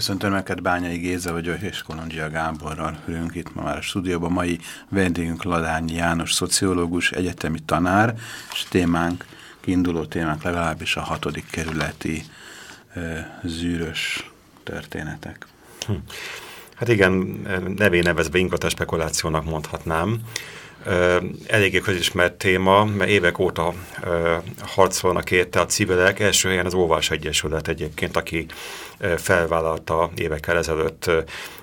Köszöntöm neked, Bányai Géza vagyok, és Kolondzsia Gáborral ülünk itt ma már a stúdióban. Mai vendégünk Ladányi János, szociológus, egyetemi tanár, és témánk, kiinduló témánk legalábbis a hatodik kerületi e, zűrös történetek. Hm. Hát igen, nevé nevezve inkata spekulációnak mondhatnám eléggé közismert téma, mert évek óta harcolnak érte a civilek. Első helyen az Óvás Egyesület egyébként, aki felvállalta évekkel ezelőtt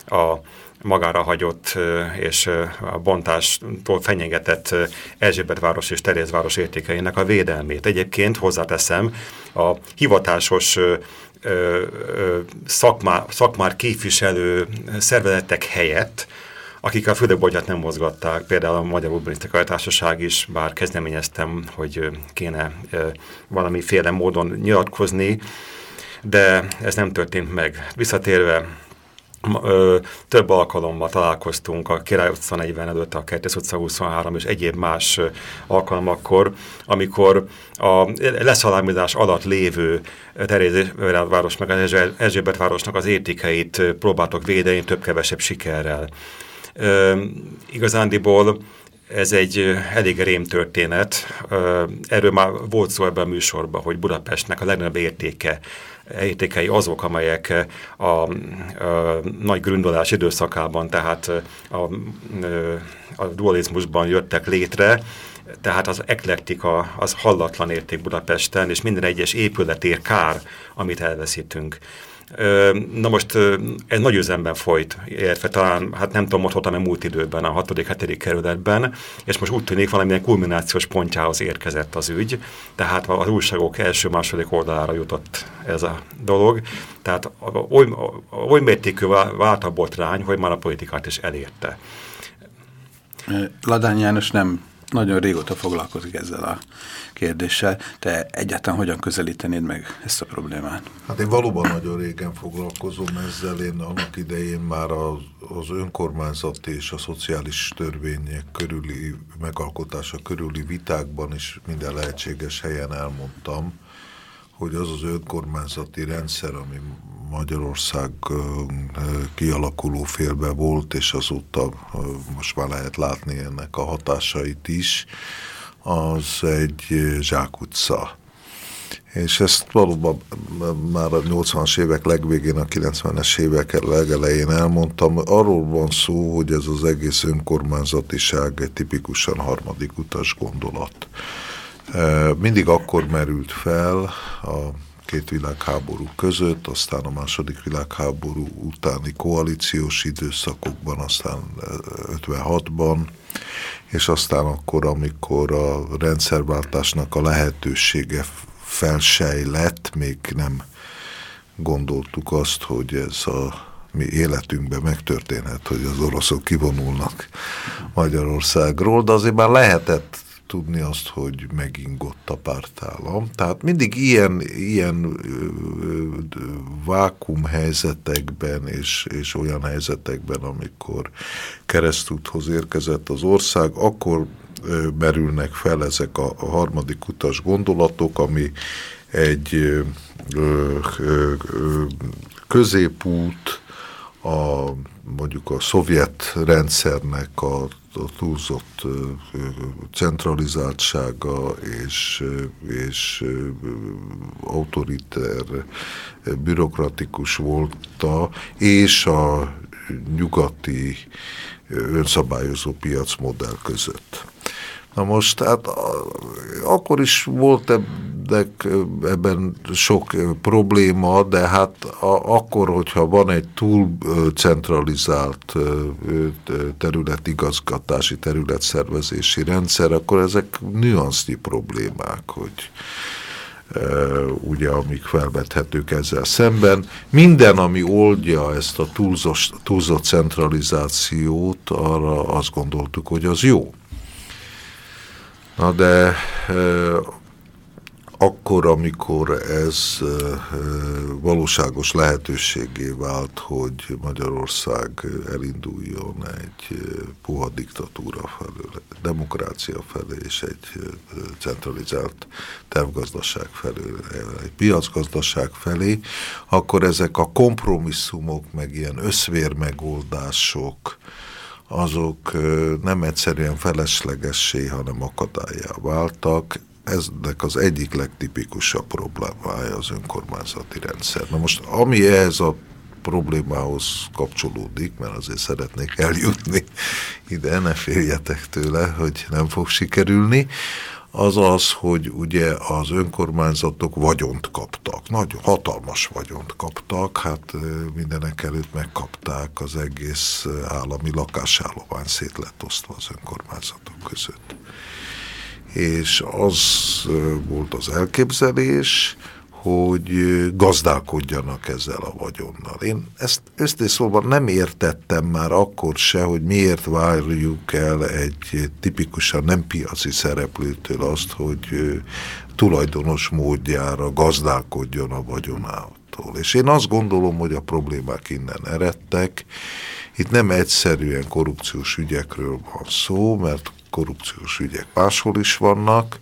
a magára hagyott és a bontástól fenyegetett Erzsébetváros és Terézváros értékeinek a védelmét. Egyébként hozzáteszem, a hivatásos szakmár, szakmár képviselő szervezetek helyett akik a fődebolgyat nem mozgatták, például a Magyar Urbanisztikai Társaság is, bár kezdeményeztem, hogy kéne valamiféle módon nyilatkozni, de ez nem történt meg. Visszatérve, több alkalommal találkoztunk a Király utca 40 előtt, a Kertész utca 23 és egyéb más alkalmakkor, amikor a leszalámizás alatt lévő Terézváros meg az Erzsébet városnak az értékeit próbáltok védeni több-kevesebb sikerrel. Igazándiból ez egy elég rém történet. Erről már volt szó ebben a műsorban, hogy Budapestnek a legnagyobb értéke, értékei azok, amelyek a, a nagy gründolás időszakában, tehát a, a dualizmusban jöttek létre, tehát az eklektika, az hallatlan érték Budapesten, és minden egyes épületér kár, amit elveszítünk. Na most ez nagy üzemben folyt, értve talán, hát nem tudom, ott voltam a múlt időben, a 6.-7. kerületben, és most úgy tűnik valamilyen kulminációs pontjához érkezett az ügy, tehát az újságok első-második oldalára jutott ez a dolog, tehát oly, oly mértékű vált a botrány, hogy már a politikát is elérte. Ladány János nem nagyon régóta foglalkozik ezzel a kérdéssel. Te egyáltalán hogyan közelítenéd meg ezt a problémát? Hát én valóban nagyon régen foglalkozom ezzel. Én annak idején már az, az önkormányzati és a szociális törvények körüli megalkotása körüli vitákban is minden lehetséges helyen elmondtam, hogy az az önkormányzati rendszer, ami Magyarország kialakuló félbe volt, és azóta most már lehet látni ennek a hatásait is, az egy zsákutca. És ezt valóban már a 80-as évek legvégén, a 90-es évek legelején elmondtam. Arról van szó, hogy ez az egész önkormányzatiság tipikusan harmadik utas gondolat. Mindig akkor merült fel a két világháború között, aztán a második világháború utáni koalíciós időszakokban, aztán 56-ban, és aztán akkor, amikor a rendszerváltásnak a lehetősége felsejlett, még nem gondoltuk azt, hogy ez a mi életünkben megtörténhet, hogy az oroszok kivonulnak Magyarországról, de azért már lehetett tudni azt, hogy megingott a pártállam. Tehát mindig ilyen, ilyen vákum helyzetekben és, és olyan helyzetekben, amikor keresztúthoz érkezett az ország, akkor merülnek fel ezek a, harmadik utas gondolatok, ami egy ö, középút, a, mondjuk a szovjet rendszernek a a túlzott centralizáltsága és, és autoriter, bürokratikus volta, és a nyugati önszabályozó piacmodell között. Na most, hát akkor is volt ennek, ebben sok probléma, de hát a, akkor, hogyha van egy túl centralizált területigazgatási, területszervezési rendszer, akkor ezek nüansznyi problémák, hogy ugye, amik felvethetők ezzel szemben. Minden, ami oldja ezt a túlzott, túlzott centralizációt, arra azt gondoltuk, hogy az jó. Na de akkor, amikor ez valóságos lehetőségé vált, hogy Magyarország elinduljon egy puha diktatúra felől, demokrácia felé és egy centralizált tervgazdaság felé, egy piacgazdaság felé, akkor ezek a kompromisszumok, meg ilyen összvérmegoldások, azok nem egyszerűen feleslegessé, hanem akadályá váltak eznek az egyik legtipikusabb problémája az önkormányzati rendszer. Na most, ami ehhez a problémához kapcsolódik, mert azért szeretnék eljutni ide, ne féljetek tőle, hogy nem fog sikerülni, az az, hogy ugye az önkormányzatok vagyont kaptak, nagyon hatalmas vagyont kaptak, hát mindenek előtt megkapták az egész állami lakásállomány szét lett osztva az önkormányzatok között. És az volt az elképzelés, hogy gazdálkodjanak ezzel a vagyonnal. Én ezt őszintén szóval nem értettem már akkor se, hogy miért várjuk el egy tipikusan nem piaci szereplőtől azt, hogy tulajdonos módjára gazdálkodjon a vagyonától. És én azt gondolom, hogy a problémák innen eredtek. Itt nem egyszerűen korrupciós ügyekről van szó, mert korrupciós ügyek máshol is vannak,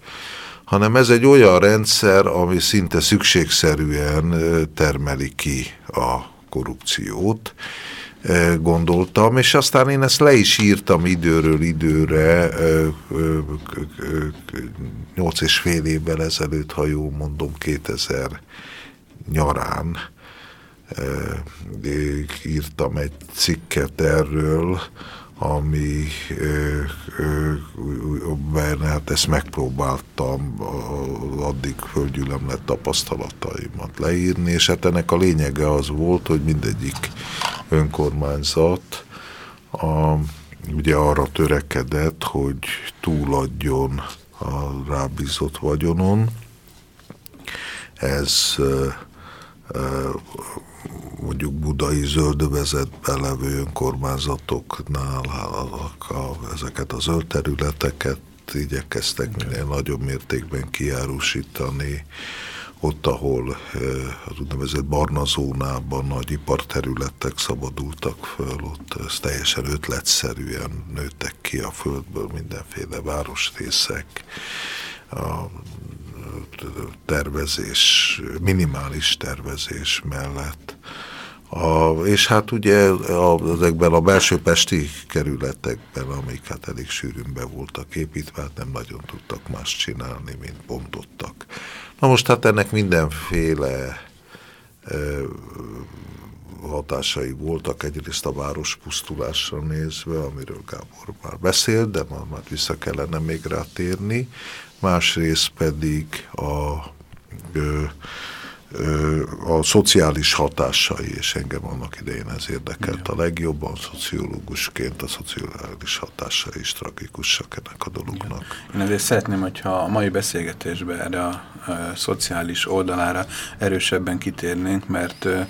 hanem ez egy olyan rendszer, ami szinte szükségszerűen termeli ki a korrupciót, gondoltam, és aztán én ezt le is írtam időről időre, nyolc és fél évvel ezelőtt, ha jól mondom, 2000 nyarán írtam egy cikket erről, ami hát ezt megpróbáltam addig földgyűlömlet tapasztalataimat leírni, és hát ennek a lényege az volt, hogy mindegyik önkormányzat a, ugye arra törekedett, hogy túladjon a rábízott vagyonon. Ez mondjuk budai zöldövezetben levő önkormányzatoknál a, a, ezeket a zöld területeket igyekeztek minél nagyobb mértékben kiárusítani, ott, ahol az úgynevezett barna zónában nagy iparterületek szabadultak föl, ott ez teljesen ötletszerűen nőttek ki a földből mindenféle városrészek, a tervezés, minimális tervezés mellett. A, és hát ugye a, ezekben a belső pesti kerületekben, amik hát elég sűrűn be voltak építve, hát nem nagyon tudtak más csinálni, mint bontottak. Na most hát ennek mindenféle e, hatásai voltak, egyrészt a város pusztulásra nézve, amiről Gábor már beszélt, de már, már vissza kellene még rátérni, másrészt pedig a, ö, ö, a szociális hatásai, és engem annak idején ez érdekelt a legjobban, szociológusként a szociális hatásai is tragikusak ennek a dolognak. Én ezért szeretném, hogyha a mai beszélgetésben erre a, a szociális oldalára erősebben kitérnénk, mert ö,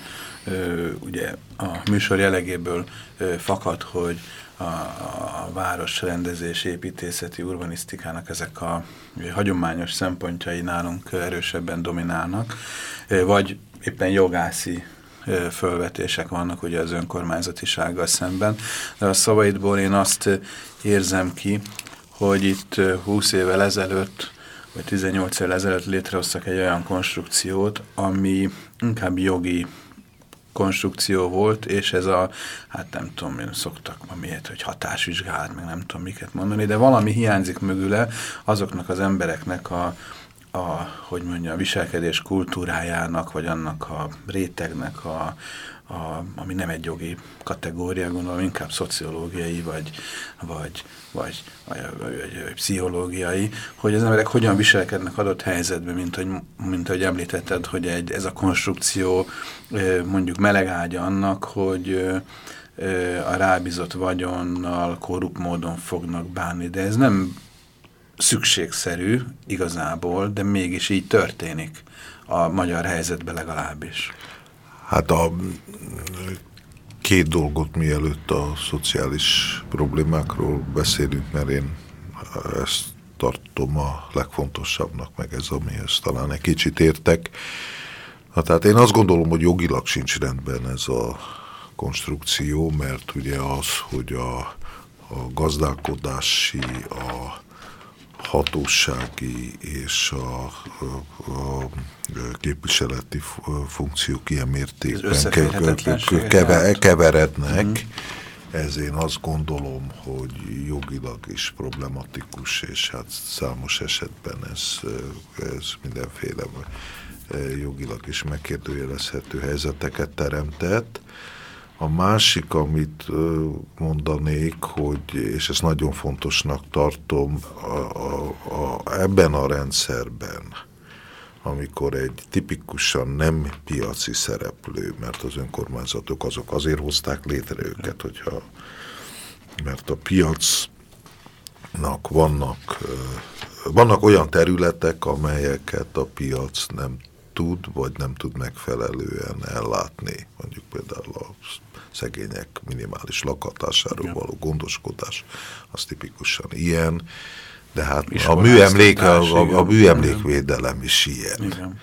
ugye a műsor jellegéből fakad, hogy a, a városrendezés, építészeti, urbanisztikának ezek a hagyományos szempontjai nálunk erősebben dominálnak, vagy éppen jogászi fölvetések vannak ugye az önkormányzatisággal szemben. De a szavaidból én azt érzem ki, hogy itt 20 évvel ezelőtt, vagy 18 évvel ezelőtt létrehoztak egy olyan konstrukciót, ami inkább jogi konstrukció volt, és ez a, hát nem tudom, én szoktak ma miért, hogy hatásvizsgálat, meg nem tudom miket mondani, de valami hiányzik mögüle azoknak az embereknek a, a hogy mondja, a viselkedés kultúrájának, vagy annak a rétegnek a, a, ami nem egy jogi kategória, gondolom inkább szociológiai, vagy, vagy, vagy, vagy, vagy, vagy pszichológiai, hogy az emberek hogyan viselkednek adott helyzetben, mint hogy, mint hogy említetted, hogy egy, ez a konstrukció mondjuk melegágya annak, hogy a rábízott vagyonnal korrupt módon fognak bánni, de ez nem szükségszerű igazából, de mégis így történik a magyar helyzetben legalábbis. Hát a két dolgot mielőtt a szociális problémákról beszélünk, mert én ezt tartom a legfontosabbnak, meg ez amihez talán egy kicsit értek. Na, tehát én azt gondolom, hogy jogilag sincs rendben ez a konstrukció, mert ugye az, hogy a, a gazdálkodási, a hatósági és a, a, a képviseleti funkciók ilyen mértékben keve, keverednek, mm. ez én azt gondolom, hogy jogilag is problematikus, és hát számos esetben ez, ez mindenféle jogilag is megkérdőjelezhető helyzeteket teremtett. A másik, amit mondanék, hogy, és ezt nagyon fontosnak tartom, a, a, a, ebben a rendszerben, amikor egy tipikusan nem piaci szereplő, mert az önkormányzatok azok azért hozták létre őket, hogyha, mert a piacnak vannak, vannak olyan területek, amelyeket a piac nem tud, vagy nem tud megfelelően ellátni. Mondjuk például a szegények minimális lakhatásáról való gondoskodás, az tipikusan ilyen, de hát a műemlék, a, a, a műemlékvédelem is ilyen. Igen.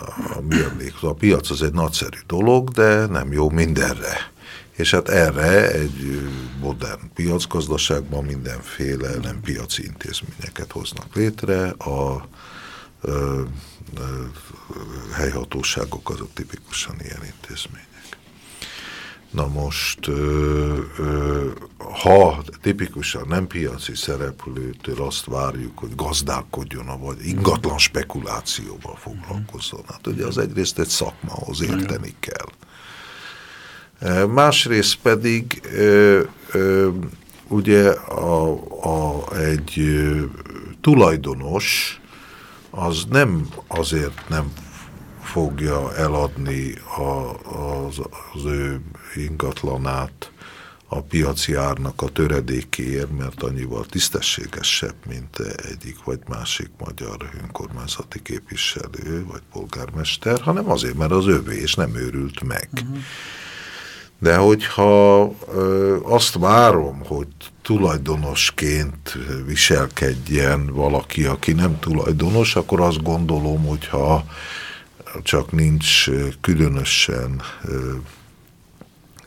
A, a műemlék, a piac az egy nagyszerű dolog, de nem jó mindenre. És hát erre egy modern piacgazdaságban mindenféle nem piaci intézményeket hoznak létre. A ö, helyhatóságok azok tipikusan ilyen intézmények. Na most, ha tipikusan nem piaci szereplőtől azt várjuk, hogy gazdálkodjon, vagy ingatlan spekulációval foglalkozzon, hát ugye az egyrészt egy szakmahoz érteni kell. Másrészt pedig ugye a, a, egy tulajdonos az nem azért nem fogja eladni a, az, az ő ingatlanát a piaci árnak a töredékéért, mert annyival tisztességesebb, mint egyik vagy másik magyar önkormányzati képviselő vagy polgármester, hanem azért, mert az övé, és nem őrült meg. Uh -huh. De hogyha ö, azt várom, hogy tulajdonosként viselkedjen valaki, aki nem tulajdonos, akkor azt gondolom, hogyha csak nincs különösen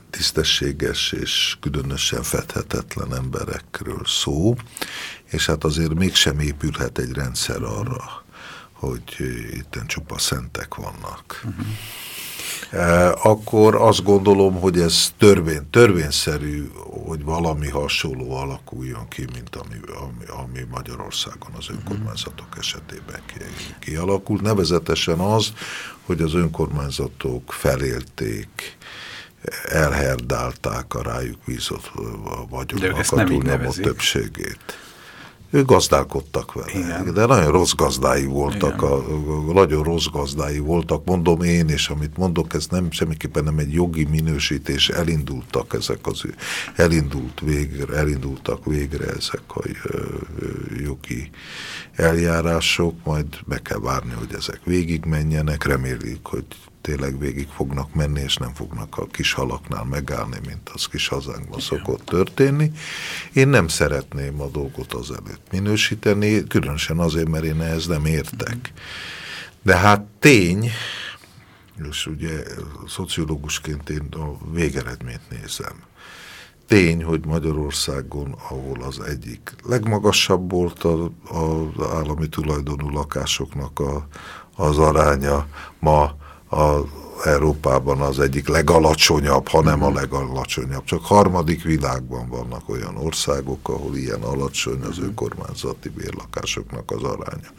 tisztességes és különösen fedhetetlen emberekről szó, és hát azért mégsem épülhet egy rendszer arra, hogy itt csupa szentek vannak. Uh -huh. Akkor azt gondolom, hogy ez törvény, törvényszerű, hogy valami hasonló alakuljon ki, mint ami, ami, ami Magyarországon az önkormányzatok esetében kialakult. Nevezetesen az, hogy az önkormányzatok felélték elherdálták a rájuk bízott vagyonak a túlnyomó többségét. Ők gazdálkodtak vele, Igen. de nagyon rossz gazdái voltak, a, nagyon rossz gazdái voltak, mondom én, és amit mondok, ez nem semmiképpen nem egy jogi minősítés, elindultak ezek az, elindult végre, elindultak végre ezek a jogi eljárások, majd be kell várni, hogy ezek végigmenjenek, remélik, hogy tényleg végig fognak menni, és nem fognak a kis halaknál megállni, mint az kis hazánkban szokott történni. Én nem szeretném a dolgot azelőtt minősíteni, különösen azért, mert én ehhez nem értek. De hát tény, és ugye szociológusként én a végeredményt nézem. Tény, hogy Magyarországon, ahol az egyik legmagasabb volt az állami tulajdonú lakásoknak a, az aránya, ma a Európában az egyik legalacsonyabb, hanem a legalacsonyabb. Csak harmadik világban vannak olyan országok, ahol ilyen alacsony az önkormányzati bérlakásoknak az aránya.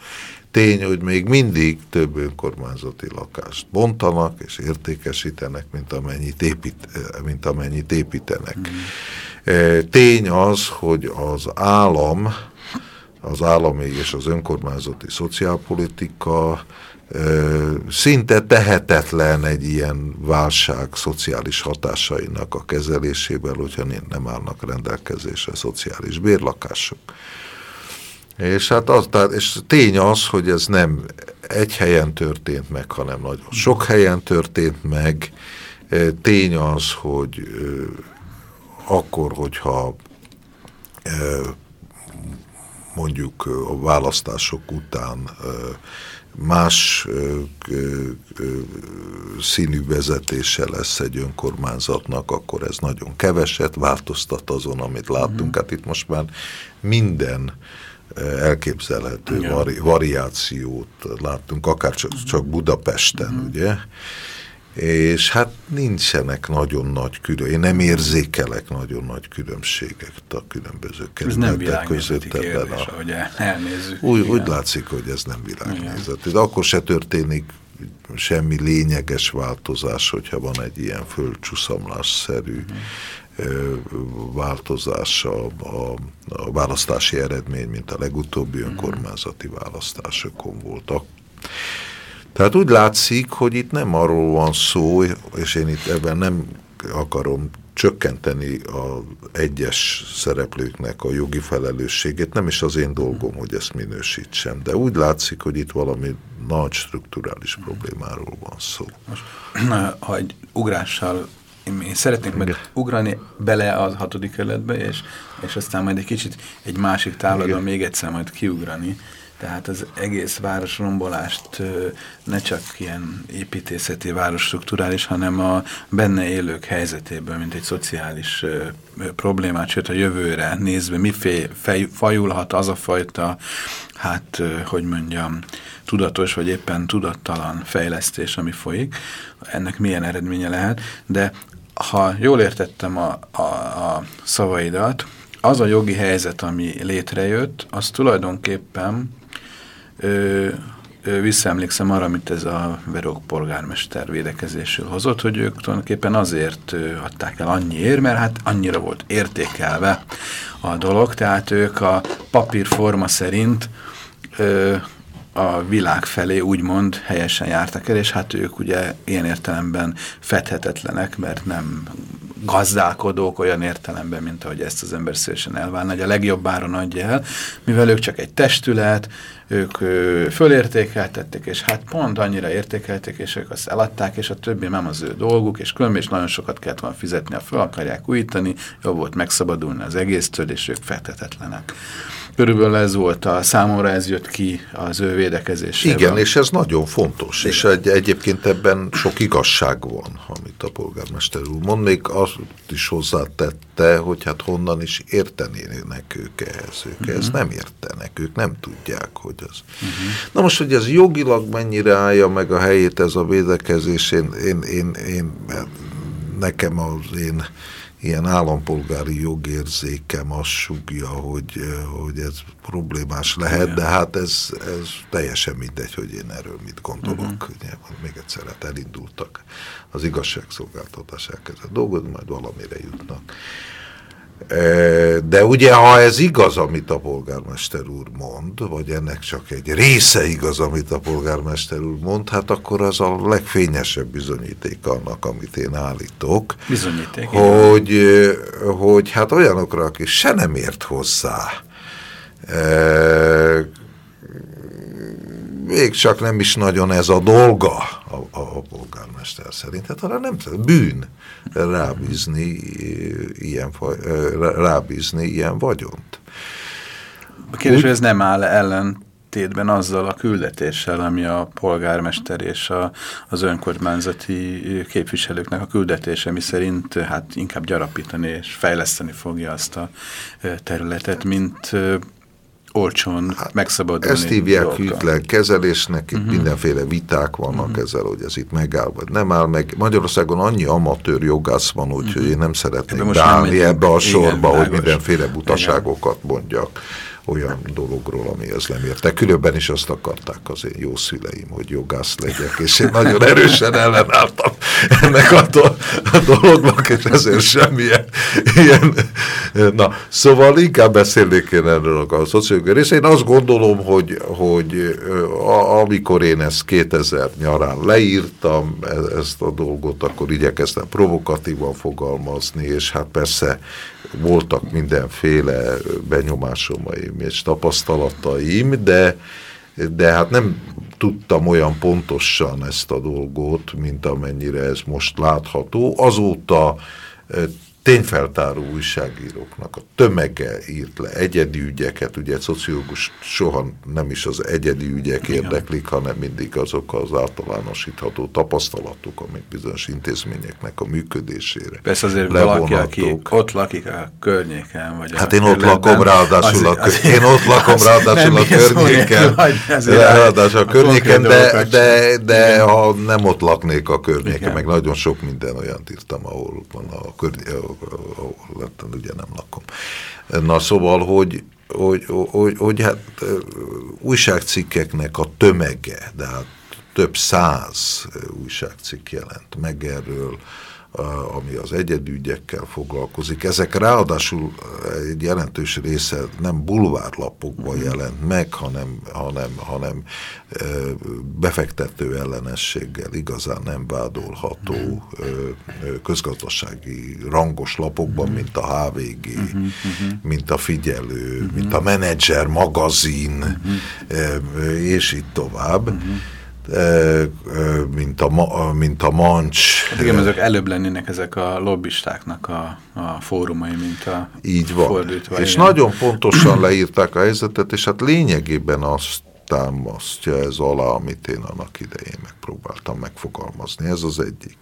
Tény, hogy még mindig több önkormányzati lakást bontanak és értékesítenek, mint amennyit, épít, mint amennyit építenek. Mm. Tény az, hogy az állam, az állami és az önkormányzati szociálpolitika szinte tehetetlen egy ilyen válság szociális hatásainak a kezelésével, hogyha nem állnak rendelkezésre szociális bérlakások. És hát az, tehát, és tény az, hogy ez nem egy helyen történt meg, hanem nagyon sok helyen történt meg. Tény az, hogy akkor, hogyha mondjuk a választások után más színű vezetése lesz egy önkormányzatnak, akkor ez nagyon keveset változtat azon, amit láttunk. Mm. Hát itt most már minden elképzelhető vari, variációt láttunk, akár csak, csak Budapesten, mm. ugye? És hát nincsenek nagyon nagy külön, én nem érzékelek nagyon nagy különbséget a különböző kerületek között. Ebben a, ahogy elnézzük. Úgy, úgy látszik, hogy ez nem világnézet. Ez akkor se történik semmi lényeges változás, hogyha van egy ilyen földcsúszamlásszerű uh-huh. változás a, a, a választási eredmény, mint a legutóbbi mhm. önkormányzati választásokon voltak. Tehát úgy látszik, hogy itt nem arról van szó, és én itt ebben nem akarom csökkenteni a egyes szereplőknek a jogi felelősségét, nem is az én dolgom, hogy ezt minősítsem, de úgy látszik, hogy itt valami nagy strukturális problémáról van szó. Most, ha egy ugrással én szeretnék meg ugrani bele a hatodik kerületbe, és, és aztán majd egy kicsit egy másik távlatban még egyszer majd kiugrani, tehát az egész városrombolást ne csak ilyen építészeti, városstruktúrális, hanem a benne élők helyzetéből, mint egy szociális problémát, sőt a jövőre nézve, mi fej, fajulhat az a fajta, hát, hogy mondjam, tudatos vagy éppen tudattalan fejlesztés, ami folyik, ennek milyen eredménye lehet, de ha jól értettem a, a, a szavaidat, az a jogi helyzet, ami létrejött, az tulajdonképpen ö, ö, visszaemlékszem arra, amit ez a Verok polgármester védekezésül hozott, hogy ők tulajdonképpen azért adták el annyiért, mert hát annyira volt értékelve a dolog, tehát ők a papírforma szerint ö, a világ felé úgymond helyesen jártak el, és hát ők ugye ilyen értelemben fedhetetlenek, mert nem gazdálkodók olyan értelemben, mint ahogy ezt az ember szívesen elválna, hogy a legjobb áron adja el, mivel ők csak egy testület, ők ö, fölértékeltették, és hát pont annyira értékelték, és ők azt eladták, és a többi nem az ő dolguk, és különben is nagyon sokat kellett volna fizetni, ha fel akarják újítani, jobb volt megszabadulni az egésztől, és ők fedhetetlenek. Körülbelül ez volt a számomra, ez jött ki az ő védekezésében. Igen, és ez nagyon fontos, Igen. és egy, egyébként ebben sok igazság van, amit a polgármester úr mond, még azt is hozzátette, hogy hát honnan is értenének ők ehhez, ők uh -huh. ezt nem értenek, ők nem tudják, hogy az. Uh mhm. -huh. Na most, hogy ez jogilag mennyire állja meg a helyét ez a védekezés, én, én, én, én nekem az én ilyen állampolgári jogérzékem azt sugja, hogy, hogy ez problémás lehet, de hát ez, ez teljesen mindegy, hogy én erről mit gondolok. Uh -huh. Ugye, még egyszer hát elindultak az igazságszolgáltatás elkezdett dolgozni, majd valamire jutnak. De ugye, ha ez igaz, amit a polgármester úr mond, vagy ennek csak egy része igaz, amit a polgármester úr mond, hát akkor az a legfényesebb bizonyíték annak, amit én állítok. Bizonyíték. Hogy, hogy hát olyanokra, aki se nem ért hozzá, még csak nem is nagyon ez a dolga a, a, a polgármester szerint. Hát arra nem bűn rábízni ilyen, rábízni ilyen vagyont. A kérdés, hogy ez nem áll ellentétben azzal a küldetéssel, ami a polgármester és a, az önkormányzati képviselőknek a küldetése, mi szerint hát inkább gyarapítani és fejleszteni fogja azt a területet, mint olcsón hát, megszabadulni. Ezt hívják hűtlen kezelésnek, itt uh mhm. -huh. mindenféle viták vannak uh mhm. -huh. ezzel, hogy ez itt megáll, vagy nem áll meg. Magyarországon annyi amatőr jogász van, úgyhogy uh mhm. -huh. én nem szeretnék beállni ebbe a sorba, igen, hogy mindenféle butaságokat mondjak olyan dologról, amihez nem értek. Különben is azt akarták az én jó szüleim, hogy jogász legyek, és én nagyon erősen ellenálltam ennek a, do a dolognak, és ezért semmilyen ilyen. Na, szóval inkább beszélnék én erről a szociológiai rész. Én azt gondolom, hogy, hogy a, amikor én ezt 2000 nyarán leírtam, e ezt a dolgot, akkor igyekeztem provokatívan fogalmazni, és hát persze voltak mindenféle benyomásomaim és tapasztalataim, de, de hát nem tudtam olyan pontosan ezt a dolgot, mint amennyire ez most látható. Azóta tényfeltáró újságíróknak a tömege írt le egyedi ügyeket, ugye egy szociológus soha nem is az egyedi ügyek Igen. érdeklik, hanem mindig azok az általánosítható tapasztalatok, amik bizonyos intézményeknek a működésére Persze azért valaki, aki ott lakik a környéken, vagy Hát én ott lakom ráadásul a, az, én ott lakom ráadásul a környéken, ráadásul a környéken, de, de, de ha nem ott laknék a környéken, meg nagyon sok minden olyant írtam, ahol van a környéken, ahol ugye nem lakom. Na szóval, hogy, hogy, hogy, hogy hát újságcikkeknek a tömege, de hát több száz újságcikk jelent meg erről, ami az egyedügyekkel foglalkozik. Ezek ráadásul egy jelentős része nem bulvárlapokban mhm. jelent meg, hanem, hanem, hanem befektető ellenességgel igazán nem vádolható mhm. közgazdasági rangos lapokban, mhm. mint a HVG, mint a Figyelő, mint a Menedzser magazin, és így tovább mint a, mint a mancs. Hát igen, ezek előbb lennének ezek a lobbistáknak a, a fórumai, mint a Így van. Fordítva, és igen. nagyon pontosan leírták a helyzetet, és hát lényegében azt támasztja ez alá, amit én annak idején megpróbáltam megfogalmazni. Ez az egyik.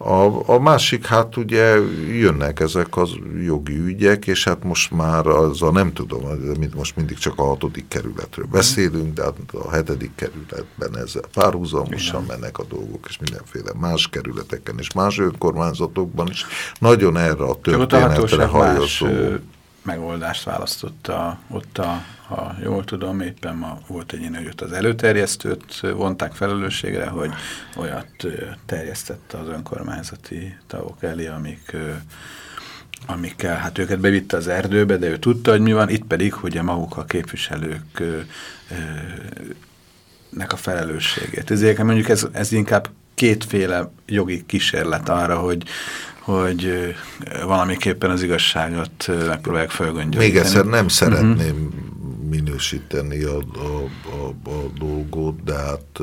A, a másik, hát ugye jönnek ezek az jogi ügyek, és hát most már az a nem tudom, mint most mindig csak a hatodik kerületről beszélünk, de hát a hetedik kerületben ezzel párhuzamosan mennek a dolgok, és mindenféle más kerületeken és más önkormányzatokban is. Nagyon erre a történetre hajazó megoldást választotta ott a, ha jól tudom, éppen ma volt egy ilyen, hogy ott az előterjesztőt vonták felelősségre, hogy olyat terjesztette az önkormányzati tagok elé, amik amikkel hát őket bevitte az erdőbe, de ő tudta, hogy mi van, itt pedig, hogy a maguk a képviselők ö, ö, nek a felelősségét. Ezért mondjuk ez, ez inkább kétféle jogi kísérlet arra, hogy, hogy valamiképpen az igazságot megpróbálják felgöngyölíteni. Még egyszer nem mhm. szeretném uh -huh. minősíteni a, a, a, a dolgot, de hát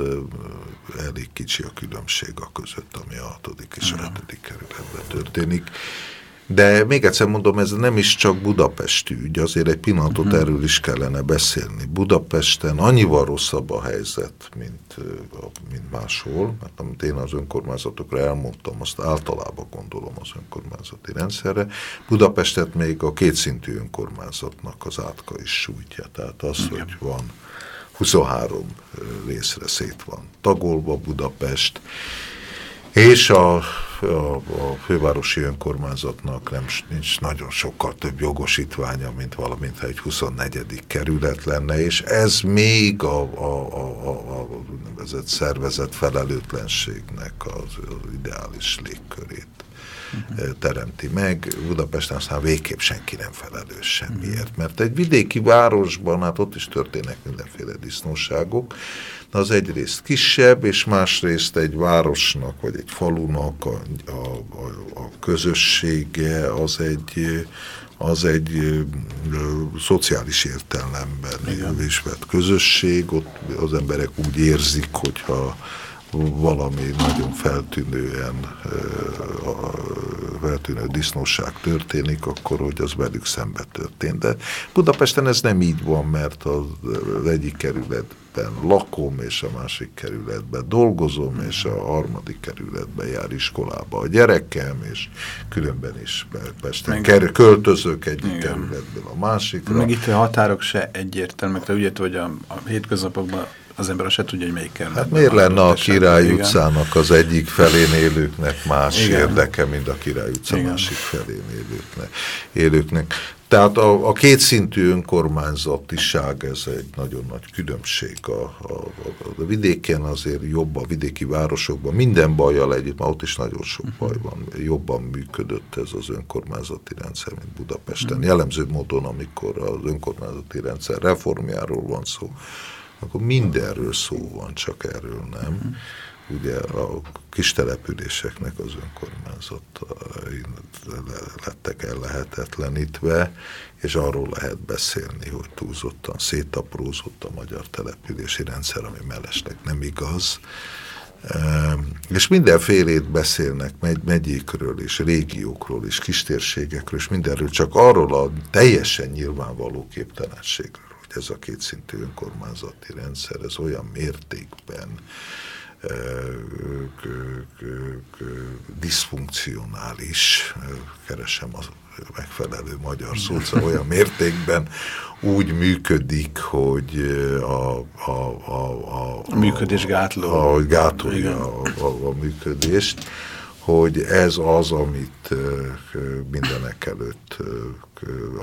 elég kicsi a különbség a között, ami a hatodik és a hetedik kerületben történik. De még egyszer mondom, ez nem is csak budapesti ügy, azért egy pillanatot uh mhm. -huh. erről is kellene beszélni. Budapesten annyival rosszabb a helyzet, mint, mint máshol, mert amit én az önkormányzatokra elmondtam, azt általában gondolom az önkormányzati rendszerre. Budapestet még a kétszintű önkormányzatnak az átka is sújtja, tehát az, Igen. hogy van 23 részre szét van tagolva Budapest, és a a, a fővárosi önkormányzatnak nem, nincs nagyon sokkal több jogosítványa, mint valamint egy 24. kerület lenne, és ez még a, a, a, a, a vezet szervezet felelőtlenségnek az, az ideális légkörét uh-huh. teremti meg. Budapesten aztán végképp senki nem felelős semmiért, uh-huh. mert egy vidéki városban, hát ott is történnek mindenféle disznóságok, az egyrészt kisebb, és másrészt egy városnak, vagy egy falunak a, a, a, a közössége az egy, az egy ö, ö, szociális értelemben is vett közösség, ott az emberek úgy érzik, hogyha valami nagyon feltűnően feltűnő disznóság történik, akkor hogy az velük szembe történt. De Budapesten ez nem így van, mert az egyik kerületben lakom, és a másik kerületben dolgozom, és a harmadik kerületben jár iskolába a gyerekem, és különben is Pesten Meg, költözök egyik igen. kerületből a másikra. Meg itt a határok se egyértelműek, te úgy hogy a, a hétköznapokban az ember se tudja, hogy melyik kell. Hát miért lenne a Király igen. utcának az egyik felén élőknek más igen. érdeke, mint a Király utca igen. másik felén élőknek, élőknek. Tehát a, a kétszintű önkormányzatiság ez egy nagyon nagy különbség. A, a, a vidéken azért jobb, a vidéki városokban minden bajjal együtt, már ott is nagyon sok mhm. baj van, jobban működött ez az önkormányzati rendszer, mint Budapesten. Mhm. Jellemző módon, amikor az önkormányzati rendszer reformjáról van szó, akkor mindenről szó van, csak erről nem. Ugye a kis településeknek az önkormányzatai lettek ellehetetlenítve, és arról lehet beszélni, hogy túlzottan szétaprózott a magyar települési rendszer, ami mellesleg nem igaz. És mindenfélét beszélnek megy, megyékről és régiókról és kistérségekről és mindenről, csak arról a teljesen nyilvánvaló képtelenségről, hogy ez a kétszintű önkormányzati rendszer, ez olyan mértékben diszfunkcionális, keresem az megfelelő magyar szót, szóval olyan mértékben úgy működik, hogy a, a, a, a, a működés gátló. A, gátolja a, a, a működést, hogy ez az, amit mindenek előtt,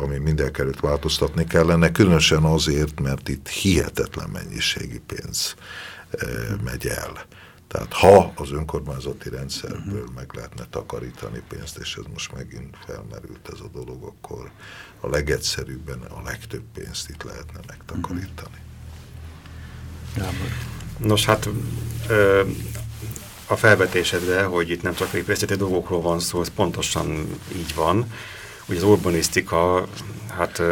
ami mindenek előtt változtatni kellene, különösen azért, mert itt hihetetlen mennyiségi pénz megy el. Tehát ha az önkormányzati rendszerből meg lehetne takarítani pénzt, és ez most megint felmerült ez a dolog, akkor a legegyszerűbben a legtöbb pénzt itt lehetne megtakarítani. Nos, hát ö, a felvetésedre, hogy itt nem csak egy dolgokról van szó, ez pontosan így van. Ugye az urbanisztika, hát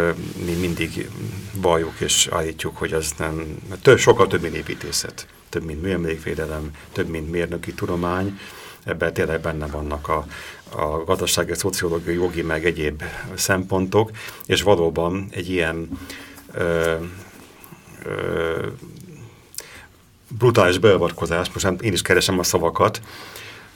mi mindig valljuk és állítjuk, hogy az nem, több, sokkal több, mint építészet több mint műemlékvédelem, több mint mérnöki tudomány, ebben tényleg benne vannak a, a gazdasági, szociológiai, jogi, meg egyéb szempontok, és valóban egy ilyen ö, ö, brutális beavatkozás, most én is keresem a szavakat,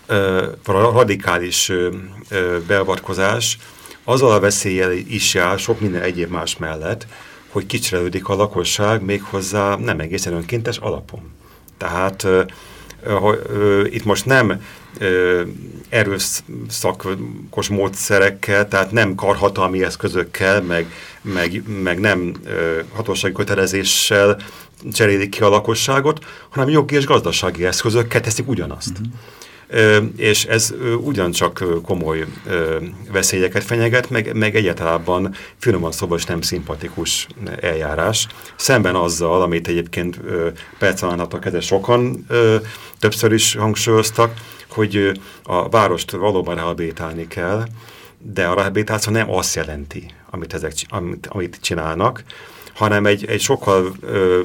ö, radikális ö, beavatkozás azzal a veszéllyel is jár, sok minden egyéb más mellett, hogy kicserélődik a lakosság méghozzá nem egészen önkéntes alapon. Tehát itt most nem erőszakos módszerekkel, tehát nem karhatalmi eszközökkel, meg, meg, meg nem hatósági kötelezéssel cserélik ki a lakosságot, hanem jogi és gazdasági eszközökkel teszik ugyanazt. Uh mhm. -huh és ez ugyancsak komoly veszélyeket fenyeget, meg, meg egyáltalán finoman szóval is nem szimpatikus eljárás. Szemben azzal, amit egyébként percalánhatok, ezzel sokan többször is hangsúlyoztak, hogy a várost valóban rehabilitálni kell, de a rehabilitáció nem azt jelenti, amit, ezek, amit, amit csinálnak, hanem egy, egy sokkal ö,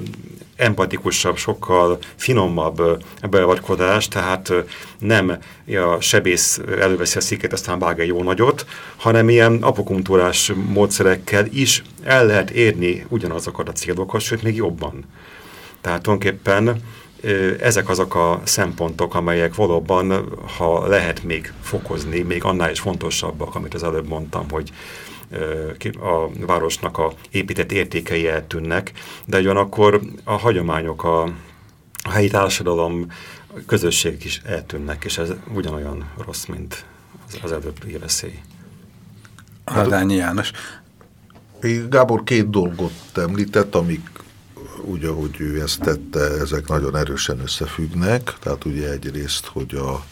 empatikusabb, sokkal finomabb beavatkozás, tehát nem a sebész előveszi a széket, aztán vág egy jó nagyot, hanem ilyen apokultúrás módszerekkel is el lehet érni ugyanazokat a célokat, sőt még jobban. Tehát tulajdonképpen ezek azok a szempontok, amelyek valóban, ha lehet még fokozni, még annál is fontosabbak, amit az előbb mondtam, hogy a városnak a épített értékei eltűnnek, de ugyanakkor a hagyományok, a, a helyi társadalom, a közösség is eltűnnek, és ez ugyanolyan rossz, mint az, az előbbi veszély. Hadányi János. Gábor két dolgot említett, amik úgy, ahogy ő ezt tette, ezek nagyon erősen összefüggnek. Tehát ugye egyrészt, hogy a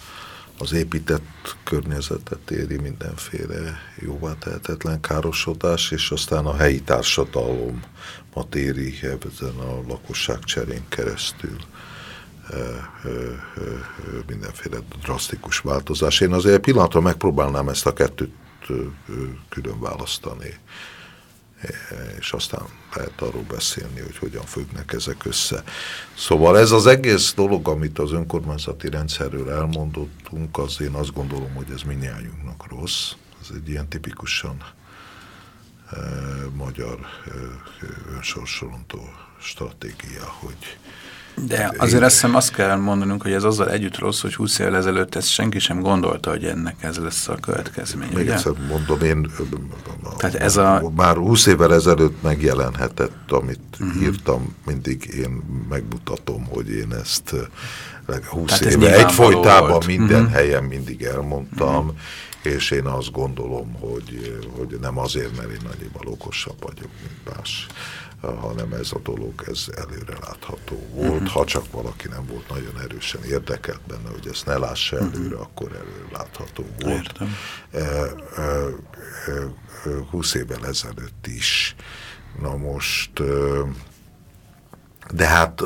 az épített környezetet éri mindenféle jóvá tehetetlen károsodás, és aztán a helyi társadalom matéri ezen a lakosság cserén keresztül mindenféle drasztikus változás. Én azért pillanatra megpróbálnám ezt a kettőt külön választani és aztán lehet arról beszélni, hogy hogyan függnek ezek össze. Szóval ez az egész dolog, amit az önkormányzati rendszerről elmondottunk, az én azt gondolom, hogy ez minnyájunknak rossz. Ez egy ilyen tipikusan e, magyar e, önsorsolantó stratégia, hogy de azért azt hiszem azt kell mondanunk, hogy ez azzal együtt rossz, hogy 20 évvel ezelőtt ezt senki sem gondolta, hogy ennek ez lesz a következmény. Még egyszer mondom, én Tehát ez a... már 20 évvel ezelőtt megjelenhetett, amit uh mhm. -huh. írtam, mindig én megmutatom, hogy én ezt 20 Tehát éve egyfolytában minden uh mhm. -huh. helyen mindig elmondtam, uh mhm. -huh. és én azt gondolom, hogy, hogy nem azért, mert én nagyjából okosabb vagyok, mint más hanem ez a dolog ez előre látható volt. Uh mhm. -huh. Ha csak valaki nem volt nagyon erősen érdekelt benne, hogy ezt ne lássa mhm. előre, uh -huh. akkor előre látható volt. Értem. E, e, e, 20 évvel ezelőtt is. Na most de hát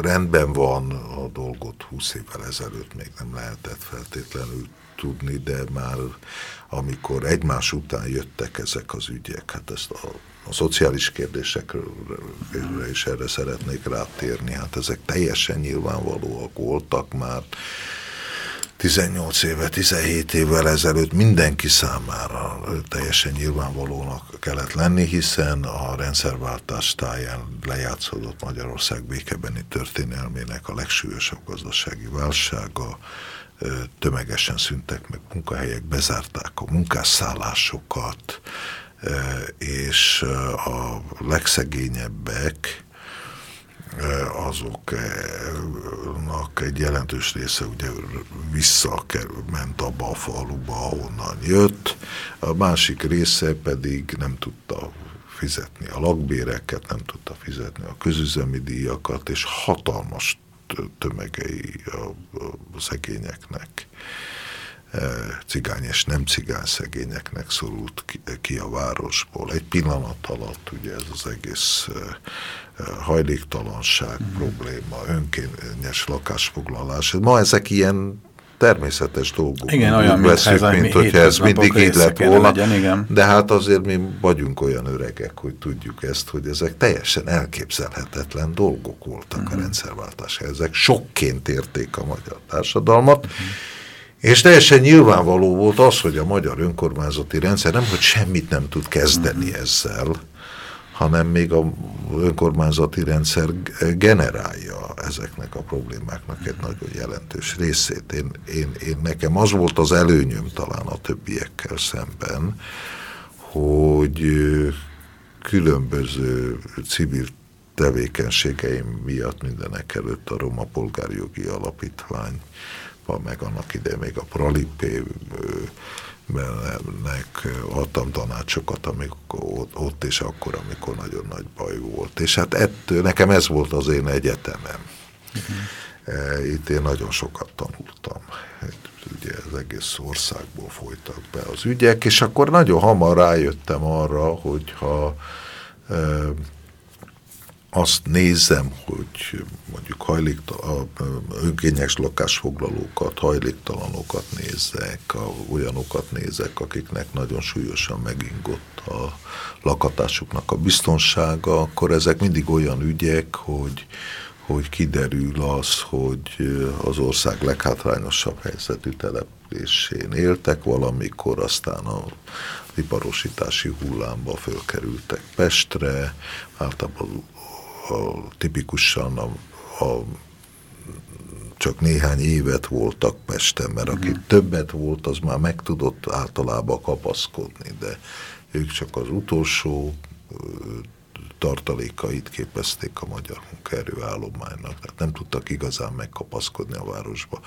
rendben van a dolgot 20 évvel ezelőtt még nem lehetett feltétlenül tudni, de már amikor egymás után jöttek ezek az ügyek, hát ezt a, a szociális kérdésekről is erre szeretnék rátérni, hát ezek teljesen nyilvánvalóak voltak már, 18 éve, 17 évvel ezelőtt. Mindenki számára teljesen nyilvánvalónak kellett lenni, hiszen a rendszerváltás táján lejátszódott Magyarország békebeni történelmének a legsúlyosabb gazdasági válsága, tömegesen szüntek meg munkahelyek, bezárták a munkásszállásokat, és a legszegényebbek, azoknak egy jelentős része ugye visszament abba a faluba, ahonnan jött, a másik része pedig nem tudta fizetni a lakbéreket, nem tudta fizetni a közüzemi díjakat, és hatalmas tömegei a, a szegényeknek cigány és nem cigány szegényeknek szorult ki a városból. Egy pillanat alatt ugye ez az egész hajléktalanság mm. probléma, önkényes lakásfoglalás. Ma ezek ilyen természetes dolgok. Igen, olyan, mint, veszük, ez, mint hogyha ez mindig így lett volna. Legyen, igen. De hát azért mi vagyunk olyan öregek, hogy tudjuk ezt, hogy ezek teljesen elképzelhetetlen dolgok voltak uh -huh. a mhm. rendszerváltás. Ezek sokként érték a magyar társadalmat, uh mhm. -huh. És teljesen nyilvánvaló volt az, hogy a magyar önkormányzati rendszer nem, hogy semmit nem tud kezdeni uh mhm. -huh. ezzel, hanem még a önkormányzati rendszer generálja ezeknek a problémáknak egy nagyon jelentős részét. Én, én, én nekem az volt az előnyöm talán a többiekkel szemben, hogy különböző civil tevékenységeim miatt mindenek előtt a Roma Polgárjogi Alapítvány, meg annak ide még a Pralipé nek adtam tanácsokat, amikor ott és akkor, amikor nagyon nagy baj volt. És hát ettől, nekem ez volt az én egyetemem. Uh-huh. Itt én nagyon sokat tanultam. Ugye az egész országból folytak be az ügyek, és akkor nagyon hamar rájöttem arra, hogyha azt nézem, hogy mondjuk hajléktalan, önkényes lakásfoglalókat, hajléktalanokat nézek, olyanokat nézek, akiknek nagyon súlyosan megingott a lakatásuknak a biztonsága, akkor ezek mindig olyan ügyek, hogy, hogy kiderül az, hogy az ország leghátrányosabb helyzetű településén éltek valamikor, aztán a iparosítási hullámba fölkerültek Pestre, általában a, tipikusan a, a csak néhány évet voltak Pesten, mert aki uh-huh. többet volt, az már meg tudott általában kapaszkodni, de ők csak az utolsó tartalékait képezték a magyar munkaerőállománynak, tehát nem tudtak igazán megkapaszkodni a városba.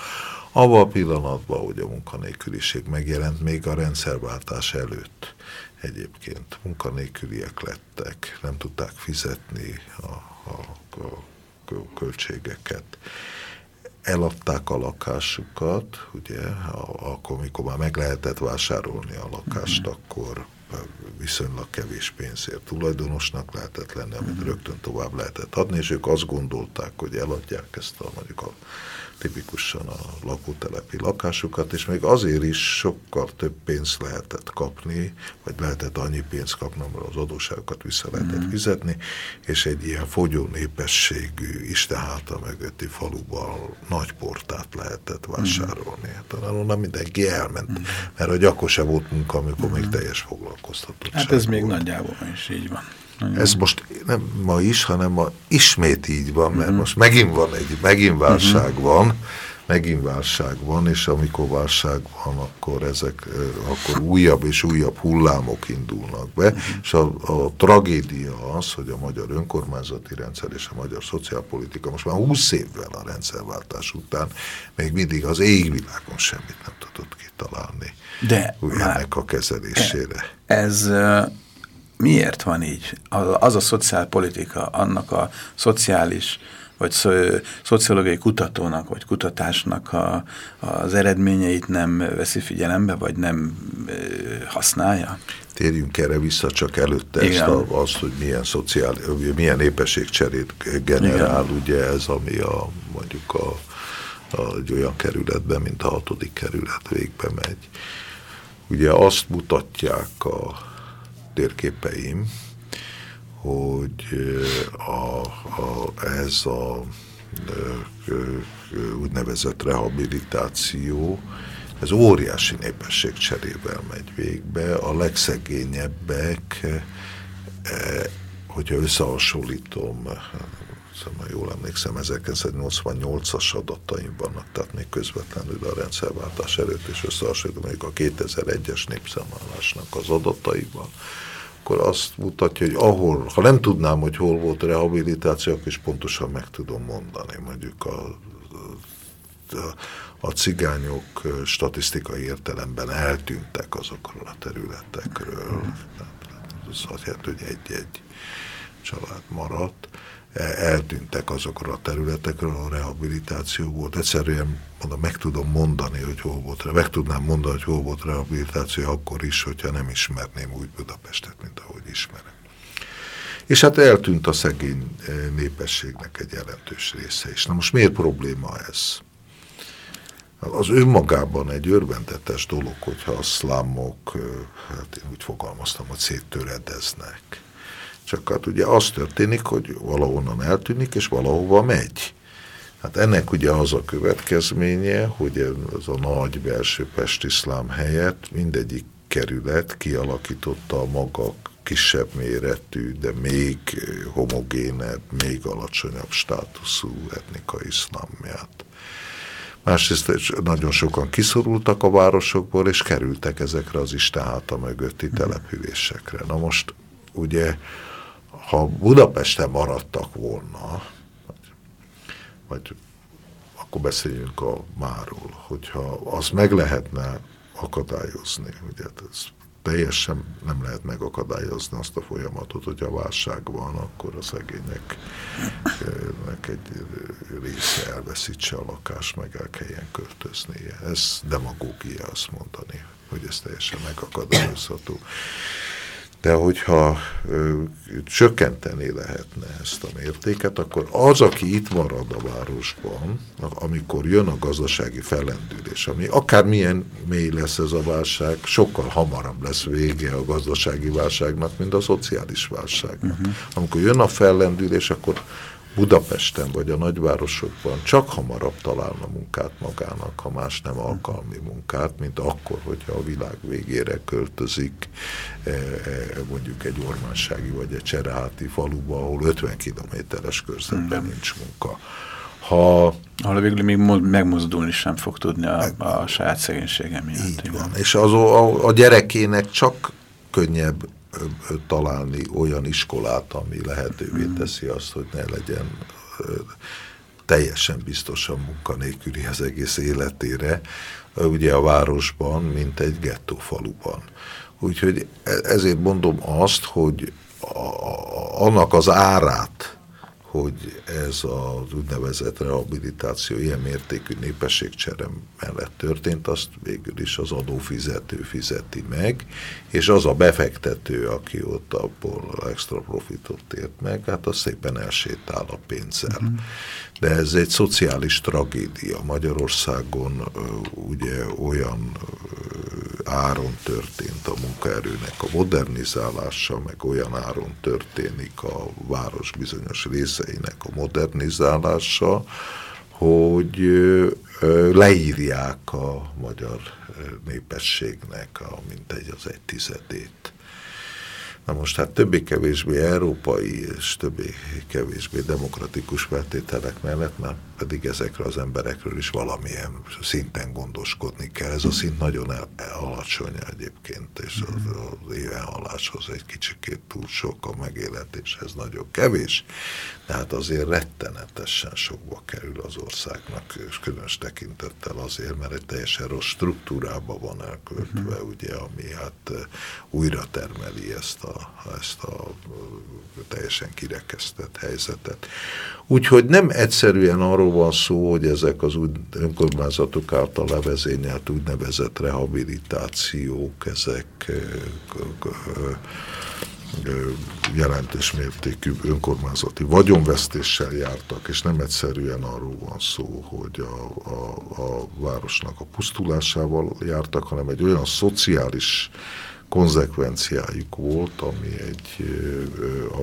Abban a pillanatban, hogy a munkanélküliség megjelent, még a rendszerváltás előtt egyébként munkanélküliek lettek, nem tudták fizetni a, a, a költségeket. Eladták a lakásukat, ugye, akkor, mikor már meg lehetett vásárolni a lakást, mm. akkor viszonylag kevés pénzért tulajdonosnak lehetett lenni, amit mm. rögtön tovább lehetett adni, és ők azt gondolták, hogy eladják ezt a mondjuk a tipikusan a lakótelepi lakásukat, és még azért is sokkal több pénzt lehetett kapni, vagy lehetett annyi pénzt kapni, mert az adóságokat vissza lehetett mm. fizetni, és egy ilyen fogyó népességű Istenháta mögötti faluban nagy portát lehetett vásárolni. Mm. Talán onnan mindenki elment, mm. mert a gyakor se volt munka, amikor mm. még teljes foglalkoztatott. Hát ez még nagyjából is így van. Ez most nem ma is, hanem ma ismét így van, mert uh -huh. most megint van egy, megint válság uh -huh. van, megint válság van, és amikor válság van, akkor ezek, akkor újabb és újabb hullámok indulnak be, uh -huh. és a, a tragédia az, hogy a magyar önkormányzati rendszer és a magyar szociálpolitika most már 20 évvel a rendszerváltás után még mindig az égvilágon semmit nem tudott kitalálni de ennek a kezelésére. Ez miért van így? Az a szociálpolitika, annak a szociális vagy szociológiai kutatónak, vagy kutatásnak a, az eredményeit nem veszi figyelembe, vagy nem használja? Térjünk erre vissza csak előtte ezt a, azt, hogy milyen, szociál, milyen népességcserét generál, Igen. ugye ez, ami a, mondjuk a, a, egy olyan kerületben, mint a hatodik kerület végbe megy. Ugye azt mutatják a térképeim, hogy a, a, ez a úgynevezett rehabilitáció, ez óriási népességcserével megy végbe. A legszegényebbek, hogyha összehasonlítom, szóval jól emlékszem, 1988-as adataim vannak, tehát még közvetlenül a rendszerváltás előtt, és összehasonlítom mondjuk a 2001-es népszámlálásnak az adataival, akkor azt mutatja, hogy ahol, ha nem tudnám, hogy hol volt a rehabilitáció, akkor is pontosan meg tudom mondani. Mondjuk a, a, a cigányok statisztikai értelemben eltűntek azokról a területekről. Ez azt jelenti, hogy egy-egy család maradt eltűntek azokról a területekről, ahol rehabilitáció volt. Egyszerűen mondom, meg tudom mondani, hogy hol volt, meg tudnám mondani, hogy hol volt rehabilitáció akkor is, hogyha nem ismerném úgy Budapestet, mint ahogy ismerem. És hát eltűnt a szegény eh, népességnek egy jelentős része is. Na most miért probléma ez? Az önmagában egy örvendetes dolog, hogyha a szlámok, eh, hát én úgy fogalmaztam, hogy széttöredeznek csak hát ugye az történik, hogy valahonnan eltűnik, és valahova megy. Hát ennek ugye az a következménye, hogy ez a nagy belső pestiszlám helyett mindegyik kerület kialakította a maga kisebb méretű, de még homogénebb, még alacsonyabb státuszú etnikai iszlámját. Másrészt nagyon sokan kiszorultak a városokból, és kerültek ezekre az Istenháta mögötti településekre. Na most ugye ha Budapesten maradtak volna, vagy, vagy akkor beszéljünk a máról, hogyha az meg lehetne akadályozni, ugye hát ez teljesen nem lehet megakadályozni azt a folyamatot, hogy a válság van, akkor a szegénynek egy része elveszítse a lakást, meg el kelljen költöznie. Ez demagógia azt mondani, hogy ez teljesen megakadályozható. De hogyha ö, csökkenteni lehetne ezt a mértéket, akkor az, aki itt marad a városban, amikor jön a gazdasági fellendülés, ami akármilyen mély lesz ez a válság, sokkal hamarabb lesz vége a gazdasági válságnak, mint a szociális válságnak. Uh mhm. -huh. Amikor jön a fellendülés, akkor Budapesten vagy a nagyvárosokban csak hamarabb találna munkát magának, ha más nem alkalmi munkát, mint akkor, hogyha a világ végére költözik e, e, mondjuk egy ormánsági vagy egy csereháti faluba, ahol 50 kilométeres körzetben hmm. nincs munka. Ha, Ahol végül még megmozdulni sem fog tudni a, a saját szegénysége miatt. Így van. És az a, a gyerekének csak könnyebb találni olyan iskolát, ami lehetővé hmm. teszi azt, hogy ne legyen teljesen biztosan munkanélküli az egész életére, ugye a városban, mint egy gettófaluban. Úgyhogy e, ezért mondom azt, hogy annak az árát, hogy ez az úgynevezett rehabilitáció ilyen mértékű népességcsere mellett történt, azt végül is az adófizető fizeti meg, és az a befektető, aki ott abból extra profitot ért meg, hát az szépen elsétál a pénzzel. Mm. De ez egy szociális tragédia. Magyarországon ugye olyan áron történt a munkaerőnek a modernizálása, meg olyan áron történik a város bizonyos részeinek a modernizálása, hogy leírják a magyar népességnek a mintegy az egy tizedét. Na most hát többé-kevésbé európai és többé-kevésbé demokratikus feltételek mellett már pedig ezekről az emberekről is valamilyen szinten gondoskodni kell. Ez a szint nagyon el, el, alacsony egyébként, és az, mhm. az évenhaláshoz egy kicsikét túl sok, a megélhetéshez nagyon kevés, de hát azért rettenetesen sokba kerül az országnak, és különös tekintettel azért, mert egy teljesen rossz struktúrába van elköltve, uh mhm. -huh. ugye, ami hát újra termeli ezt a, ezt a teljesen kirekesztett helyzetet. Úgyhogy nem egyszerűen arról van szó, hogy ezek az úgy önkormányzatok által levezényelt úgynevezett rehabilitációk, ezek jelentős mértékű önkormányzati vagyonvesztéssel jártak, és nem egyszerűen arról van szó, hogy a, a, a városnak a pusztulásával jártak, hanem egy olyan szociális konzekvenciájuk volt, ami egy,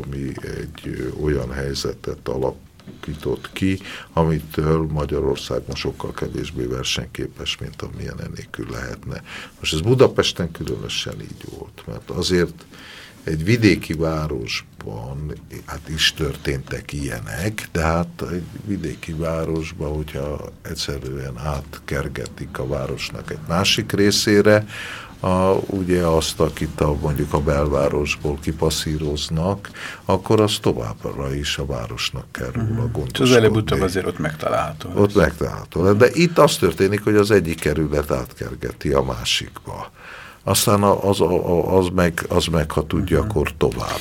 ami egy olyan helyzetet alakított ki, amitől Magyarországon sokkal kevésbé versenyképes, mint amilyen enélkül lehetne. Most ez Budapesten különösen így volt, mert azért egy vidéki városban hát is történtek ilyenek, de hát egy vidéki városban, hogyha egyszerűen átkergetik a városnak egy másik részére, a, ugye azt, akit a, mondjuk a belvárosból kipasszíroznak, akkor az továbbra is a városnak kell róla uh mhm. gondoskodni. Az előbb-utóbb azért ott megtalálható. Ott megtalálható. De itt az történik, hogy az egyik kerület átkergeti a másikba. Aztán az, az, meg, az meg, ha tudja, uh mhm. -huh. akkor tovább.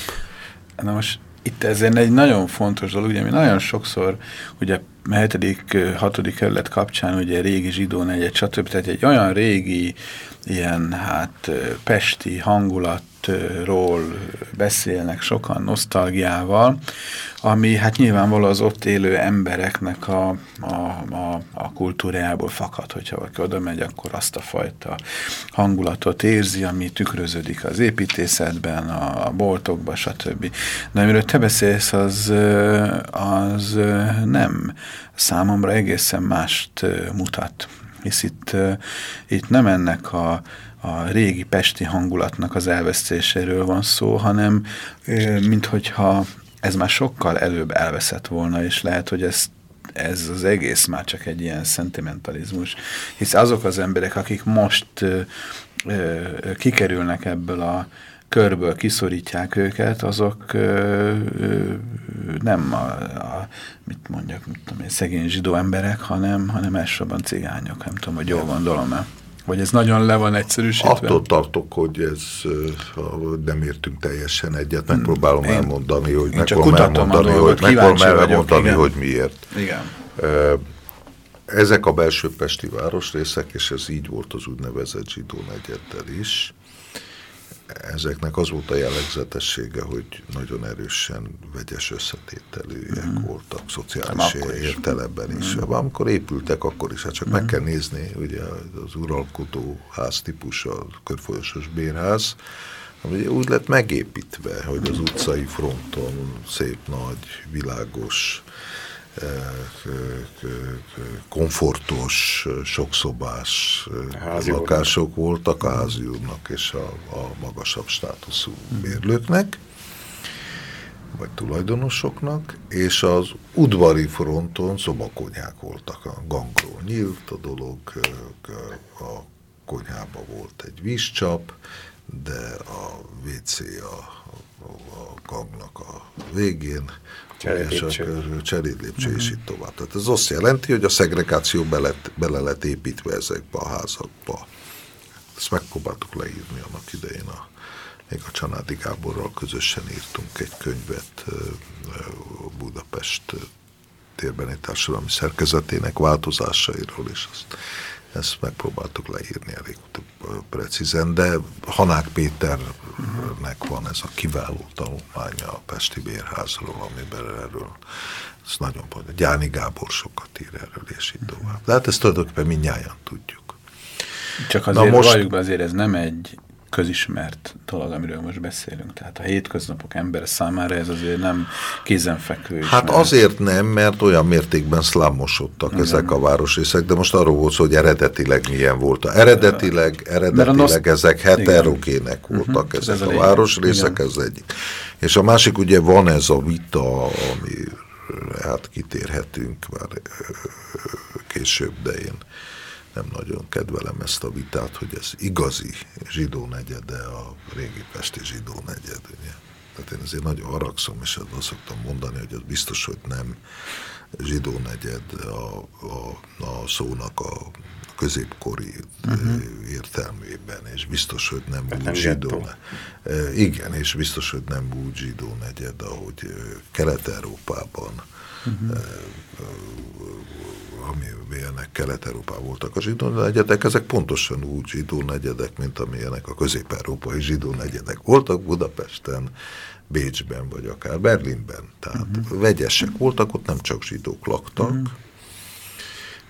Na most itt ezen egy nagyon fontos dolog, ugye mi nagyon sokszor, ugye 7. 6. kerület kapcsán ugye régi zsidó negyed, stb. Tehát egy olyan régi ilyen hát pesti hangulatról beszélnek sokan nosztalgiával, ami hát nyilvánvaló az ott élő embereknek a, a, a, a kultúrájából fakad, hogyha valaki oda megy, akkor azt a fajta hangulatot érzi, ami tükröződik az építészetben, a, a boltokban, stb. De amiről te beszélsz, az, az nem számomra egészen mást mutat hisz itt, itt nem ennek a, a régi pesti hangulatnak az elvesztéséről van szó, hanem minthogyha ez már sokkal előbb elveszett volna, és lehet, hogy ez, ez az egész már csak egy ilyen szentimentalizmus, hisz azok az emberek, akik most ö, ö, kikerülnek ebből a körből kiszorítják őket, azok ö, ö, nem a, a, mit mondjak, mit tudom én, szegény zsidó emberek, hanem, hanem elsősorban cigányok, nem tudom, hogy jól gondolom-e. Vagy ez nagyon le van egyszerűsítve? Attól tartok, hogy ez nem értünk teljesen egyet, megpróbálom én, elmondani, hogy megpróbálom elmondani, hogy, megpróbálom elmondani, vagyok, hogy miért. Igen. Ezek a belső pesti városrészek, és ez így volt az úgynevezett zsidó negyeddel is, ezeknek az volt a jellegzetessége, hogy nagyon erősen vegyes összetételűek mm. voltak, szociális értelemben is. Mm. Amikor épültek, akkor is, hát csak mm. meg kell nézni, ugye az uralkodó ház típus, a körfolyosos bérház, ami úgy lett megépítve, hogy az utcai fronton szép nagy, világos, komfortos, sokszobás lakások voltak a házi úrnak és a, a magasabb státuszú bérlőknek, vagy tulajdonosoknak, és az udvari fronton szobakonyhák voltak, a gangról nyílt a dolog, a konyhába volt egy vízcsap, de a WC a, a gangnak a végén, cserédlépcső, uh -huh. és így tovább. Tehát ez azt jelenti, hogy a szegregáció bele, bele lett építve ezekbe a házakba. Ezt megpróbáltuk leírni annak idején a még a Csanádi Gáborral közösen írtunk egy könyvet Budapest térbeni társadalmi szerkezetének változásairól, és azt ezt megpróbáltuk leírni elég precízen, de Hanák Péternek van ez a kiváló tanulmánya a Pesti Bérházról, amiben erről ez nagyon pont. Gyáni Gábor sokat ír erről, és így tovább. De hát ezt tulajdonképpen mindnyáján tudjuk. Csak azért Na most, valljuk be, azért ez nem egy közismert dolog, amiről most beszélünk. Tehát a hétköznapok ember számára ez azért nem kézenfekvő. Hát mert... azért nem, mert olyan mértékben szlámosodtak Igen. ezek a városrészek, de most arról volt szó, hogy eredetileg milyen volt. Eredetileg, eredetileg ezek heterogének voltak uh -huh. ezek ez a, a városrészek, ez egyik. És a másik ugye van ez a vita, ami hát kitérhetünk már később, de én nem nagyon kedvelem ezt a vitát, hogy ez igazi zsidó negyede a régi Pesti zsidó negyed. Ugye? Tehát én azért nagyon haragszom, és azt szoktam mondani, hogy az biztos, hogy nem zsidó negyed a, a, a szónak a középkori uh-huh. értelmében, és biztos, hogy nem hát úgy nem zsidó. Ne, igen, és biztos, hogy nem úgy zsidó negyed, ahogy Kelet-Európában uh-huh amilyenek Kelet-Európában voltak a zsidó negyedek, ezek pontosan úgy zsidó negyedek, mint amilyenek a közép-európai zsidó negyedek voltak Budapesten, Bécsben, vagy akár Berlinben. Tehát uh -huh. vegyesek voltak, ott nem csak zsidók laktak, uh mhm. -huh.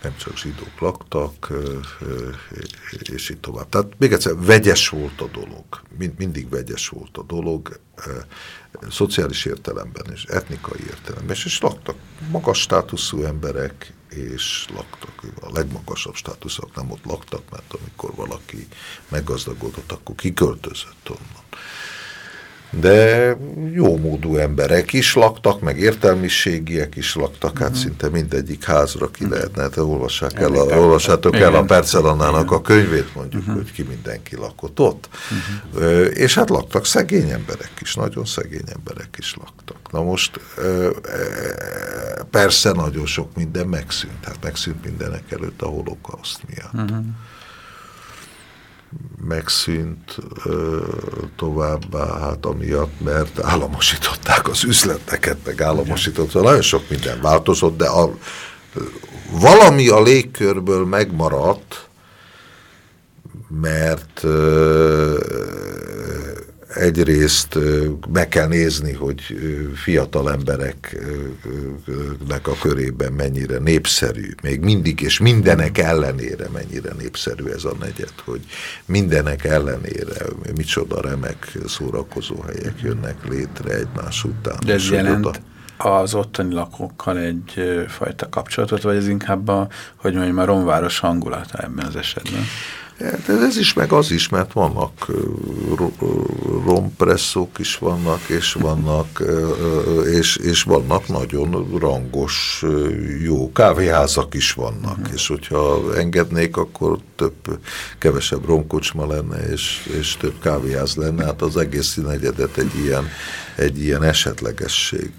nem csak zsidók laktak, és így tovább. Tehát még egyszer, vegyes volt a dolog. Mind, mindig vegyes volt a dolog, szociális értelemben és etnikai értelemben, és, és laktak magas státuszú emberek, és laktak. A legmagasabb státuszok nem ott laktak, mert amikor valaki meggazdagodott, akkor kiköltözött onnan de jó módú emberek is laktak, meg értelmiségiek is laktak, hát uh mhm. -huh. szinte mindegyik házra ki mhm. lehetne, hát olvassák el, a, olvassátok el a Percelannának a könyvét, mondjuk, uh mhm. -huh. hogy ki mindenki lakott ott. Uh -huh. És hát laktak szegény emberek is, nagyon szegény emberek is laktak. Na most persze nagyon sok minden megszűnt, hát megszűnt mindenek előtt a holokauszt miatt. Uh -huh megszűnt továbbá, hát amiatt, mert államosították az üzleteket, meg államosították, nagyon sok minden változott, de a, valami a légkörből megmaradt, mert egyrészt meg kell nézni, hogy fiatal embereknek a körében mennyire népszerű, még mindig és mindenek ellenére mennyire népszerű ez a negyed, hogy mindenek ellenére micsoda remek szórakozó helyek jönnek létre egymás után. De ez jelent oda... az ottani lakókkal egyfajta kapcsolatot, vagy ez inkább a, hogy mondjam, a romváros hangulata ebben az esetben? Hát ez is, meg az is, mert vannak rompresszók is vannak, és vannak, és, és vannak nagyon rangos, jó kávéházak is vannak, -huh. és hogyha engednék, akkor több, kevesebb romkocsma lenne, és, és több kávéház lenne, hát az egész negyedet egy ilyen, egy ilyen esetlegesség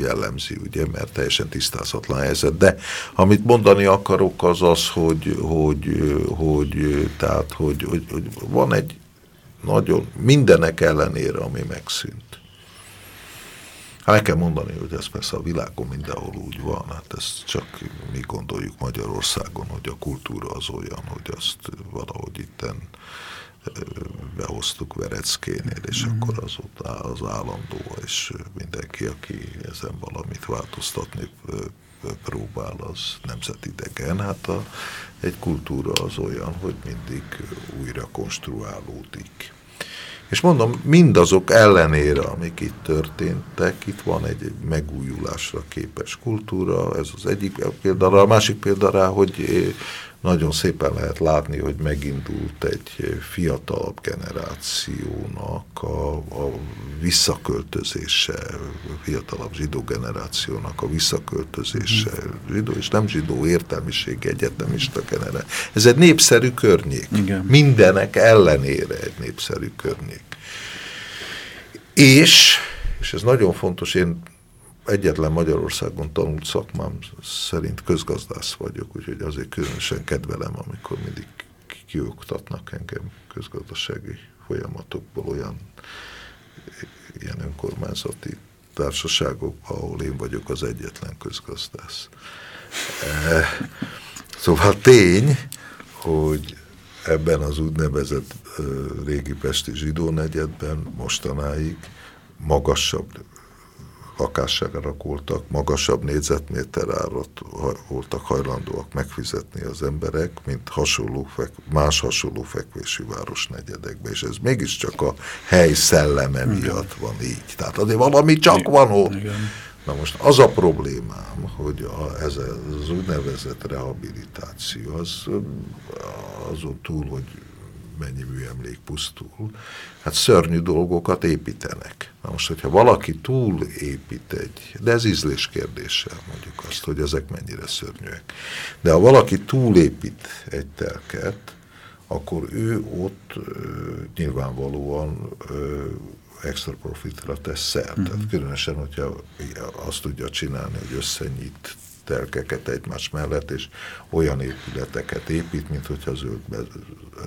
jellemzi, ugye, mert teljesen tisztázatlan helyzet. De amit mondani akarok, az az, hogy, hogy, hogy, tehát, hogy, hogy, hogy van egy nagyon mindenek ellenére, ami megszűnt. Hát kell mondani, hogy ez persze a világon mindenhol úgy van, hát ezt csak mi gondoljuk Magyarországon, hogy a kultúra az olyan, hogy azt valahogy itten behoztuk Vereckénél, és mm. akkor az ott az állandó, és mindenki, aki ezen valamit változtatni próbál, az nemzetidegen. Hát a, egy kultúra az olyan, hogy mindig újra konstruálódik. És mondom, mindazok ellenére, amik itt történtek, itt van egy, egy megújulásra képes kultúra, ez az egyik példa, a másik példa rá, hogy nagyon szépen lehet látni, hogy megindult egy fiatalabb generációnak a, a visszaköltözése, fiatalabb zsidó generációnak a visszaköltözése, mhm. zsidó és nem zsidó értelmiség egyetemista generáció. Ez egy népszerű környék. Igen. Mindenek ellenére egy népszerű környék. És, és ez nagyon fontos, én egyetlen Magyarországon tanult szakmám szerint közgazdász vagyok, úgyhogy azért különösen kedvelem, amikor mindig kioktatnak engem közgazdasági folyamatokból olyan ilyen önkormányzati társaságokba, ahol én vagyok az egyetlen közgazdász. E, szóval tény, hogy ebben az úgynevezett régi Pesti zsidó negyedben mostanáig magasabb lakásságára voltak, magasabb négyzetméter árat voltak hajlandóak megfizetni az emberek, mint hasonló fek, más hasonló fekvésű városnegyedekben, és ez mégiscsak a hely szelleme miatt van így. Tehát azért valami csak van ott. Na most az a problémám, hogy a, ez az úgynevezett rehabilitáció, az azon túl, hogy mennyi műemlék pusztul. Hát szörnyű dolgokat építenek. Na most, hogyha valaki túl épít egy, de ez ízlés kérdése, mondjuk azt, hogy ezek mennyire szörnyűek. De ha valaki túl épít egy telket, akkor ő ott ö, nyilvánvalóan ö, extra profitra tesz szert. Mm -hmm. Tehát különösen, hogyha azt tudja csinálni, hogy összenyit telkeket egymás mellett, és olyan épületeket épít, mint hogyha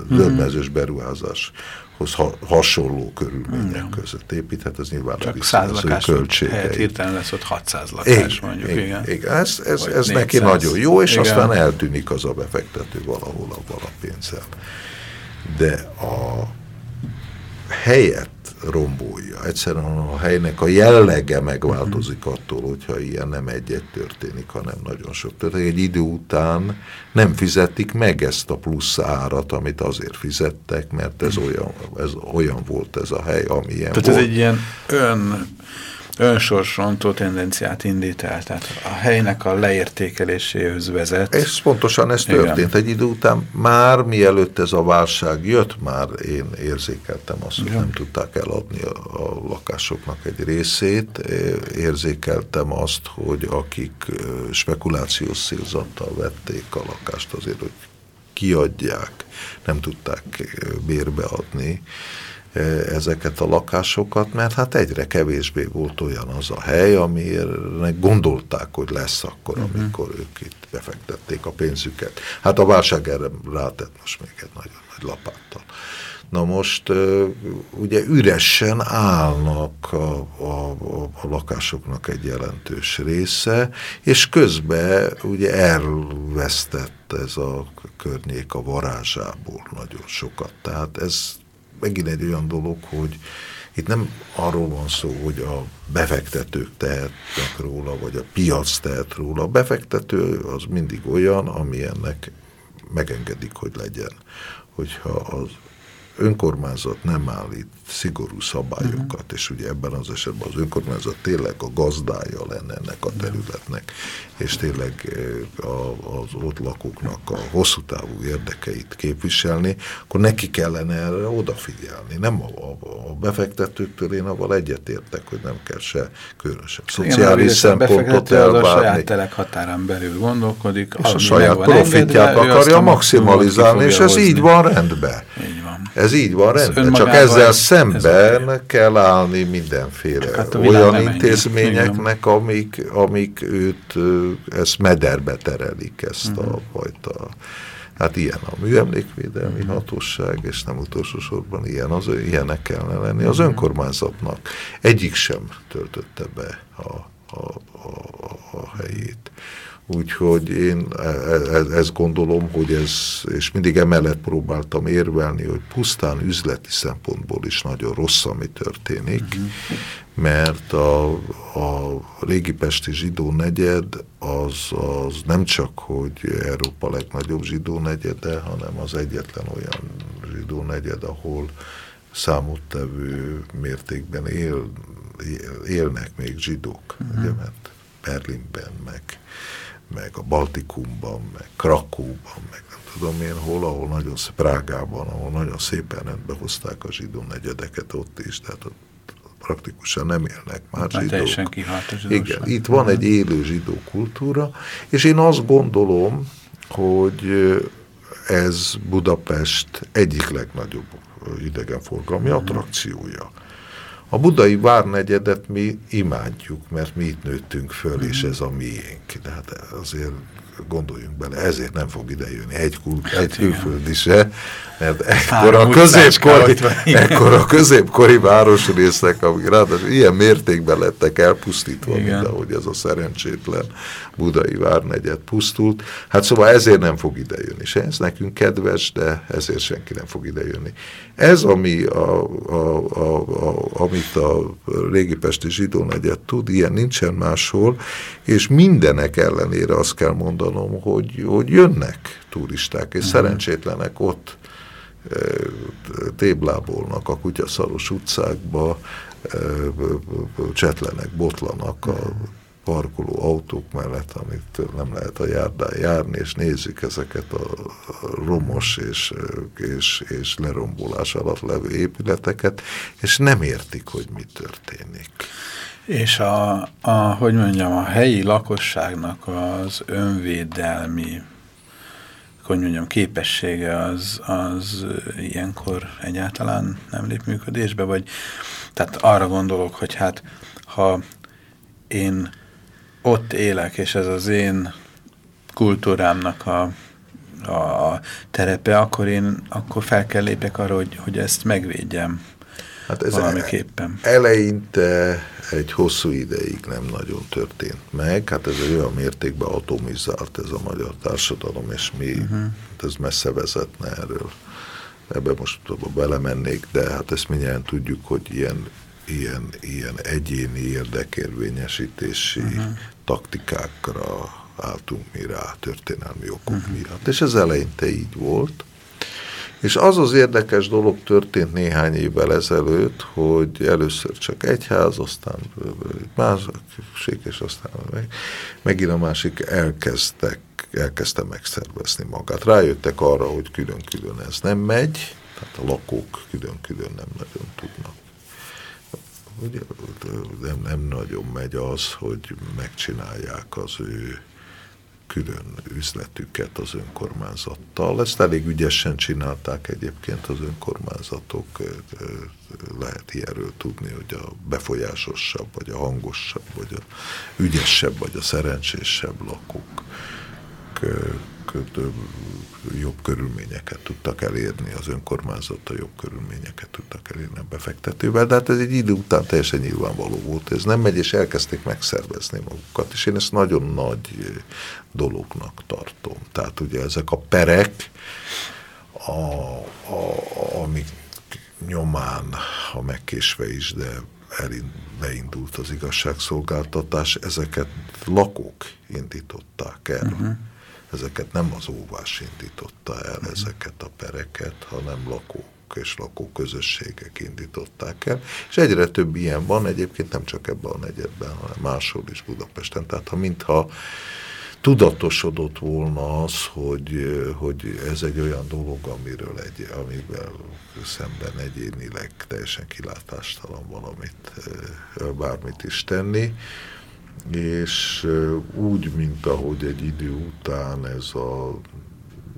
zöldmezős beruházáshoz ha, hasonló körülmények mm. között építhet, ez nyilván Csak száz lakás helyett hirtelen lesz ott 600 lakás, igen, mondjuk. Igen, igen. igen. Ez, ez, ez neki nagyon jó, és igen. aztán eltűnik az a befektető valahol abban a pénzzel. De a helyet rombolja. Egyszerűen a helynek a jellege megváltozik attól, hogyha ilyen nem egyet történik, hanem nagyon sok történik. Egy idő után nem fizetik meg ezt a plusz árat, amit azért fizettek, mert ez olyan, ez olyan volt ez a hely, amilyen Tehát volt. ez egy ilyen ön önsorsrontó tendenciát indít el, tehát a helynek a leértékeléséhez vezet. Ez pontosan ez történt. Igen. Egy idő után már mielőtt ez a válság jött, már én érzékeltem azt, hogy Igen. nem tudták eladni a, a lakásoknak egy részét. Érzékeltem azt, hogy akik spekulációs szélzattal vették a lakást azért, hogy kiadják, nem tudták bérbe adni ezeket a lakásokat, mert hát egyre kevésbé volt olyan az a hely, amire gondolták, hogy lesz akkor, uh-huh. amikor ők itt befektették a pénzüket. Hát a válság erre rátett most még egy nagyon nagy lapáttal. Na most ugye üresen állnak a, a, a lakásoknak egy jelentős része, és közben ugye elvesztett ez a környék a varázsából nagyon sokat. Tehát ez megint egy olyan dolog, hogy itt nem arról van szó, hogy a befektetők tehetnek róla, vagy a piac tehet róla. A befektető az mindig olyan, ami ennek megengedik, hogy legyen. Hogyha az önkormányzat nem állít szigorú szabályokat, uh-huh. és ugye ebben az esetben az önkormányzat tényleg a gazdája lenne ennek a területnek, és tényleg eh, a, az ott lakóknak a hosszú távú érdekeit képviselni, akkor neki kellene erre odafigyelni. Nem a, a, a befektetőktől én avval egyetértek, hogy nem kell se különösebb szociális szempontot elvárni. A saját telek határán belül gondolkodik. És a saját profitját akarja maximalizálni, és ez így van rendben. Így van. Ez így van rendben, csak ezzel szemben ez kell állni mindenféle hát olyan intézményeknek, amik, amik őt, ezt mederbe terelik, ezt uh -huh. a mhm. fajta... Hát ilyen a műemlékvédelmi. -huh. hatóság, és nem utolsó sorban ilyen, az, ilyenek kellene lenni az mhm. önkormányzatnak. Egyik sem töltötte be a, a, a, a helyét. Úgyhogy én e, e, e, ezt gondolom, hogy ez, és mindig emellett próbáltam érvelni, hogy pusztán üzleti szempontból is nagyon rossz, ami történik, uh mhm. -huh. mert a, a régi Pesti zsidó negyed az, az nem csak, hogy Európa legnagyobb zsidó negyede, hanem az egyetlen olyan zsidó negyed, ahol számottevő mértékben él, élnek még zsidók, uh -huh. ugye, mert Berlinben, meg meg a Baltikumban, meg Krakóban, meg nem tudom én hol, ahol nagyon szép, Prágában, ahol nagyon szépen rendbe hozták a zsidó negyedeket ott is, tehát ott praktikusan nem élnek már már zsidók. Igen, itt van egy élő zsidó kultúra, és én azt gondolom, hogy ez Budapest egyik legnagyobb idegenforgalmi attrakciója. A budai várnegyedet mi imádjuk, mert mi itt nőttünk föl, és mhm. ez a miénk. De hát azért gondoljunk bele, ezért nem fog idejönni egy, kul, hát egy külföldi se, mert ekkor a, középkori, ekkor a középkori városrészek, amik ráadásul ilyen mértékben lettek elpusztítva, Igen. mint ahogy ez a szerencsétlen budai várnegyed pusztult. Hát szóval ezért nem fog idejönni. Se ez nekünk kedves, de ezért senki nem fog idejönni. Ez, ami a, a, a, a, amit a régi Pesti zsidó negyed tud, ilyen nincsen máshol, és mindenek ellenére azt kell mondanom, hogy, hogy jönnek turisták, és uh -huh. szerencsétlenek ott téblábolnak a kutyaszaros utcákba, csetlenek, botlanak a parkoló autók mellett, amit nem lehet a járdán járni, és nézzük ezeket a romos és, és, és lerombolás alatt levő épületeket, és nem értik, hogy mi történik. És a, a, hogy mondjam, a helyi lakosságnak az önvédelmi hogy mondjam, képessége az, az ilyenkor egyáltalán nem lép működésbe, vagy tehát arra gondolok, hogy hát ha én ott élek, és ez az én kultúrámnak a, a terepe, akkor én akkor fel kell lépek arra, hogy, hogy ezt megvédjem hát ez valamiképpen. Eleinte egy hosszú ideig nem nagyon történt meg, hát ez egy olyan mértékben atomizált ez a magyar társadalom, és mi, uh mhm. -huh. ez messze vezetne erről. Ebbe most belemennék, de hát ezt mindjárt tudjuk, hogy ilyen ilyen, ilyen egyéni érdekérvényesítési uh mhm. -huh. taktikákra álltunk mi rá történelmi okok uh mhm. -huh. miatt. És ez eleinte így volt. És az az érdekes dolog történt néhány évvel ezelőtt, hogy először csak egy ház, aztán másik, és aztán meg, megint a másik elkezdtek, elkezdte megszervezni magát. Rájöttek arra, hogy külön-külön ez nem megy, tehát a lakók külön-külön nem nagyon tudnak ugye nem, nem nagyon megy az, hogy megcsinálják az ő külön üzletüket az önkormányzattal. Ezt elég ügyesen csinálták egyébként az önkormányzatok, lehet ilyenről tudni, hogy a befolyásosabb, vagy a hangosabb, vagy a ügyesebb, vagy a szerencsésebb lakók jobb körülményeket tudtak elérni, az önkormányzata jobb körülményeket tudtak elérni a befektetővel, de hát ez egy idő után teljesen nyilvánvaló volt. Ez nem megy, és elkezdték megszervezni magukat, és én ezt nagyon nagy dolognak tartom. Tehát ugye ezek a perek, a, a, amik nyomán, ha megkésve is, de elind, beindult az igazságszolgáltatás, ezeket lakók indították el. Uh -huh ezeket nem az óvás indította el, ezeket a pereket, hanem lakók és lakóközösségek indították el, és egyre több ilyen van, egyébként nem csak ebben a negyedben, hanem máshol is Budapesten, tehát ha mintha tudatosodott volna az, hogy, hogy ez egy olyan dolog, amiről egy, amivel szemben egyénileg teljesen kilátástalan valamit, bármit is tenni, és úgy, mint ahogy egy idő után ez a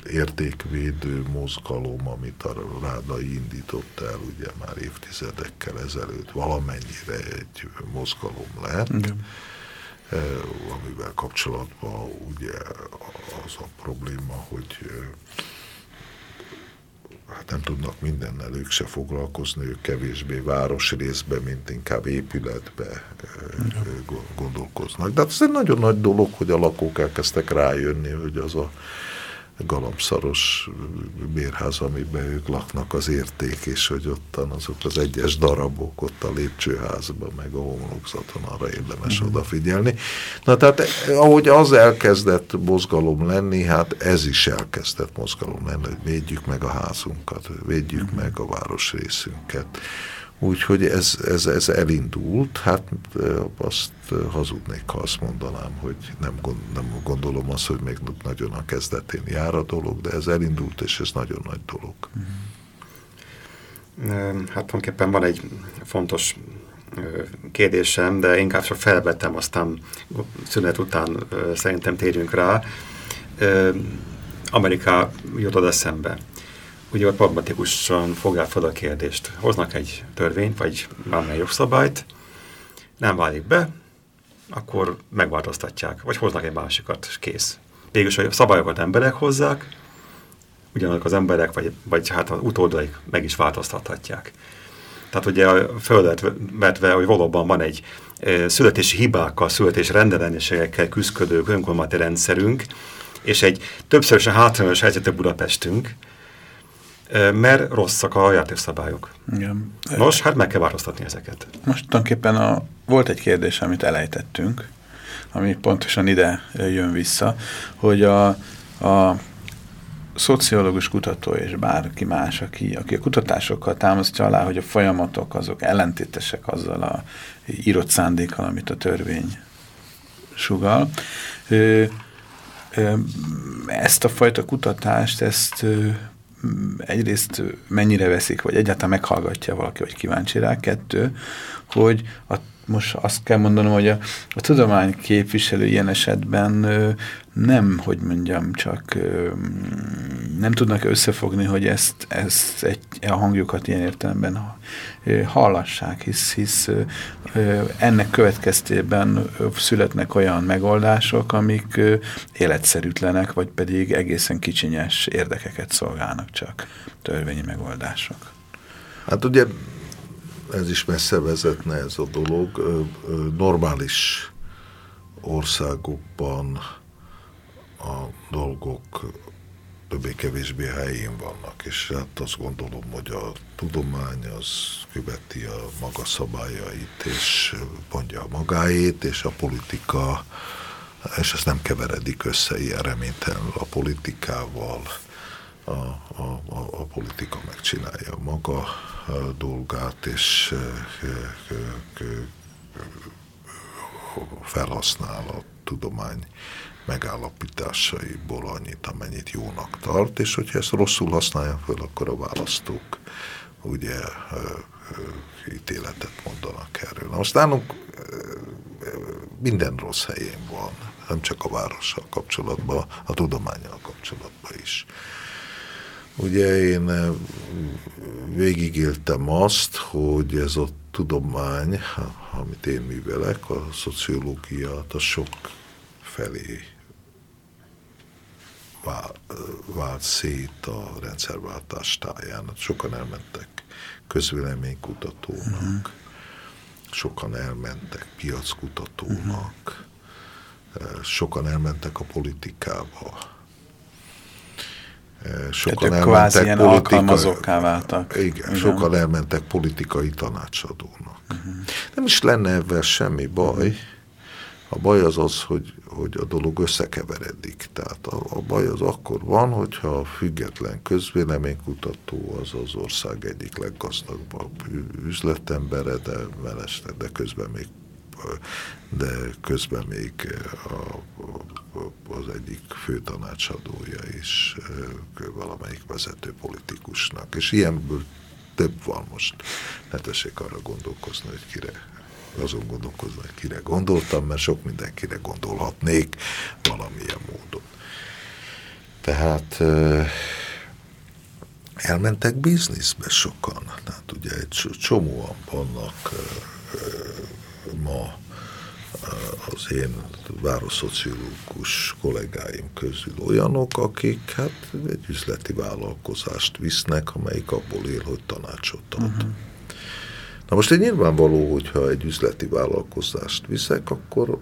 értékvédő mozgalom, amit a Rádai indított el ugye már évtizedekkel ezelőtt, valamennyire egy mozgalom lett, Igen. amivel kapcsolatban ugye az a probléma, hogy hát nem tudnak mindennel ők se foglalkozni, ők kevésbé városrészbe, mint inkább épületbe gondolkoznak. De hát ez egy nagyon nagy dolog, hogy a lakók elkezdtek rájönni, hogy az a galambszaros bérház, amiben ők laknak az érték, és hogy ottan azok az egyes darabok ott a lépcsőházban, meg a homlokzaton arra érdemes mm. odafigyelni. Na tehát ahogy az elkezdett mozgalom lenni, hát ez is elkezdett mozgalom lenni, hogy védjük meg a házunkat, védjük mm. meg a városrészünket Úgyhogy ez, ez, ez elindult, hát azt hazudnék, ha azt mondanám, hogy nem, gond, nem gondolom azt, hogy még nagyon a kezdetén jár a dolog, de ez elindult, és ez nagyon nagy dolog. Hát tulajdonképpen van egy fontos kérdésem, de inkább csak felvettem, aztán szünet után szerintem térjünk rá. Amerika jutott eszembe ugye ott pragmatikusan fogják fel a kérdést. Hoznak egy törvényt, vagy valamely jogszabályt, nem válik be, akkor megváltoztatják, vagy hoznak egy másikat, és kész. Végülis a szabályokat emberek hozzák, ugyanazok az emberek, vagy, vagy hát az utódaik meg is változtathatják. Tehát ugye a földet vetve, hogy valóban van egy születési hibákkal, születési rendellenességekkel küzdködő önkormányzati rendszerünk, és egy többszörösen hátrányos helyzetű Budapestünk, mert rosszak a játékszabályok. Igen. Nos, hát meg kell változtatni ezeket. Most tulajdonképpen a, volt egy kérdés, amit elejtettünk, ami pontosan ide jön vissza, hogy a, a szociológus kutató és bárki más, aki, aki a kutatásokkal támasztja alá, hogy a folyamatok azok ellentétesek azzal a írott szándékkal, amit a törvény sugal. Ezt a fajta kutatást, ezt egyrészt mennyire veszik, vagy egyáltalán meghallgatja valaki, vagy kíváncsi rá, kettő, hogy a most azt kell mondanom, hogy a, a tudomány képviselő ilyen esetben ö, nem, hogy mondjam, csak ö, nem tudnak összefogni, hogy ezt, ezt egy, a hangjukat ilyen értelemben ö, hallassák, hisz, hisz ö, ö, ennek következtében születnek olyan megoldások, amik ö, életszerűtlenek, vagy pedig egészen kicsinyes érdekeket szolgálnak csak törvényi megoldások. Hát ugye ez is messze vezetne ez a dolog. Normális országokban a dolgok többé-kevésbé helyén vannak, és hát azt gondolom, hogy a tudomány az követi a maga szabályait, és mondja a magáét, és a politika, és ezt nem keveredik össze ilyen reménytelenül a politikával, a, a, a, a politika megcsinálja maga dolgát, és felhasznál a tudomány megállapításaiból annyit, amennyit jónak tart, és hogyha ezt rosszul használja föl, akkor a választók ugye ítéletet mondanak erről. Na most nálunk minden rossz helyén van, nem csak a várossal kapcsolatban, a tudományjal kapcsolatban is. Ugye én eh, végigéltem azt, hogy ez a tudomány, amit én művelek, a szociológiát, a sok felé vált szét a rendszerváltás táján. Sokan elmentek közvéleménykutatónak, uh-huh. sokan elmentek piackutatónak, uh-huh. sokan elmentek a politikába Sokan Tehát elmentek ilyen alkalmazókká váltak. Igen, igen, sokan elmentek politikai tanácsadónak. Uh -huh. Nem is lenne ebben semmi baj. A baj az az, hogy, hogy a dolog összekeveredik. Tehát a, a baj az akkor van, hogyha a független közvéleménykutató az az ország egyik leggazdagabb üzletembere, de, de közben még de közben még a, az egyik fő tanácsadója is valamelyik vezető politikusnak. És ilyenből több van most. Ne tessék arra gondolkozni, hogy kire azon gondolkozni, hogy kire gondoltam, mert sok mindenkire gondolhatnék valamilyen módon. Tehát elmentek bizniszbe sokan. Tehát ugye egy csomóan vannak ma az én városszociológus kollégáim közül olyanok, akik hát egy üzleti vállalkozást visznek, amelyik abból él, hogy tanácsot ad. Uh-huh. Na most egy nyilvánvaló, hogyha egy üzleti vállalkozást viszek, akkor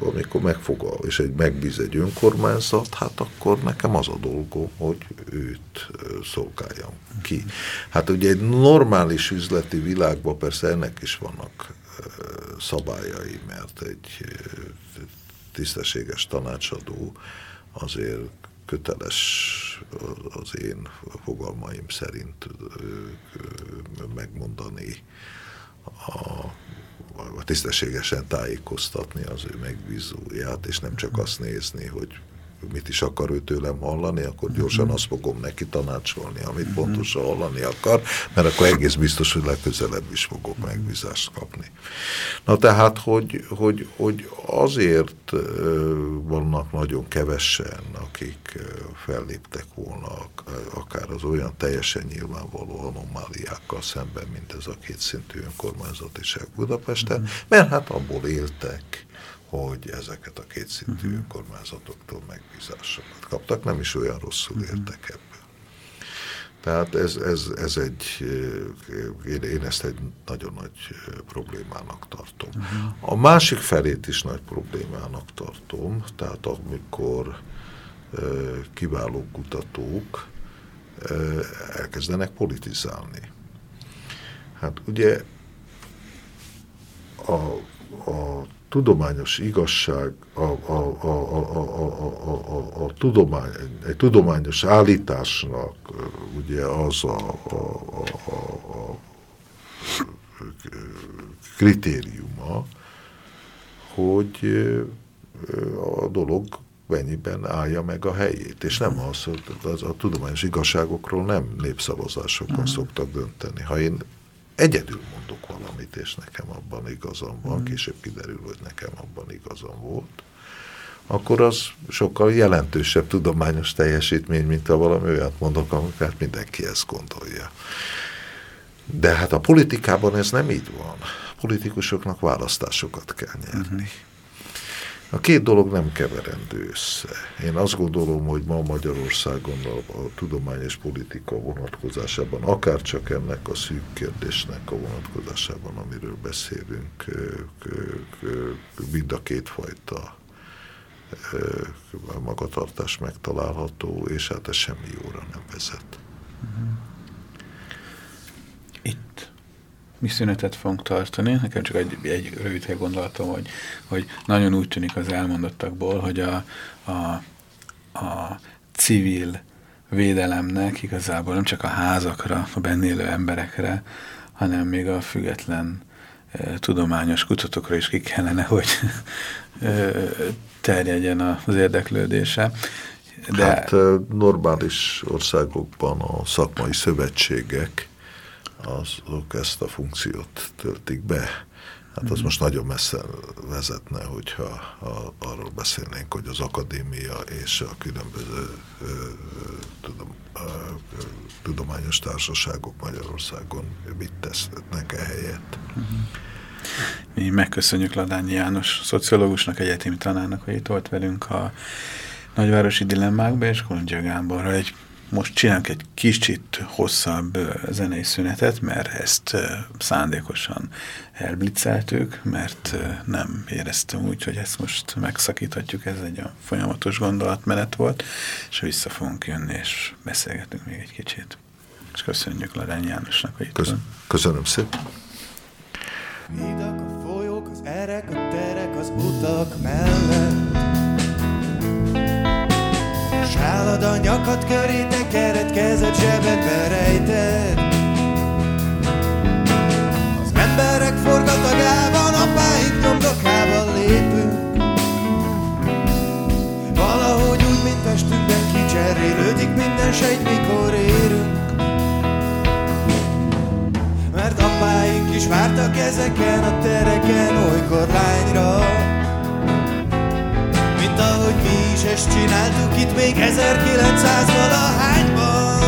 amikor megfog, és egy megbíz egy önkormányzat, hát akkor nekem az a dolgom, hogy őt szolgáljam ki. Hát ugye egy normális üzleti világban persze ennek is vannak szabályai, mert egy tisztességes tanácsadó azért köteles az én fogalmaim szerint megmondani, a, a tisztességesen tájékoztatni az ő megbízóját, és nem csak azt nézni, hogy mit is akar ő tőlem hallani, akkor gyorsan mhm. azt fogom neki tanácsolni, amit mhm. pontosan hallani akar, mert akkor egész biztos, hogy legközelebb is fogok mhm. megbízást kapni. Na tehát, hogy, hogy, hogy azért vannak nagyon kevesen, akik felléptek volna akár az olyan teljesen nyilvánvaló anomáliákkal szemben, mint ez a kétszintű önkormányzatiság Budapesten, mert hát abból éltek, hogy ezeket a kétszintű uh-huh. önkormányzatoktól megbízásokat kaptak, nem is olyan rosszul uh-huh. értek ebből. Tehát ez, ez, ez egy, én, én ezt egy nagyon nagy problémának tartom. Uh-huh. A másik felét is nagy problémának tartom, tehát amikor kiváló kutatók elkezdenek politizálni. Hát ugye a, a tudományos igazság, a, a, a, a, a, a, a, a tudomány, egy tudományos állításnak ugye az a, a, a, a, a kritériuma, hogy a dolog mennyiben állja meg a helyét. És nem az, hogy az, a tudományos igazságokról nem népszavazásokon uh-huh. szoktak dönteni. Ha én egyedül mondok valamit, és nekem abban igazam van, uh-huh. később kiderül, hogy nekem abban igazam volt, akkor az sokkal jelentősebb tudományos teljesítmény, mint ha valami olyat mondok, amiket mindenki ezt gondolja. De hát a politikában ez nem így van. Politikusoknak választásokat kell nyerni. Uh-huh. A két dolog nem keverendő össze. Én azt gondolom, hogy ma Magyarországon a, a tudományos politika vonatkozásában, akár csak ennek a szűk kérdésnek a vonatkozásában, amiről beszélünk, mind a kétfajta magatartás megtalálható, és hát ez semmi jóra nem vezet. Itt mi szünetet fogunk tartani. Nekem csak egy, egy rövid gondolatom, hogy, hogy nagyon úgy tűnik az elmondottakból, hogy a, a, a civil védelemnek igazából nem csak a házakra, a benne élő emberekre, hanem még a független e, tudományos kutatókra is ki kellene, hogy e, terjedjen az érdeklődése. De... Hát normális országokban a szakmai szövetségek azok ezt a funkciót töltik be. Hát az mm. most nagyon messze vezetne, hogyha a, arról beszélnénk, hogy az akadémia és a különböző ö, tudom, ö, tudományos társaságok Magyarországon mit tesznek e helyett. Mm. Mi megköszönjük Ladányi János szociológusnak, egyetemi tanárnak, hogy itt volt velünk a nagyvárosi dilemmákba, és Kolondzsia Gáborral egy most csinálunk egy kicsit hosszabb zenei szünetet, mert ezt szándékosan elblitzeltük, mert nem éreztem úgy, hogy ezt most megszakíthatjuk, ez egy a folyamatos gondolatmenet volt, és vissza fogunk jönni, és beszélgetünk még egy kicsit. És köszönjük Ladány Jánosnak, hogy itt Köszön, Köszönöm szépen. Hidak, a folyók, az erek, a terek, az utak mellett Sálad a nyakad köré, tekered, kezed zsebedbe rejted Az emberek forgatagában, apáink nyomdokában lépünk. Valahogy úgy, mint testünkben kicserélődik minden sejt, mikor érünk. Mert apáink is vártak ezeken a tereken olykor lányra ahogy mi is ezt csináltuk itt még 1900-valahányban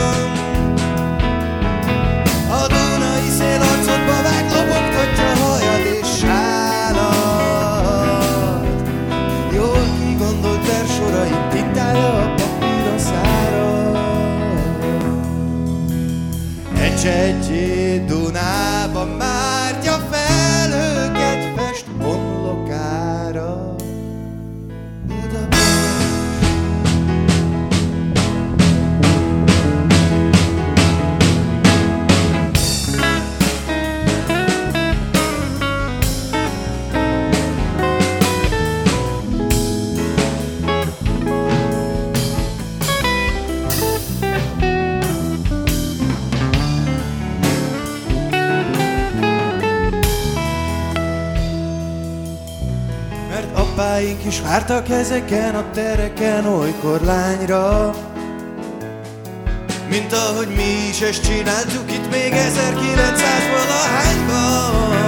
A Dunai szél arcodba vág, lobogtatja hajad és sálat Jól kigondolt versorait tiktálja a papíron szára Ecsetjé Dunába mártja Apáink is vártak ezeken a tereken olykor lányra. Mint ahogy mi is ezt csináltuk itt még 1900-valahányban A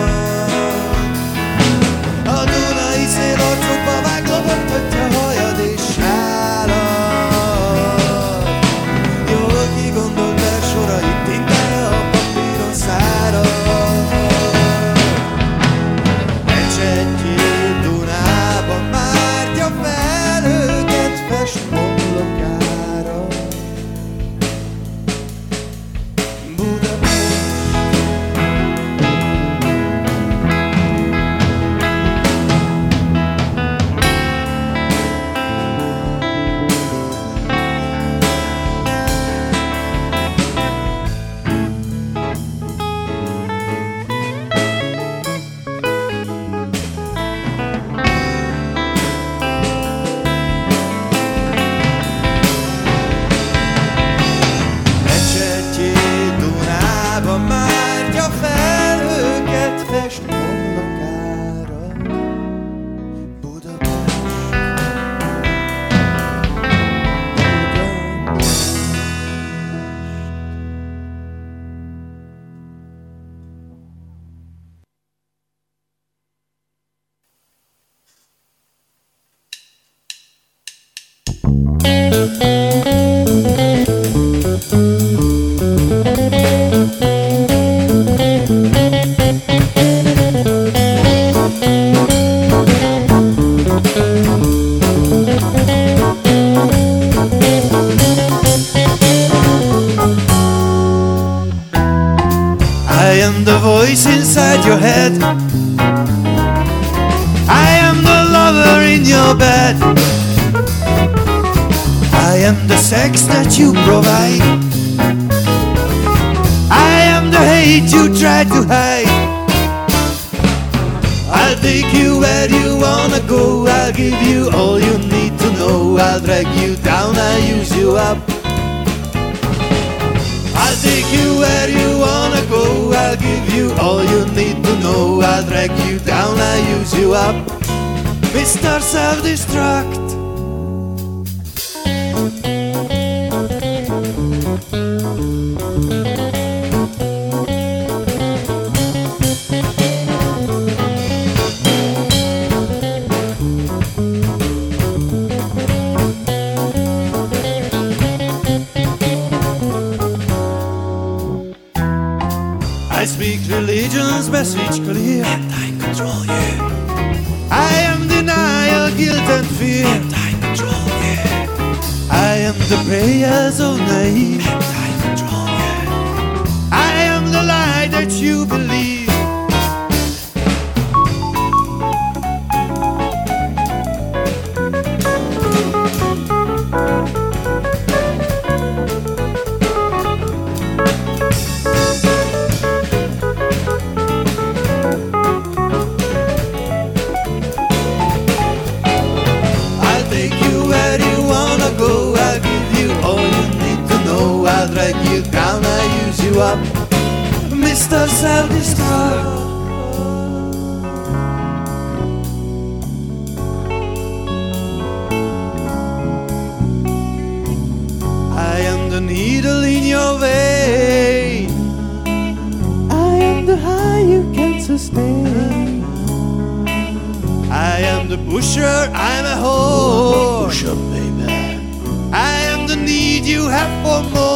have for more.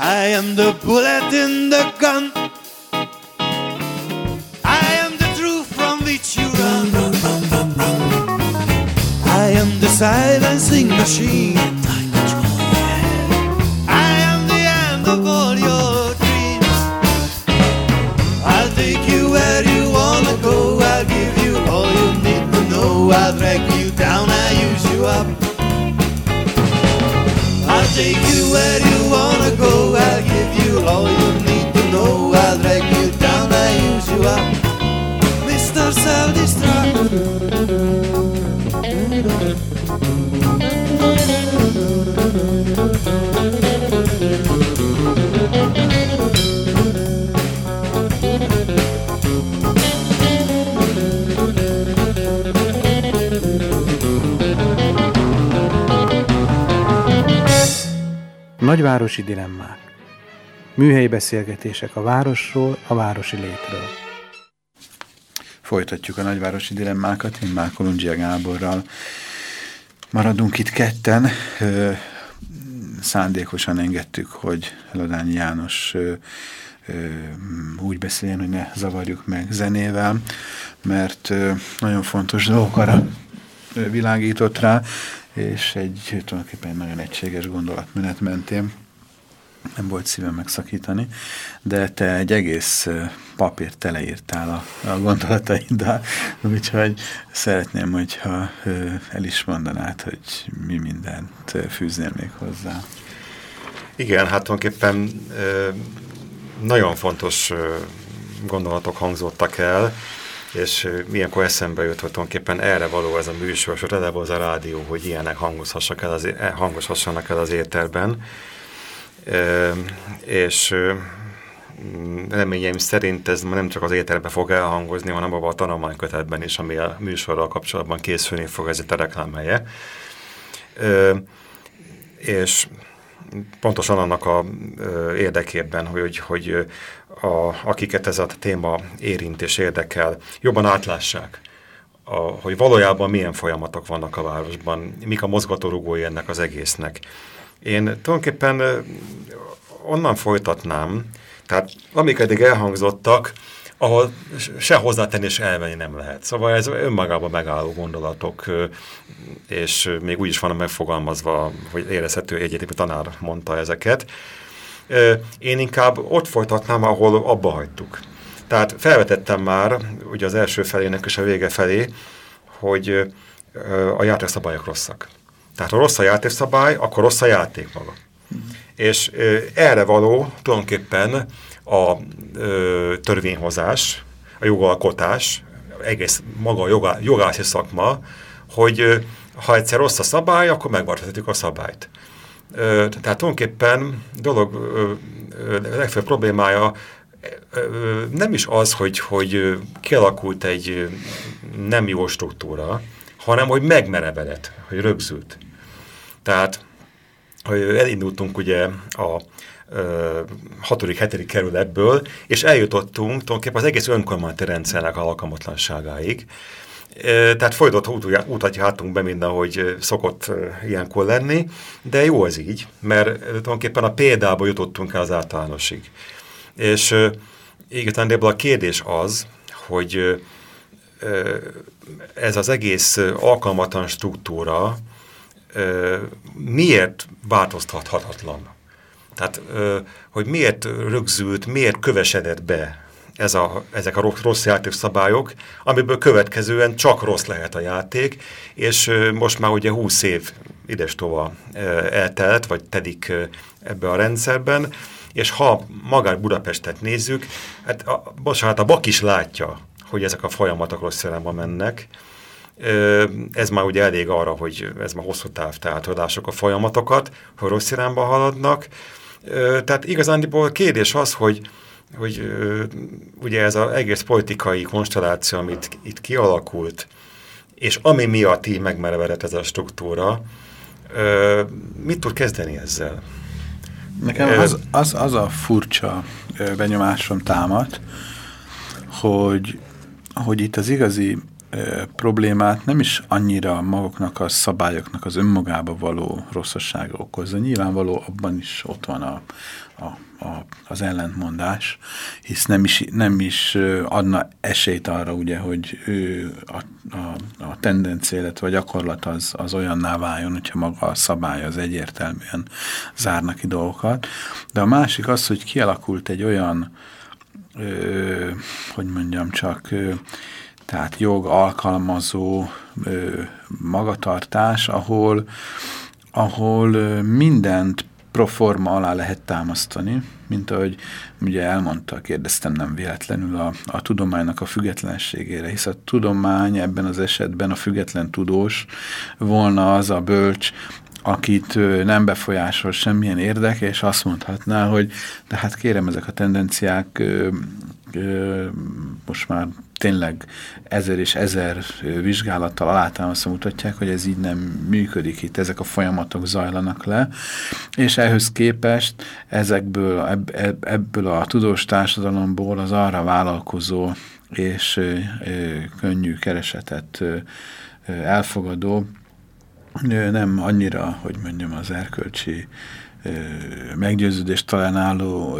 I am the bullet Nagyvárosi dilemmák. Műhelyi beszélgetések a városról, a városi létről. Folytatjuk a nagyvárosi dilemmákat, én már Kolundzsia Gáborral. Maradunk itt ketten. Szándékosan engedtük, hogy Ladányi János úgy beszéljen, hogy ne zavarjuk meg zenével, mert nagyon fontos dolgokra világított rá, és egy tulajdonképpen nagyon egységes gondolatmenet mentén nem volt szívem megszakítani, de te egy egész papírt teleírtál a, a gondolataiddal, úgyhogy szeretném, hogyha el is mondanád, hogy mi mindent fűznél még hozzá. Igen, hát tulajdonképpen nagyon fontos gondolatok hangzottak el, és ilyenkor eszembe jut, hogy tulajdonképpen erre való ez a műsor, és erre való a rádió, hogy ilyenek hangozhassak el az, hangozhassanak el az éterben. És reményeim szerint ez nem csak az ételben fog elhangozni, hanem abban a tanulmánykötetben is, ami a műsorral kapcsolatban készülni fog, ez itt a reklámhelye. És pontosan annak a érdekében, hogy, hogy a, akiket ez a téma érint és érdekel, jobban átlássák, a, hogy valójában milyen folyamatok vannak a városban, mik a mozgatórugói ennek az egésznek, Én tulajdonképpen onnan folytatnám, tehát amik eddig elhangzottak, ahol se hozzátenni, se elvenni nem lehet. Szóval ez önmagában megálló gondolatok, és még úgy is van megfogalmazva, hogy érezhető egyetemi tanár mondta ezeket. Én inkább ott folytatnám, ahol abba hagytuk. Tehát felvetettem már, ugye az első felének és a vége felé, hogy a játékszabályok rosszak. Tehát ha rossz a játékszabály, akkor rossz a játék maga. Mm. És erre való tulajdonképpen a ö, törvényhozás, a jogalkotás, egész maga a jogá, jogászi szakma, hogy ö, ha egyszer rossz a szabály, akkor megváltoztatjuk a szabályt. Ö, tehát tulajdonképpen dolog ö, ö, legfőbb problémája ö, nem is az, hogy, hogy kialakult egy nem jó struktúra, hanem hogy megmerevedett, hogy rögzült. Tehát hogy elindultunk ugye a hatodik, hetedik kerületből, és eljutottunk tulajdonképpen az egész önkormányzati rendszernek alkalmatlanságáig. Tehát folytott útat jártunk be minden, hogy szokott ilyenkor lenni, de jó ez így, mert tulajdonképpen a példából jutottunk el az általánosig. És igazándiból a kérdés az, hogy ez az egész alkalmatlan struktúra miért változtathatatlan? Tehát, hogy miért rögzült, miért kövesedett be ez a, ezek a rossz játékszabályok, amiből következően csak rossz lehet a játék, és most már ugye 20 év idestova eltelt, vagy tedik ebbe a rendszerben, és ha magát Budapestet nézzük, hát a, bocsánat, a Bak is látja, hogy ezek a folyamatok rossz irányba mennek, ez már ugye elég arra, hogy ez már hosszú táv, tehát a folyamatokat, hogy rossz irányba haladnak, tehát igazándiból kérdés az, hogy, hogy ugye ez az egész politikai konstelláció, amit itt kialakult, és ami miatt így megmerevedett ez a struktúra, mit tud kezdeni ezzel? Nekem az, az, az a furcsa benyomásom támad, hogy, hogy itt az igazi problémát nem is annyira maguknak a szabályoknak az önmagába való rosszassága okozza. Nyilvánvaló abban is ott van a, a, a, az ellentmondás, hisz nem is, nem is adna esélyt arra, ugye, hogy ő a, a, a tendencia, illetve a gyakorlat az, az olyanná váljon, hogyha maga a szabály az egyértelműen zárna ki dolgokat. De a másik az, hogy kialakult egy olyan, ö, hogy mondjam csak, ö, tehát jog alkalmazó ö, magatartás, ahol, ahol mindent proforma alá lehet támasztani, mint ahogy ugye elmondta, kérdeztem nem véletlenül a, a tudománynak a függetlenségére, hisz a tudomány ebben az esetben a független tudós volna az a bölcs, akit nem befolyásol semmilyen érdeke, és azt mondhatná, hogy de hát kérem, ezek a tendenciák most már tényleg ezer és ezer vizsgálattal alátámasztva mutatják, hogy ez így nem működik itt, ezek a folyamatok zajlanak le, és ehhez képest ezekből, ebb, ebből a tudós társadalomból az arra vállalkozó és könnyű keresetet elfogadó, nem annyira, hogy mondjam, az erkölcsi meggyőződést találnáló,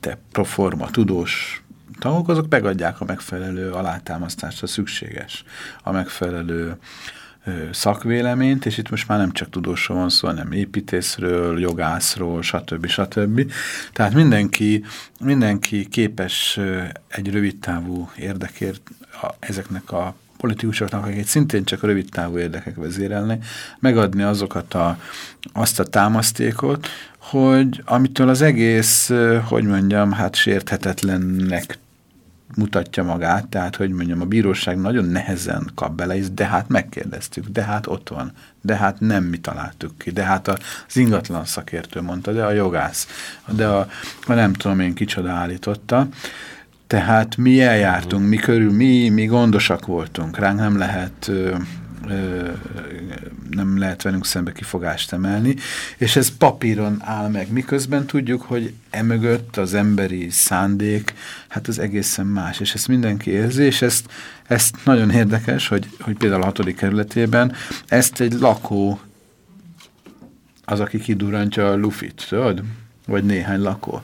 de proforma tudós tagok, azok megadják a megfelelő alátámasztást, a szükséges, a megfelelő szakvéleményt, és itt most már nem csak tudósról van szó, hanem építészről, jogászról, stb. stb. Tehát mindenki, mindenki képes egy rövidtávú érdekért a, ezeknek a politikusoknak, akik szintén csak rövid távú érdekek vezérelni, megadni azokat a, azt a támasztékot, hogy amitől az egész, hogy mondjam, hát sérthetetlennek mutatja magát, tehát, hogy mondjam, a bíróság nagyon nehezen kap bele, de hát megkérdeztük, de hát ott van, de hát nem mi találtuk ki, de hát az ingatlan szakértő mondta, de a jogász, de a, a nem tudom én kicsoda állította, tehát mi eljártunk, mi körül, mi, mi gondosak voltunk, ránk nem lehet nem lehet velünk szembe kifogást emelni, és ez papíron áll meg, miközben tudjuk, hogy emögött az emberi szándék, hát az egészen más, és ezt mindenki érzi, és ezt, ezt nagyon érdekes, hogy, hogy például a hatodik kerületében ezt egy lakó az, aki kidurantja a lufit, tudod? Vagy néhány lakó.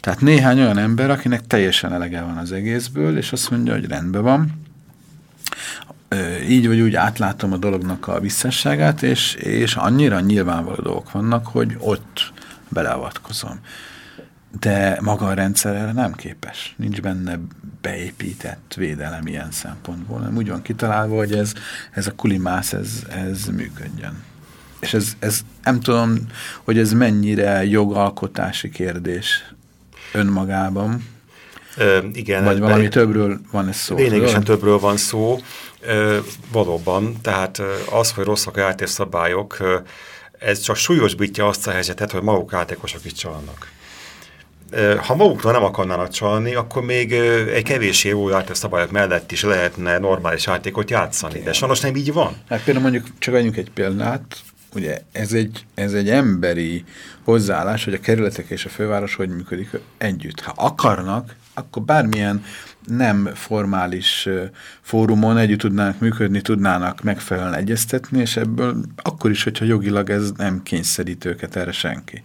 Tehát néhány olyan ember, akinek teljesen elege van az egészből, és azt mondja, hogy rendben van, így vagy úgy átlátom a dolognak a visszasságát, és, és annyira nyilvánvaló dolgok vannak, hogy ott beleavatkozom. De maga a rendszer erre nem képes. Nincs benne beépített védelem ilyen szempontból, nem úgy van kitalálva, hogy ez, ez a kulimász, ez, ez működjön. És ez, ez nem tudom, hogy ez mennyire jogalkotási kérdés önmagában. Ö, igen. Vagy valami többről van ez szó. Lényegesen többről van szó. Ö, valóban, tehát az, hogy rosszak a játékszabályok, ez csak súlyosbítja azt a helyzetet, hogy maguk játékosok is csalnak. Ha maguktól nem akarnának csalni, akkor még egy kevés jó játékszabályok mellett is lehetne normális játékot játszani, de sajnos nem így van. Hát például mondjuk csak adjunk egy példát, ugye ez egy, ez egy emberi hozzáállás, hogy a kerületek és a főváros hogy működik együtt. Ha akarnak, akkor bármilyen nem formális fórumon együtt tudnának működni, tudnának megfelelően egyeztetni, és ebből akkor is, hogyha jogilag ez nem kényszerít őket erre senki.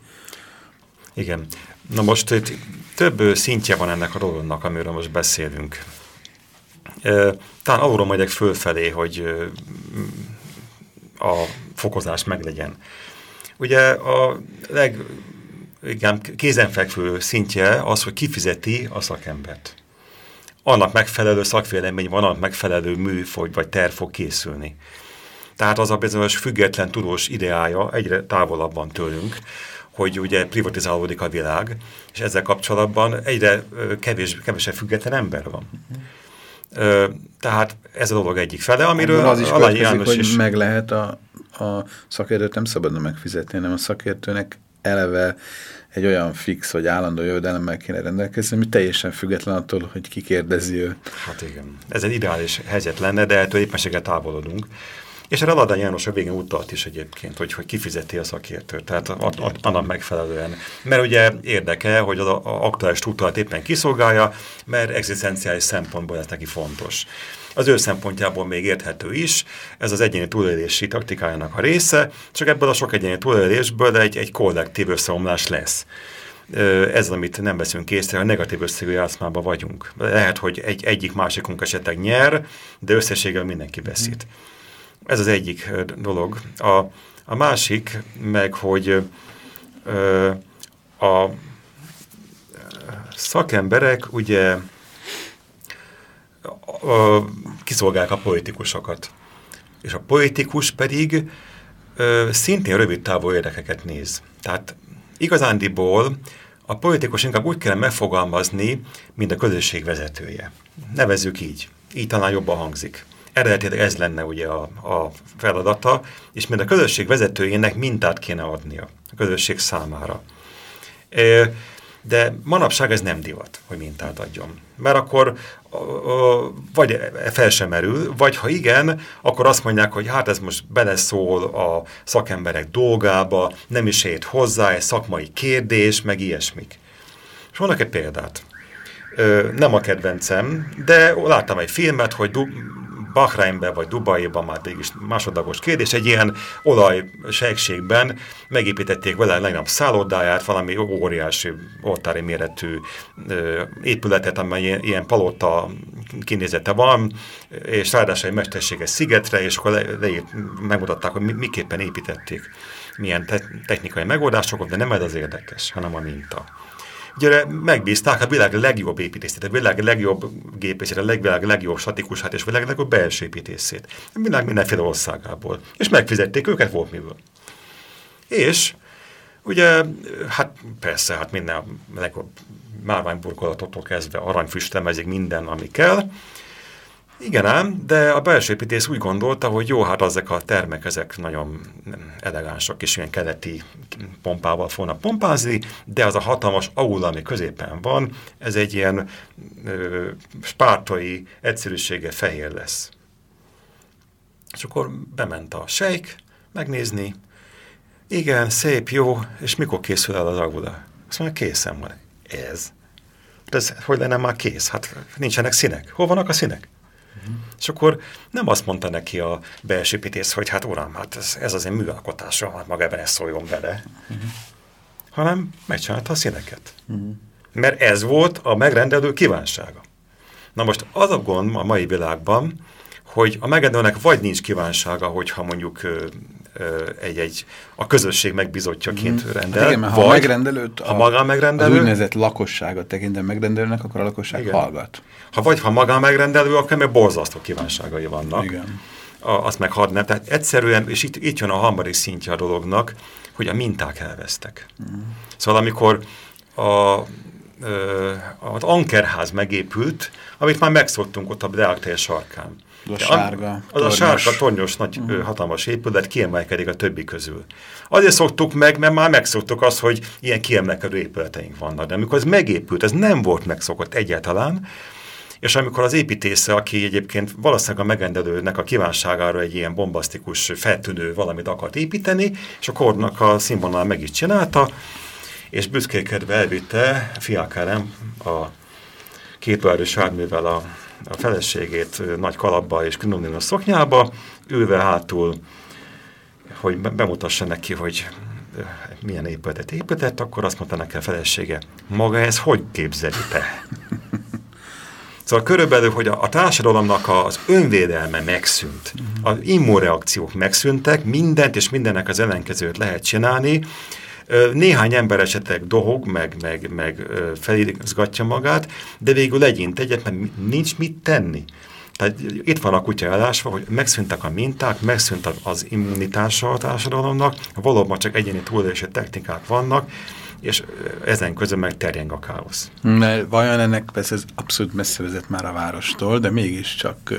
Igen. Na most itt több szintje van ennek a dolognak, amiről most beszélünk. Talán alulról megyek fölfelé, hogy a fokozás meglegyen. Ugye a leg, igen, kézenfekvő szintje az, hogy kifizeti a szakembert. Annak megfelelő szakvélemény van, annak megfelelő mű vagy terv fog készülni. Tehát az a bizonyos független tudós ideája egyre távolabb van tőlünk, hogy ugye privatizálódik a világ, és ezzel kapcsolatban egyre kevés, kevesebb független ember van. Tehát ez a dolog egyik fele, amiről az is Alany János hogy is... meg lehet a, a szakértőt nem szabadna megfizetni, hanem a szakértőnek eleve egy olyan fix vagy állandó jövedelemmel kéne rendelkezni, ami teljesen független attól, hogy ki kérdezi ő. Hát igen. Ez egy ideális helyzet lenne, de ettől éppenséggel távolodunk. És erre Ladán János a végén utalt is egyébként, hogy, hogy kifizeti a szakértőt, tehát a, a, annak megfelelően. Mert ugye érdeke, hogy az a, a aktuális struktúrát éppen kiszolgálja, mert egzisztenciális szempontból ez neki fontos. Az ő szempontjából még érthető is, ez az egyéni túlélési taktikájának a része, csak ebből a sok egyéni túlélésből egy, egy kollektív összeomlás lesz ez, amit nem veszünk észre, a negatív összegű játszmában vagyunk. Lehet, hogy egy, egyik másikunk esetleg nyer, de összességgel mindenki veszít. Ez az egyik dolog. A, a másik meg, hogy ö, a szakemberek ugye ö, kiszolgálják a politikusokat. És a politikus pedig ö, szintén rövid távú érdekeket néz. Tehát igazándiból a politikus inkább úgy kell megfogalmazni, mint a közösség vezetője. Nevezzük így. Így talán jobban hangzik eredetileg ez lenne ugye a, a feladata, és mind a közösség vezetőjének mintát kéne adnia a közösség számára. De manapság ez nem divat, hogy mintát adjon. Mert akkor vagy fel sem merül, vagy ha igen, akkor azt mondják, hogy hát ez most beleszól a szakemberek dolgába, nem is ért hozzá, egy szakmai kérdés, meg ilyesmik. És mondok egy példát. Nem a kedvencem, de láttam egy filmet, hogy Bahreinben vagy Dubaiban már mégis másodlagos kérdés, egy ilyen olajsegségben megépítették vele a legnagyobb szállodáját, valami óriási oltári méretű ö, épületet, amely ilyen, palota kinézete van, és ráadásul egy mesterséges szigetre, és akkor le, le, megmutatták, hogy miképpen építették, milyen te technikai megoldásokon, de nem ez az érdekes, hanem a minta gyere, megbízták a világ legjobb építészét, a világ legjobb gépészét, a világ legjobb statikusát és a világ legjobb belső építészét. A világ mindenféle országából. És megfizették őket, volt miből. És ugye, hát persze, hát minden legjobb márványburkolatoktól kezdve aranyfüstemezik minden, ami kell, igen ám, de a belső építész úgy gondolta, hogy jó, hát ezek a termek, ezek nagyon elegánsak és ilyen keleti pompával fognak pompázni, de az a hatalmas aula, ami középen van, ez egy ilyen ö, spártai egyszerűsége fehér lesz. És akkor bement a sejk megnézni, igen, szép, jó, és mikor készül el az aula? Azt mondja, készen van. Ez? De ez hogy lenne már kész? Hát nincsenek színek. Hol vannak a színek? És akkor nem azt mondta neki a belsőpítész, hogy hát uram, hát ez, ez az én műalkotásom, hát maga ebben szóljon bele, hanem megcsinálta a színeket. Mert ez volt a megrendelő kívánsága. Na most az a gond a mai világban, hogy a megrendelőnek vagy nincs kívánsága, hogyha mondjuk egy-egy a közösség megbizotjaként mm. rendel. Hát igen, ha vagy, a megrendelőt a, a megrendelő, az úgynevezett lakosságot tekintem megrendelőnek, akkor a lakosság igen. hallgat. Ha vagy ha megrendelő, akkor meg borzasztó kívánságai vannak. Igen. A, azt meg hadd nem. Tehát egyszerűen, és itt, itt jön a harmadik szintje a dolognak, hogy a minták elvesztek. Mm. Szóval amikor a az Ankerház megépült, amit már megszoktunk ott a Deák sarkán. Az a sárga. Az a sárga, tornyos, nagy, uh-huh. hatalmas épület kiemelkedik a többi közül. Azért szoktuk meg, mert már megszoktuk azt, hogy ilyen kiemelkedő épületeink vannak. De amikor ez megépült, ez nem volt megszokott egyáltalán, és amikor az építésze, aki egyébként valószínűleg a megendelőnek a kívánságára egy ilyen bombasztikus, feltűnő valamit akart építeni, és a kornak a színvonal meg is csinálta, és büszkékedve elvitte Fiakerem a két sárművel a a feleségét nagy kalapba és a szoknyába, ülve hátul, hogy bemutassa neki, hogy milyen épületet épített, akkor azt mondta neki a felesége, maga ez hogy képzeli te? Szóval körülbelül, hogy a, a társadalomnak az önvédelme megszűnt, az immunreakciók megszűntek, mindent és mindennek az ellenkezőt lehet csinálni, néhány ember esetleg dohog, meg, meg, meg felizgatja magát, de végül legyint egyet, mert nincs mit tenni. Tehát itt van a kutya elásva, hogy megszűntek a minták, megszűnt az immunitása a társadalomnak, valóban csak egyéni túlélési technikák vannak, és ezen közben meg terjeng a káosz. Mert vajon ennek persze ez abszolút messze vezet már a várostól, de mégiscsak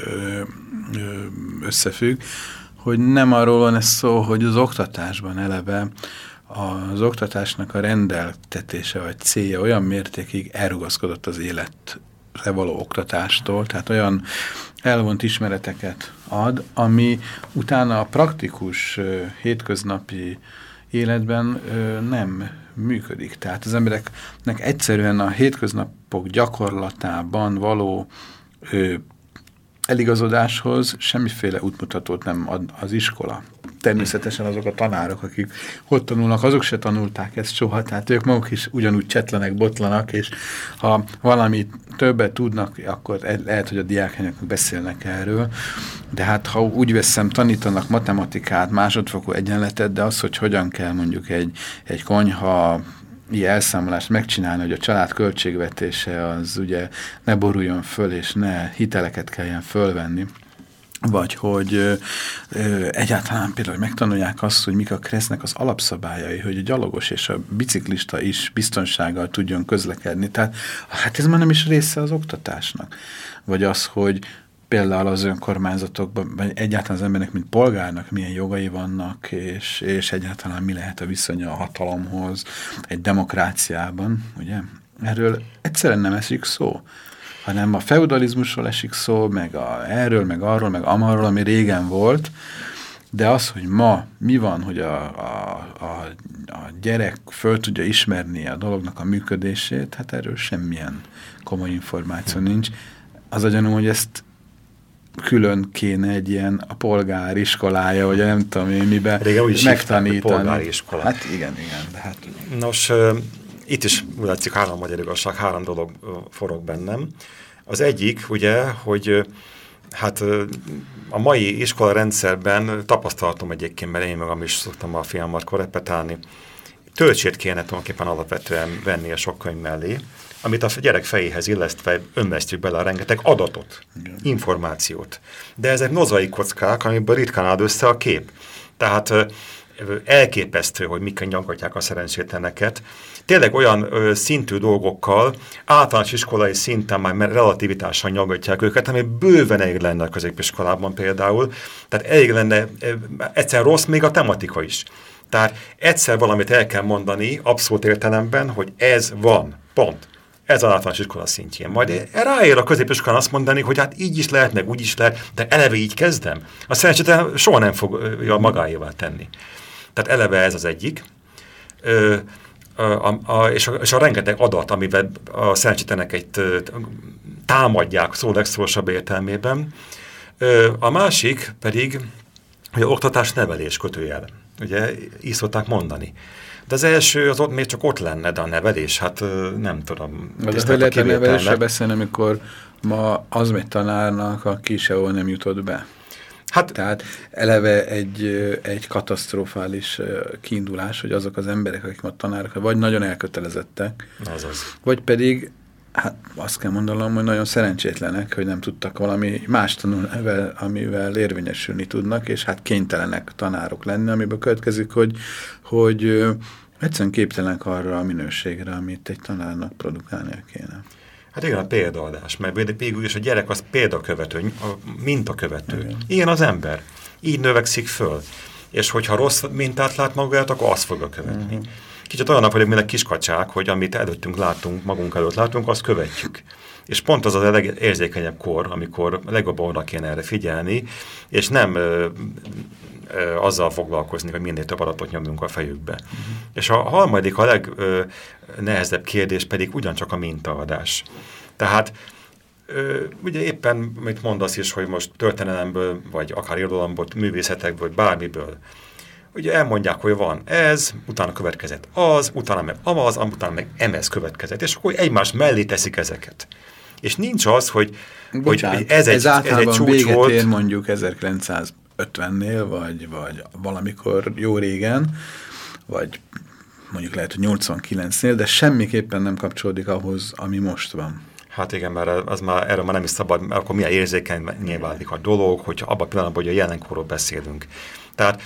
összefügg, hogy nem arról van ez szó, hogy az oktatásban eleve az oktatásnak a rendeltetése vagy célja olyan mértékig elrugaszkodott az életre való oktatástól, tehát olyan elvont ismereteket ad, ami utána a praktikus hétköznapi életben nem működik. Tehát az embereknek egyszerűen a hétköznapok gyakorlatában való eligazodáshoz semmiféle útmutatót nem ad az iskola természetesen azok a tanárok, akik ott tanulnak, azok se tanulták ezt soha, tehát ők maguk is ugyanúgy csetlenek, botlanak, és ha valami többet tudnak, akkor e- lehet, hogy a diákányok beszélnek erről, de hát ha úgy veszem, tanítanak matematikát, másodfokú egyenletet, de az, hogy hogyan kell mondjuk egy, egy konyha ilyen elszámolást megcsinálni, hogy a család költségvetése az ugye ne boruljon föl, és ne hiteleket kelljen fölvenni, vagy hogy ö, egyáltalán például megtanulják azt, hogy mik a kresznek az alapszabályai, hogy a gyalogos és a biciklista is biztonsággal tudjon közlekedni. Tehát hát ez már nem is része az oktatásnak. Vagy az, hogy például az önkormányzatokban, vagy egyáltalán az embernek, mint polgárnak milyen jogai vannak, és, és egyáltalán mi lehet a viszonya a hatalomhoz egy demokráciában, ugye? Erről egyszerűen nem esik szó hanem a feudalizmusról esik szó, meg a, erről, meg arról, meg amarról, ami régen volt, de az, hogy ma mi van, hogy a, a, a, a gyerek föl tudja ismerni a dolognak a működését, hát erről semmilyen komoly információ nincs. Az a gyanú, hogy ezt külön kéne egy ilyen a polgáriskolája, vagy nem tudom én miben megtanítani. Polgáriskola. Hát igen, igen. De hát... Nos, itt is látszik három magyar igazság, három dolog forog bennem. Az egyik, ugye, hogy hát a mai iskola rendszerben tapasztaltam egyébként, mert én magam is szoktam a filmat korrepetálni, töltsét kéne tulajdonképpen alapvetően venni a sok könyv mellé, amit a gyerek fejéhez illesztve önvesztjük bele a rengeteg adatot, Igen. információt. De ezek nozai kockák, amiből ritkán áll össze a kép. Tehát elképesztő, hogy mik nyangatják a szerencsétleneket. Tényleg olyan ö, szintű dolgokkal, általános iskolai szinten már relativitással nyangatják őket, ami bőven elég lenne a középiskolában például. Tehát elég lenne, egyszer rossz még a tematika is. Tehát egyszer valamit el kell mondani, abszolút értelemben, hogy ez van, pont. Ez az általános iskola szintjén. Majd ráér a középiskolán azt mondani, hogy hát így is lehet, meg úgy is lehet, de eleve így kezdem. A szerencsétlen soha nem fogja magáévá tenni. Tehát eleve ez az egyik. Ö, a, a, és, a, és a rengeteg adat, amivel a szerencsétlenek egy támadják szó legszorosabb értelmében. A másik pedig, hogy a oktatás nevelés kötőjel. Ugye így szokták mondani. De az első, az ott még csak ott lenne, de a nevelés, hát nem tudom. De hogy lehet a nevelésre beszélni, amikor ma az megy tanárnak, aki sehol nem jutott be? Hát, Tehát eleve egy, egy katasztrofális kiindulás, hogy azok az emberek, akik ma tanárok, vagy nagyon elkötelezettek, az az. vagy pedig hát azt kell mondanom, hogy nagyon szerencsétlenek, hogy nem tudtak valami más tanulni, amivel érvényesülni tudnak, és hát kénytelenek tanárok lenni, amiből következik, hogy, hogy egyszerűen képtelenek arra a minőségre, amit egy tanárnak produkálnia kéne. Hát igen, a példaadás, mert végül is a gyerek az példakövető, a mintakövető. Igen. Ilyen az ember. Így növekszik föl. És hogyha rossz mintát lát magát, akkor azt fogja követni. Uh mhm. Kicsit olyanok vagyok, mint a kiskacsák, hogy amit előttünk látunk, magunk előtt látunk, azt követjük. És pont az a legérzékenyebb kor, amikor legjobban oda kéne erre figyelni, és nem ö, azzal foglalkozni, hogy minél több adatot nyomjunk a fejükbe. Uh -huh. És a harmadik, a legnehezebb kérdés pedig ugyancsak a mintaadás. Tehát Ö, ugye éppen, mit mondasz is, hogy most történelemből, vagy akár irodalomból, művészetekből, bármiből, ugye elmondják, hogy van ez, utána következett az, utána meg amaz, utána meg emez következett, és akkor egymás mellé teszik ezeket. És nincs az, hogy, Bocsánat, hogy ez egy, ez, ez egy csúcs volt. mondjuk 1900 50-nél, vagy, vagy valamikor jó régen, vagy mondjuk lehet, hogy 89-nél, de semmiképpen nem kapcsolódik ahhoz, ami most van. Hát igen, mert az már, erre már nem is szabad, mert akkor milyen érzékenyé válik a dolog, hogyha abban a pillanatban, hogy a jelenkorról beszélünk. Tehát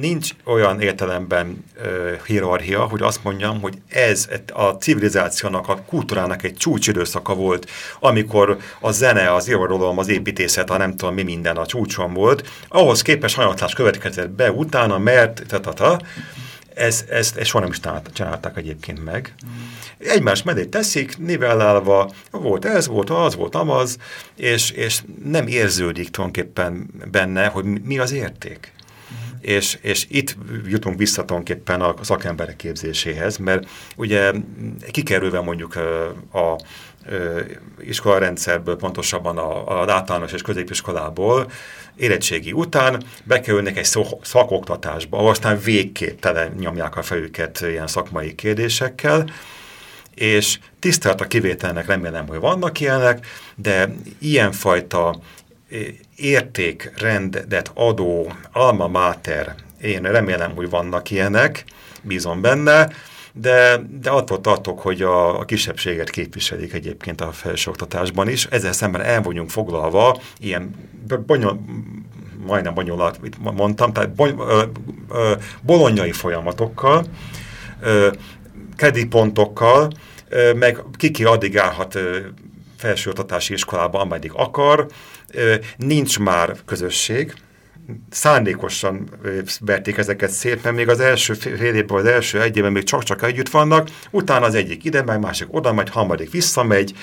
nincs olyan értelemben ö, hierarchia, hogy azt mondjam, hogy ez a civilizációnak, a kultúrának egy csúcsidőszaka volt, amikor a zene, az irodalom, az építészet, a nem tudom mi minden a csúcson volt. Ahhoz képest hanyatlás következett be utána, mert ta, ta, ta, ez, ezt, ezt soha nem is csinálták egyébként meg. Egymás mellé teszik, nivellálva, volt ez, volt az, volt amaz, és, és nem érződik tulajdonképpen benne, hogy mi az érték és, és itt jutunk vissza tulajdonképpen a szakemberek képzéséhez, mert ugye kikerülve mondjuk a, a iskolarendszerből, pontosabban az általános és középiskolából érettségi után bekerülnek egy szakoktatásba, ahol aztán végképp tele nyomják a fejüket ilyen szakmai kérdésekkel, és tisztelt a kivételnek remélem, hogy vannak ilyenek, de ilyenfajta értékrendet adó alma mater, én remélem, hogy vannak ilyenek, bízom benne, de, de attól tartok, hogy a, a kisebbséget képviselik egyébként a felsőoktatásban is. Ezzel szemben el vagyunk foglalva ilyen bonyol, majdnem bonyolult, mondtam, tehát bony, ö, ö, bolonyai folyamatokkal, ö, kreditpontokkal, ö, meg kiki addig állhat ö, felsőoktatási iskolába, ameddig akar, nincs már közösség, szándékosan verték ezeket szépen, még az első fél évben, az első egy évben még csak-csak együtt vannak, utána az egyik ide megy, másik oda megy, harmadik visszamegy,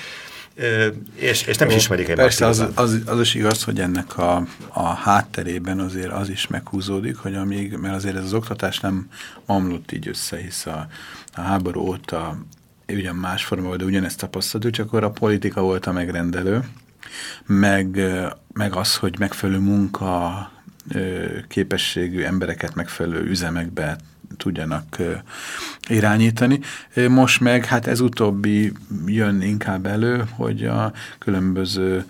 és, és nem Ó, is ismerik egymást. Persze az, az, az is igaz, hogy ennek a, a hátterében azért az is meghúzódik, hogy amíg, mert azért ez az oktatás nem omlott így össze, hisz a, a háború óta ugyan más formában, de ugyanezt tapasztaltuk, csak akkor a politika volt a megrendelő, meg, meg az, hogy megfelelő munka képességű embereket megfelelő üzemekbe tudjanak irányítani. Most meg hát ez utóbbi jön inkább elő, hogy a különböző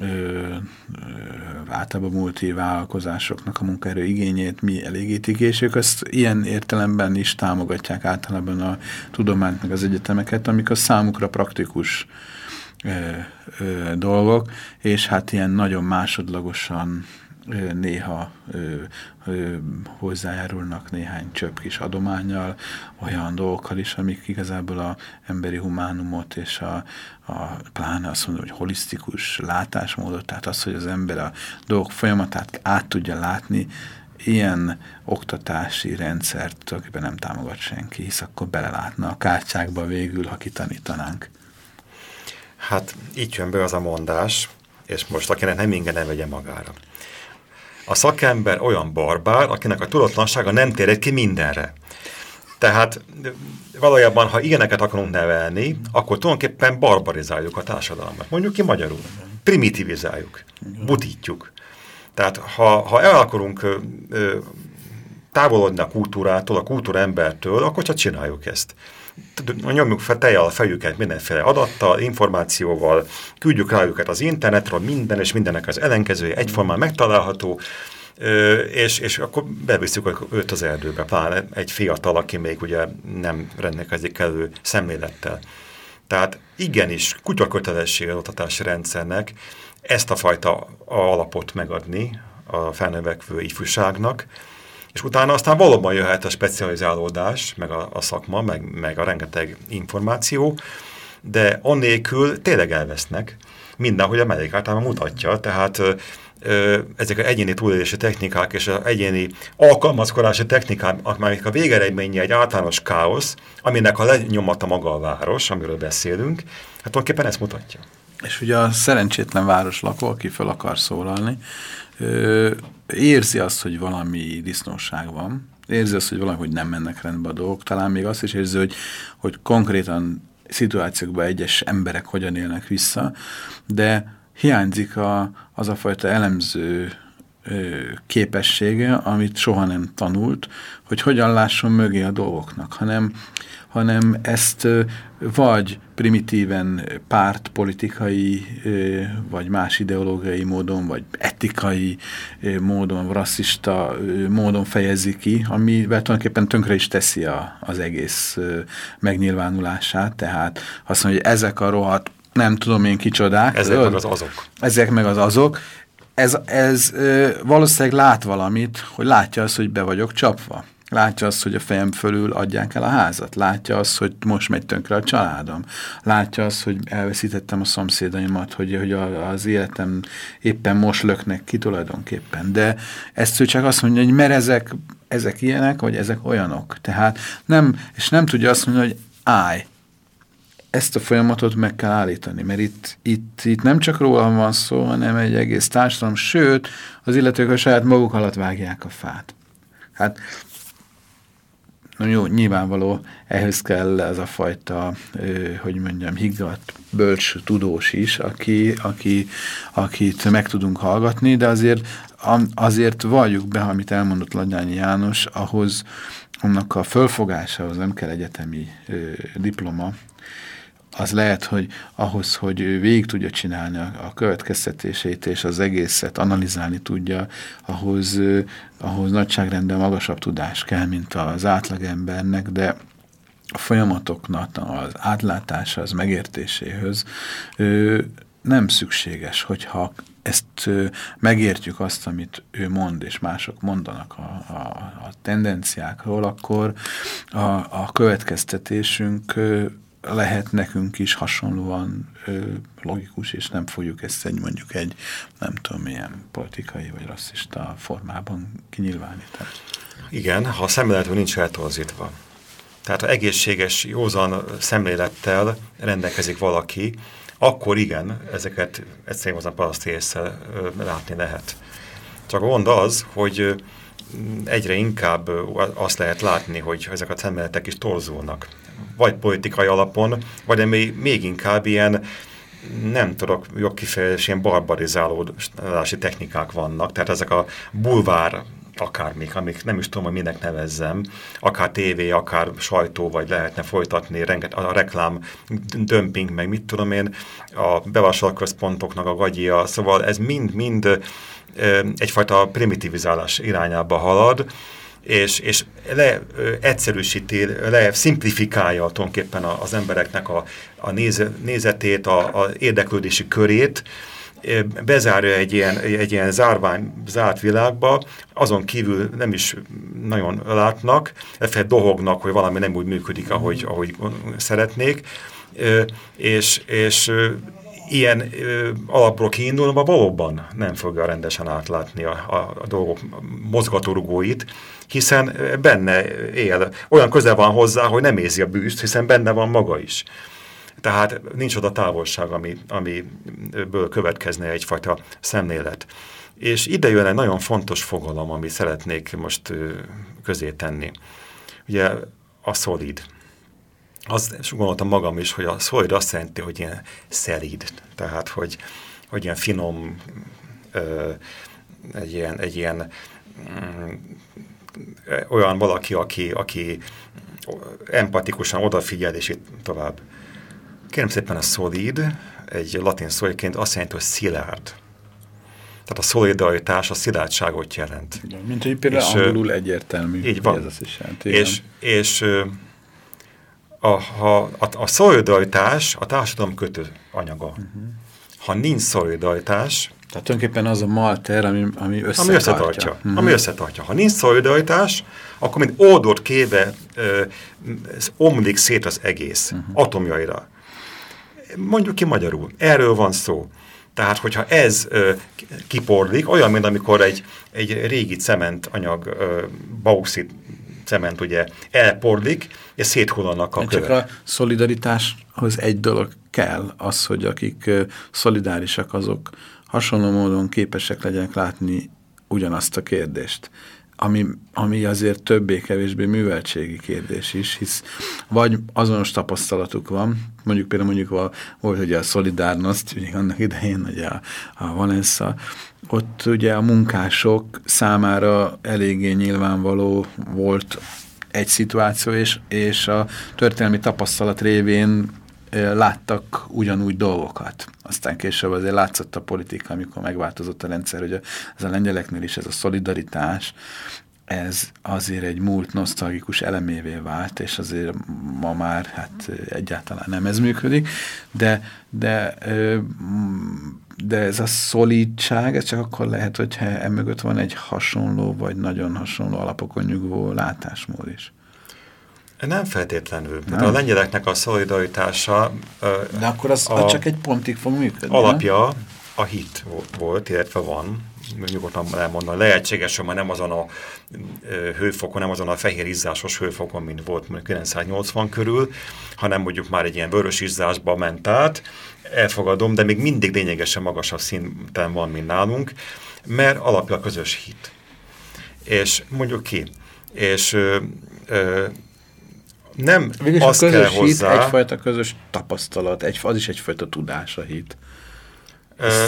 ö, általában multi vállalkozásoknak a munkaerő igényét mi elégítik, és ők azt ilyen értelemben is támogatják általában a tudományt meg az egyetemeket, amik a számukra praktikus ö, dolgok, és hát ilyen nagyon másodlagosan ö, néha ö, ö, hozzájárulnak néhány csöpp kis adományjal, olyan dolgokkal is, amik igazából a emberi humánumot és a, a pláne azt mondom, hogy holisztikus látásmódot, tehát az, hogy az ember a dolgok folyamatát át tudja látni, ilyen oktatási rendszert tulajdonképpen nem támogat senki, hisz akkor belelátna a kártyákba végül, ha kitanítanánk. Hát így jön be az a mondás, és most akinek nem inge ne vegye magára. A szakember olyan barbár, akinek a tudatlansága nem téred ki mindenre. Tehát valójában, ha ilyeneket akarunk nevelni, akkor tulajdonképpen barbarizáljuk a társadalmat. Mondjuk ki magyarul. Primitivizáljuk. Butítjuk. Tehát ha, ha el akarunk távolodni a kultúrától, a kultúra embertől, akkor csak csináljuk ezt. Nyomjuk fel tejjel a fejüket mindenféle adattal, információval, küldjük rá őket az internetről, minden és mindennek az ellenkezője egyformán megtalálható, és, és akkor beviszük őt az erdőbe, pláne egy fiatal, aki még ugye nem rendelkezik elő szemlélettel. Tehát igenis kutyakötelesség az oktatási rendszernek ezt a fajta alapot megadni a felnövekvő ifjúságnak, és utána aztán valóban jöhet a specializálódás, meg a, a szakma, meg, meg a rengeteg információ, de annélkül tényleg elvesznek, mindenhogy a mellék általában mutatja, tehát ezek az egyéni túlélési technikák és az egyéni alkalmazkodási technikák, amelyek a végeredménye egy általános káosz, aminek a lenyomata maga a város, amiről beszélünk, hát tulajdonképpen ezt mutatja. És ugye a szerencsétlen városlakó, aki fel akar szólalni, ö, érzi azt, hogy valami disznóság van, érzi azt, hogy valahogy nem mennek rendbe a dolgok, talán még azt is érzi, hogy, hogy konkrétan szituációkban egyes emberek hogyan élnek vissza, de hiányzik a, az a fajta elemző képessége, amit soha nem tanult, hogy hogyan lásson mögé a dolgoknak, hanem, hanem ezt vagy primitíven pártpolitikai, vagy más ideológiai módon, vagy etikai módon, rasszista módon fejezi ki, amivel tulajdonképpen tönkre is teszi a, az egész megnyilvánulását, tehát azt mondja, hogy ezek a rohadt nem tudom én kicsodák. Ezek meg az azok. Ezek meg az azok. Ez, ez valószínűleg lát valamit, hogy látja azt, hogy be vagyok csapva. Látja azt, hogy a fejem fölül adják el a házat. Látja azt, hogy most megy tönkre a családom. Látja azt, hogy elveszítettem a szomszédaimat, hogy, hogy a, az életem éppen most löknek ki tulajdonképpen. De ezt ő csak azt mondja, hogy mert ezek, ezek ilyenek, vagy ezek olyanok. Tehát nem, és nem tudja azt mondani, hogy állj, ezt a folyamatot meg kell állítani, mert itt, itt, itt nem csak róla van szó, hanem egy egész társadalom, sőt, az illetők a saját maguk alatt vágják a fát. Hát Na jó, nyilvánvaló, ehhez kell ez a fajta, hogy mondjam, higgadt, bölcs tudós is, aki, aki, akit meg tudunk hallgatni, de azért, azért valljuk be, amit elmondott Lagyányi János, ahhoz annak a fölfogásához nem kell egyetemi diploma, az lehet, hogy ahhoz, hogy ő végig tudja csinálni a, a következtetéseit és az egészet analizálni tudja, ahhoz, ahhoz nagyságrendben magasabb tudás kell, mint az átlagembernek, de a folyamatoknak az átlátása, az megértéséhöz nem szükséges, hogyha ezt megértjük azt, amit ő mond, és mások mondanak a, a, a tendenciákról, akkor a, a következtetésünk lehet nekünk is hasonlóan ö, logikus, és nem fogjuk ezt egy mondjuk egy, nem tudom, milyen politikai vagy rasszista formában kinyilvánítani. Igen, ha a szemléletünk nincs eltorzítva. Tehát ha egészséges, józan szemlélettel rendelkezik valaki, akkor igen, ezeket egyszerűen hozzá paraszti észre látni lehet. Csak gond az, hogy egyre inkább azt lehet látni, hogy ezek a szemléletek is torzulnak vagy politikai alapon, vagy még, még inkább ilyen nem tudok jobb kifejezés, ilyen barbarizálódási technikák vannak, tehát ezek a bulvár akármik, amik nem is tudom, hogy minek nevezzem, akár tévé, akár sajtó, vagy lehetne folytatni, renget, a reklám, dömping, meg mit tudom én, a bevásárlóközpontoknak a gagyia, szóval ez mind-mind egyfajta primitivizálás irányába halad, és, és le egyszerűsíti, le szimplifikálja tulajdonképpen az embereknek a, a néze, nézetét, a, a érdeklődési körét, bezárja egy ilyen, egy ilyen zárvány, zárt világba, azon kívül nem is nagyon látnak, effekt dohognak, hogy valami nem úgy működik, ahogy, ahogy szeretnék, és, és ilyen ö, alapról kiindulva valóban nem fogja rendesen átlátni a, a, a dolgok mozgatórugóit, hiszen benne él, olyan közel van hozzá, hogy nem érzi a bűzt, hiszen benne van maga is. Tehát nincs oda távolság, ami, amiből következne egyfajta szemlélet. És ide jön egy nagyon fontos fogalom, amit szeretnék most közé tenni. Ugye a szolid. Azt gondoltam magam is, hogy a szolid azt jelenti, hogy ilyen szelíd, tehát hogy, hogy ilyen finom, ö, egy ilyen, egy ilyen mm, olyan valaki, aki, aki empatikusan odafigyel, és itt tovább. Kérem szépen a szolid, egy latin szóként azt jelenti, hogy szilárd. Tehát a szolidaritás a szilárdságot jelent. Igen, mint hogy például és, angolul egyértelmű. Így van. Ez azt is jelenti, és, és a, a, a, a szolidaritás a társadalom kötő anyaga. Uh mhm. -huh. Ha nincs szolidaritás, tehát tulajdonképpen az a malter, ami, ami összetartja. Ami összetartja. Uh mhm. -huh. Ami összetartja. Ha nincs szolidaritás, akkor mint oldott kéve ö, omlik szét az egész uh mhm. -huh. atomjaira. Mondjuk ki magyarul. Erről van szó. Tehát, hogyha ez ö, kiporlik, olyan, mint amikor egy, egy régi cementanyag, ö, bauxit cement ugye elporlik, és széthullanak a Csak kövek. a szolidaritáshoz egy dolog kell, az, hogy akik szolidárisak, azok hasonló módon képesek legyenek látni ugyanazt a kérdést ami, ami azért többé-kevésbé műveltségi kérdés is, hisz vagy azonos tapasztalatuk van, mondjuk például mondjuk a, volt ugye a Solidarnost, ugye annak idején ugye a, a Valensza, ott ugye a munkások számára eléggé nyilvánvaló volt egy szituáció, és, és a történelmi tapasztalat révén láttak ugyanúgy dolgokat. Aztán később azért látszott a politika, amikor megváltozott a rendszer, hogy ez a lengyeleknél is ez a szolidaritás, ez azért egy múlt nosztalgikus elemévé vált, és azért ma már hát egyáltalán nem ez működik, de, de, de ez a szolidság, ez csak akkor lehet, hogyha emögött van egy hasonló, vagy nagyon hasonló alapokon nyugvó látásmód is. Nem feltétlenül. Nem. a lengyeleknek a szolidaritása... De akkor az, a, az csak egy pontig fog működni. Alapja a hit volt, illetve van, nyugodtan elmondani. Lehetséges, hogy már nem azon a hőfokon, nem azon a fehér izzásos hőfokon, mint volt mondjuk 980 körül, hanem mondjuk már egy ilyen vörös izzásba ment át, elfogadom, de még mindig lényegesen magasabb szinten van, mint nálunk, mert alapja a közös hit. És mondjuk ki, és ö, ö, nem Végülis azt a közös kell hozzá... hit egyfajta közös tapasztalat, egy, az is egyfajta tudás a hit.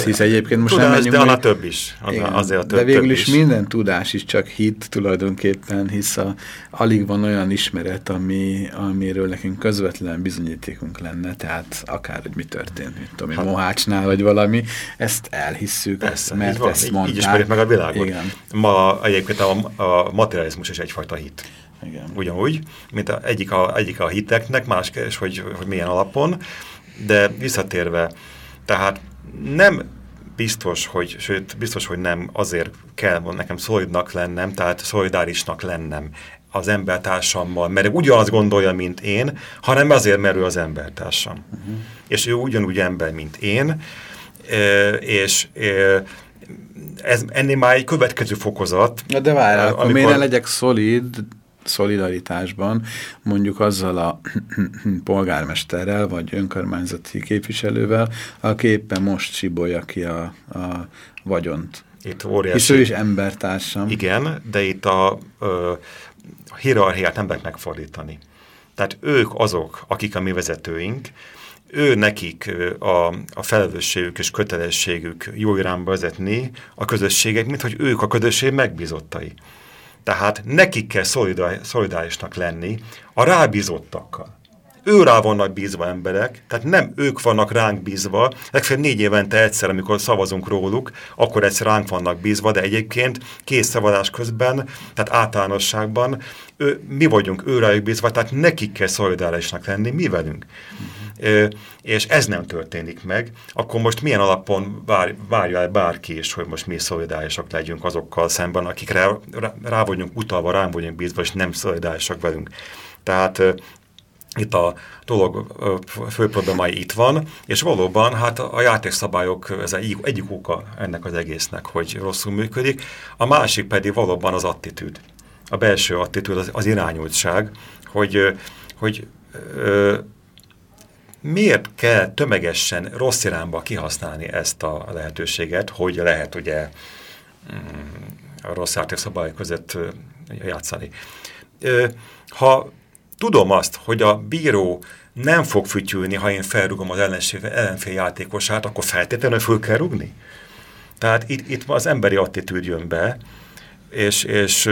Hisz egyébként most tudás, nem menjünk... de annál több is. Igen, azért a több, de végül is, is minden tudás is csak hit tulajdonképpen, hisz a, alig van olyan ismeret, ami, amiről nekünk közvetlen bizonyítékunk lenne, tehát akár, hogy mi történt, mint tudom, hát, Mohácsnál, vagy valami, ezt elhisszük, persze, mert van, ezt mondták. Így ismerjük meg a világot. Igen. Ma egyébként a, a materializmus is egyfajta hit. Igen. Ugyanúgy, mint a, egyik, a, egyik a hiteknek, más és hogy, hogy milyen alapon, de visszatérve, tehát nem biztos, hogy, sőt, biztos, hogy nem azért kell nekem szolidnak lennem, tehát szolidárisnak lennem az embertársammal, mert ugyanazt gondolja, mint én, hanem azért, mert ő az embertársam. Uh mhm. -huh. És ő ugyanúgy ember, mint én, és ez ennél már egy következő fokozat. Na de várj, amikor... miért ne legyek szolid, szolidaritásban mondjuk azzal a polgármesterrel, vagy önkormányzati képviselővel, aki éppen most csibolja ki a, a vagyont. Itt óriási. Hisz ő is embertársam. Igen, de itt a, a hierarchiát nem lehet megfordítani. Tehát ők azok, akik a mi vezetőink, ő nekik a, a felelősségük és kötelességük jó irányba vezetni a közösségek, mint hogy ők a közösség megbízottai. Tehát nekik kell szolidárisnak lenni a rábízottakkal. Ő rá vannak bízva emberek, tehát nem ők vannak ránk bízva, legfeljebb négy évente egyszer, amikor szavazunk róluk, akkor egyszer ránk vannak bízva, de egyébként kész szavazás közben, tehát általánosságban ő, mi vagyunk őrájuk bízva, tehát nekik kell szolidárisnak lenni, mi velünk. -huh és ez nem történik meg, akkor most milyen alapon vár, várja el bárki is, hogy most mi szolidárisak legyünk azokkal szemben, akikre rá, rá vagyunk utalva, rám vagyunk bízva, és nem szolidárisak velünk. Tehát itt a dolog fő problémái itt van, és valóban hát a játékszabályok ez egy, egyik oka ennek az egésznek, hogy rosszul működik, a másik pedig valóban az attitűd. A belső attitűd, az, az irányultság, hogy, hogy miért kell tömegesen rossz irányba kihasználni ezt a lehetőséget, hogy lehet ugye mm, a rossz játékszabályok között játszani. Ha tudom azt, hogy a bíró nem fog fütyülni, ha én felrugom az ellenfél játékosát, akkor feltétlenül föl kell rugni? Tehát itt, itt az emberi attitűd jön be, és, és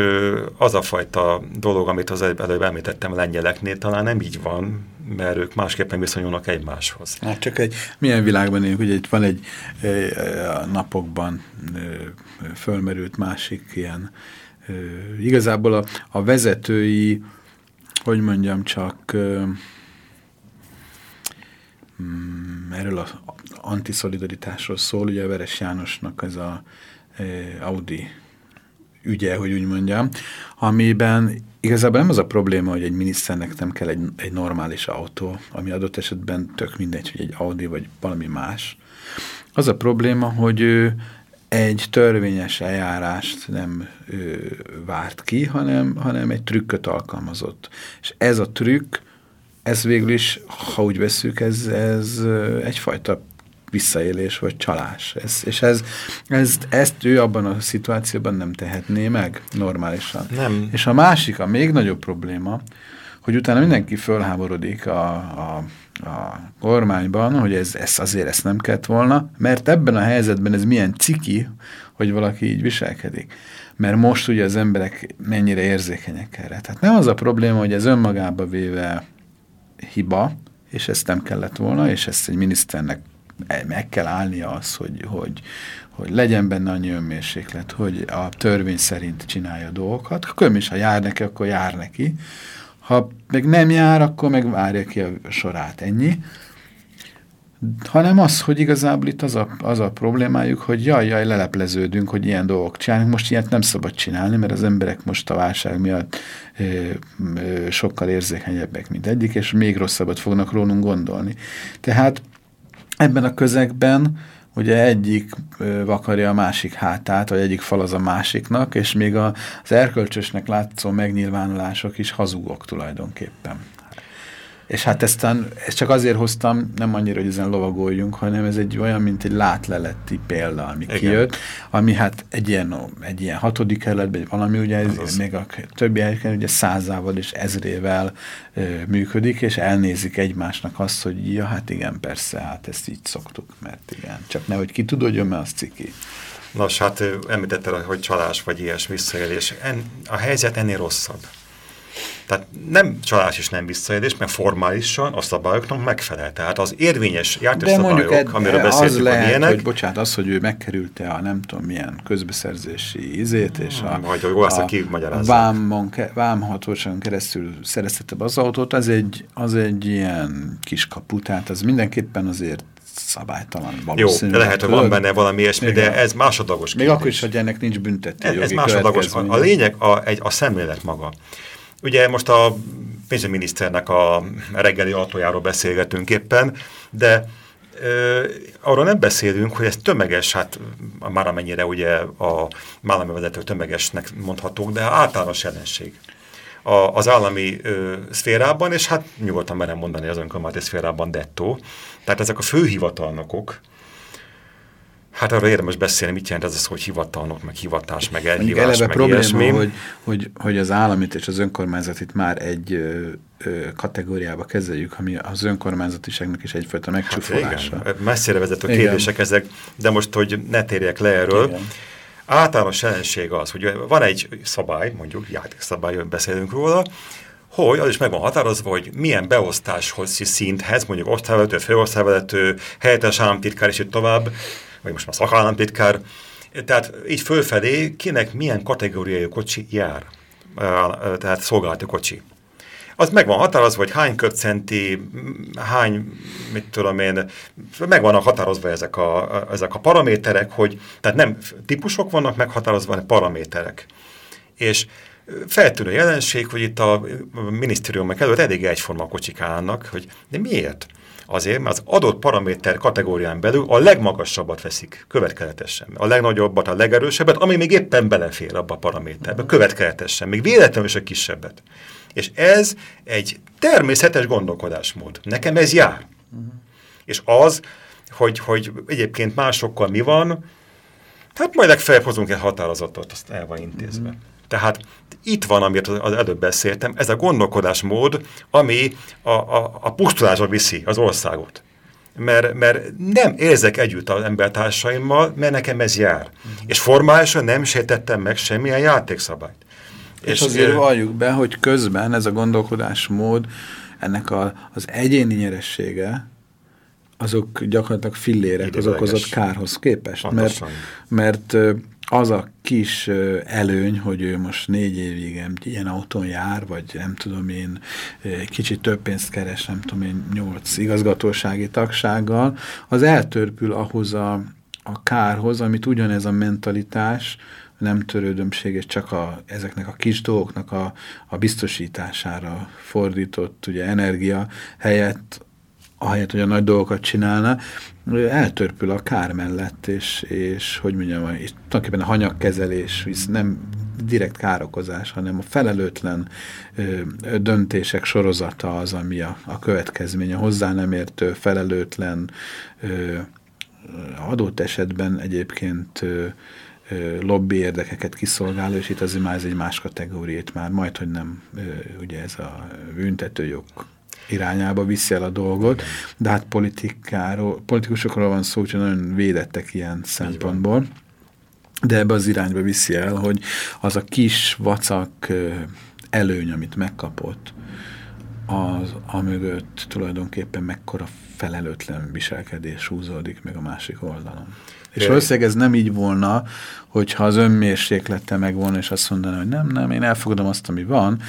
az a fajta dolog, amit az előbb említettem lengyeleknél, talán nem így van, mert ők másképpen viszonyulnak egymáshoz. Hát csak egy milyen világban élünk, ugye itt van egy a napokban fölmerült másik ilyen, igazából a, a vezetői, hogy mondjam csak, mm, erről az antiszolidaritásról szól, ugye Veres Jánosnak ez a Audi ügye, hogy úgy mondjam, amiben igazából nem az a probléma, hogy egy miniszternek nem kell egy, egy normális autó, ami adott esetben tök mindegy, hogy egy Audi vagy valami más. Az a probléma, hogy ő egy törvényes eljárást nem ő, várt ki, hanem, hanem egy trükköt alkalmazott. És ez a trükk, ez végül is, ha úgy veszük, ez, ez egyfajta visszaélés vagy csalás. Ez, és ez, ez, ezt ő abban a szituációban nem tehetné meg normálisan. Nem. És a másik, a még nagyobb probléma, hogy utána mindenki fölháborodik a, a, a kormányban, hogy ez, ez azért ezt nem kellett volna, mert ebben a helyzetben ez milyen ciki, hogy valaki így viselkedik. Mert most ugye az emberek mennyire érzékenyek erre. Tehát nem az a probléma, hogy ez önmagába véve hiba, és ezt nem kellett volna, és ezt egy miniszternek meg kell állnia az, hogy, hogy, hogy legyen benne annyi önmérséklet, hogy a törvény szerint csinálja dolgokat. Akkor is, ha jár neki, akkor jár neki. Ha meg nem jár, akkor meg várja ki a sorát. Ennyi. Hanem az, hogy igazából itt az a, az a problémájuk, hogy jaj, jaj, lelepleződünk, hogy ilyen dolgok csinálunk. Most ilyet nem szabad csinálni, mert az emberek most a válság miatt ö, ö, sokkal érzékenyebbek, mint egyik, és még rosszabbat fognak rólunk gondolni. Tehát ebben a közegben ugye egyik vakarja a másik hátát, vagy egyik fal az a másiknak, és még az erkölcsösnek látszó megnyilvánulások is hazugok tulajdonképpen. És hát ezt, ezt csak azért hoztam, nem annyira, hogy ezen lovagoljunk, hanem ez egy olyan, mint egy látleletti példa, ami Igen. kijött, ami hát egy ilyen, egy ilyen hatodik kerületben, vagy valami, ugye ez, az még a többi helyeken ugye százával és ezrével ö, működik, és elnézik egymásnak azt, hogy ja, hát igen, persze, hát ezt így szoktuk, mert igen, csak nehogy ki tudod, mert az ciki. Nos, hát említetted, hogy csalás vagy ilyes visszaélés. En, a helyzet ennél rosszabb. Tehát nem csalás és nem visszaélés, mert formálisan a szabályoknak megfelel. Tehát az érvényes játékszabályok, amiről beszéltünk, lehet, hogy bocsánat, az, hogy ő megkerülte a nem tudom milyen közbeszerzési izét, és a, Vagy, hogy a, a vámon, vámhatóságon keresztül szereztette be az autót, az egy, az egy ilyen kis kapu, tehát az mindenképpen azért szabálytalan valószínű. Jó, lehet, hogy van benne valami ilyesmi, de ez másodlagos Még akkor is, hogy ennek nincs büntető Ez, ez másodlagos. A, a lényeg a, egy, a szemlélet maga. Ugye most a pénzügyminiszternek a reggeli autójáról beszélgetünk éppen, de ö, arról nem beszélünk, hogy ez tömeges, hát már amennyire ugye a állami vezetők tömegesnek mondhatók, de általános jelenség a, az állami ö, szférában, és hát nyugodtan merem mondani az önkormányzati szférában dettó. Tehát ezek a főhivatalnokok, Hát arra érdemes beszélni, mit jelent ez az, hogy hivatalnok, meg hivatás, meg elhívás, eleve meg probléma, ilyesmi. Hogy, hogy, hogy az államit és az önkormányzatit már egy ö, ö, kategóriába kezeljük, ami az önkormányzatiságnak is egyfajta megcsúfolása. Hát igen, messzire vezető igen. kérdések ezek, de most, hogy ne térjek le erről. Igen. Általános jelenség az, hogy van egy szabály, mondjuk játékszabály, beszélünk róla, hogy az is meg van határozva, hogy milyen beosztáshoz szinthez, mondjuk osztályvezető, főosztályvezető, helyettes államtitkár és itt tovább, vagy most már szakállamtitkár, tehát így fölfelé kinek milyen kategóriájú kocsi jár, tehát szolgálati kocsi. Az meg van határozva, hogy hány köpcenti, hány, mit tudom én, meg határozva ezek a, ezek a paraméterek, hogy, tehát nem típusok vannak meghatározva, hanem paraméterek. És feltűnő jelenség, hogy itt a minisztériumok előtt elég egyforma kocsik állnak, hogy de miért? Azért, mert az adott paraméter kategórián belül a legmagasabbat veszik következetesen. A legnagyobbat, a legerősebbet, ami még éppen belefér abba a paraméterbe, következetesen, még véletlenül is a kisebbet. És ez egy természetes gondolkodásmód. Nekem ez jár. Uh -huh. És az, hogy, hogy egyébként másokkal mi van, hát majd legfeljebb hozunk egy határozatot, azt el van intézve. Uh -huh. Tehát itt van, amit az előbb beszéltem, ez a gondolkodásmód, ami a, a, a pusztulásba viszi az országot. Mert, mert nem érzek együtt az embertársaimmal, mert nekem ez jár. Mm. És formálisan nem sértettem meg semmilyen játékszabályt. És, és azért valljuk be, hogy közben ez a gondolkodásmód, ennek a, az egyéni nyeressége, azok gyakorlatilag fillérek az okozott kárhoz képest. Mert, mert az a kis előny, hogy ő most négy évig ilyen autón jár, vagy nem tudom én, kicsit több pénzt keres, nem tudom én, nyolc igazgatósági tagsággal, az eltörpül ahhoz a, a kárhoz, amit ugyanez a mentalitás, nem törődömséges, csak a, ezeknek a kis dolgoknak a, a biztosítására fordított ugye, energia helyett ahelyett, hogy a nagy dolgokat csinálna, eltörpül a kár mellett, és, és hogy mondjam, és tulajdonképpen a hanyagkezelés, visz nem direkt károkozás, hanem a felelőtlen ö, döntések sorozata az, ami a, a következmény, a hozzá nem értő, felelőtlen ö, adott esetben egyébként ö, lobby érdekeket kiszolgáló, és itt azért már ez egy más kategóriát már majd, hogy nem ugye ez a büntetőjog irányába viszi el a dolgot, de hát politikáról, politikusokról van szó, hogy nagyon védettek ilyen szempontból, de ebbe az irányba viszi el, hogy az a kis vacak előny, amit megkapott, az amögött tulajdonképpen mekkora felelőtlen viselkedés húzódik meg a másik oldalon. És valószínűleg ez nem így volna, hogyha az önmérséklete meg volna, és azt mondaná, hogy nem, nem, én elfogadom azt, ami van,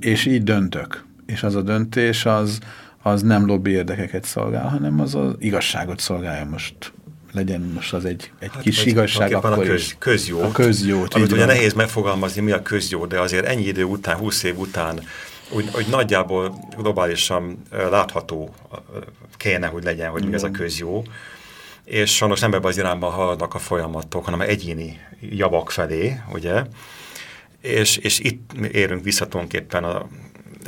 és így döntök és az a döntés az, az nem lobby érdekeket szolgál, hanem az az igazságot szolgálja most legyen most az egy, egy hát, kis igazság, akkor a köz, közjó. A közjót. Amit ugye nehéz megfogalmazni, mi a közjó, de azért ennyi idő után, 20 év után, úgy, hogy nagyjából globálisan látható kéne, hogy legyen, hogy mi ez a közjó. És sajnos nem ebben az irányban haladnak a folyamatok, hanem egyéni javak felé, ugye? És, és itt érünk vissza tulajdonképpen a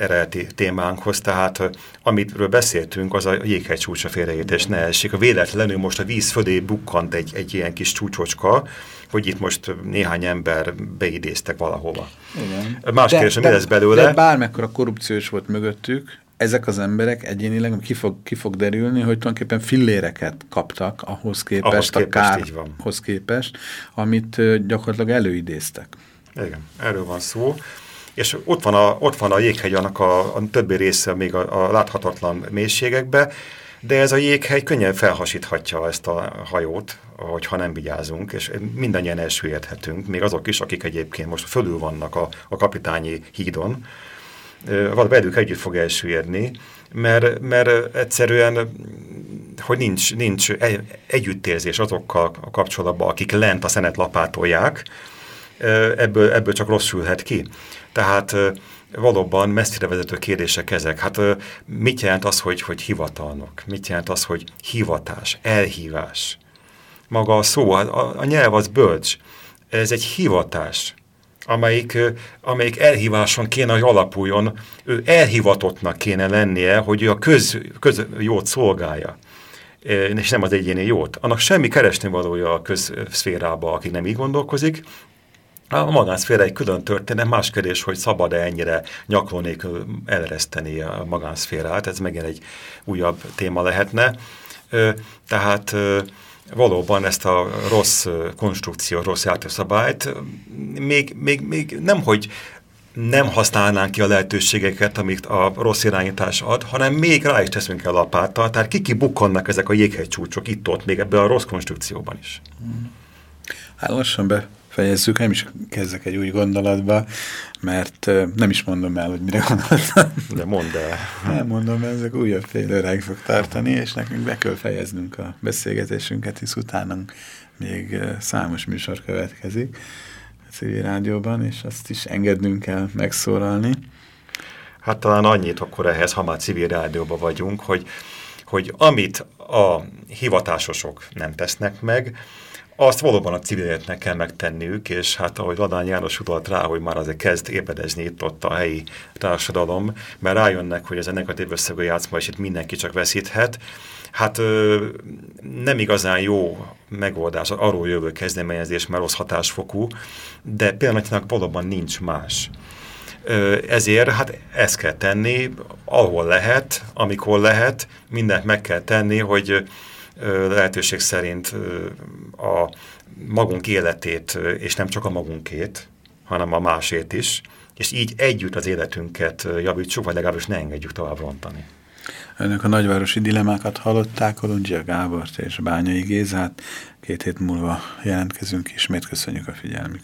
eredeti témánkhoz, tehát amitről beszéltünk, az a jéghegy csúcsa félreértés ne essék. A véletlenül most a víz fölé bukkant egy, egy ilyen kis csúcsocska, hogy itt most néhány ember beidéztek valahova. Igen. Más de, kérdés, mi lesz belőle? De bármekkora korrupciós volt mögöttük, ezek az emberek egyénileg ki fog, ki fog derülni, hogy tulajdonképpen filléreket kaptak ahhoz képest, ahhoz képest a kárhoz képest, amit gyakorlatilag előidéztek. Igen, erről van szó és ott van a, ott van a jéghegy, annak a, a többi része még a, a láthatatlan mélységekbe, de ez a jéghegy könnyen felhasíthatja ezt a hajót, hogyha nem vigyázunk, és mindannyian elsüllyedhetünk, még azok is, akik egyébként most fölül vannak a, a kapitányi hídon, vagy velük együtt fog elsüllyedni, mert, mert egyszerűen, hogy nincs, nincs együttérzés azokkal a kapcsolatban, akik lent a szenet lapátolják, ebből, ebből csak rosszulhat ki. Tehát valóban messzire vezető kérdések ezek. Hát mit jelent az, hogy, hogy hivatalnok? Mit jelent az, hogy hivatás, elhívás? Maga a szó, a, a nyelv az bölcs. Ez egy hivatás, amelyik, amelyik elhíváson kéne, hogy alapuljon. Ő elhivatottnak kéne lennie, hogy ő a köz, közjót szolgálja és nem az egyéni jót. Annak semmi keresni valója a közszférába, aki nem így gondolkozik, a magánszféra egy külön történet, más kérdés, hogy szabad-e ennyire nyakló elereszteni a magánszférát, ez megint egy újabb téma lehetne. Tehát valóban ezt a rossz konstrukció, rossz játékszabályt még, még, még nem, hogy nem használnánk ki a lehetőségeket, amit a rossz irányítás ad, hanem még rá is teszünk el lapáttal, tehát kiki bukkannak ezek a jéghegycsúcsok itt-ott, még ebben a rossz konstrukcióban is. Hát lassan be fejezzük, nem is kezdek egy új gondolatba, mert nem is mondom el, hogy mire gondoltam. De mondd el. Nem mondom, mert ezek újabb fél óráig fog tartani, és nekünk be kell fejeznünk a beszélgetésünket, hisz utána még számos műsor következik a civil rádióban, és azt is engednünk kell megszólalni. Hát talán annyit akkor ehhez, ha már civil rádióban vagyunk, hogy, hogy amit a hivatásosok nem tesznek meg, azt valóban a civileknek kell megtenniük, és hát ahogy Ladány János utalt rá, hogy már azért kezd ébedezni itt ott a helyi társadalom, mert rájönnek, hogy ez a negatív összegű játszma, és itt mindenki csak veszíthet, hát ö, nem igazán jó megoldás, arról jövő kezdeményezés, mert rossz hatásfokú, de pillanatnyilag valóban nincs más. Ezért hát ezt kell tenni, ahol lehet, amikor lehet, mindent meg kell tenni, hogy lehetőség szerint a magunk életét, és nem csak a magunkét, hanem a másét is, és így együtt az életünket javítsuk, vagy legalábbis ne engedjük tovább rontani. Önök a nagyvárosi dilemákat hallották, Kolundzsia Gábort és Bányai Gézát. Két hét múlva jelentkezünk, ismét köszönjük a figyelmüket.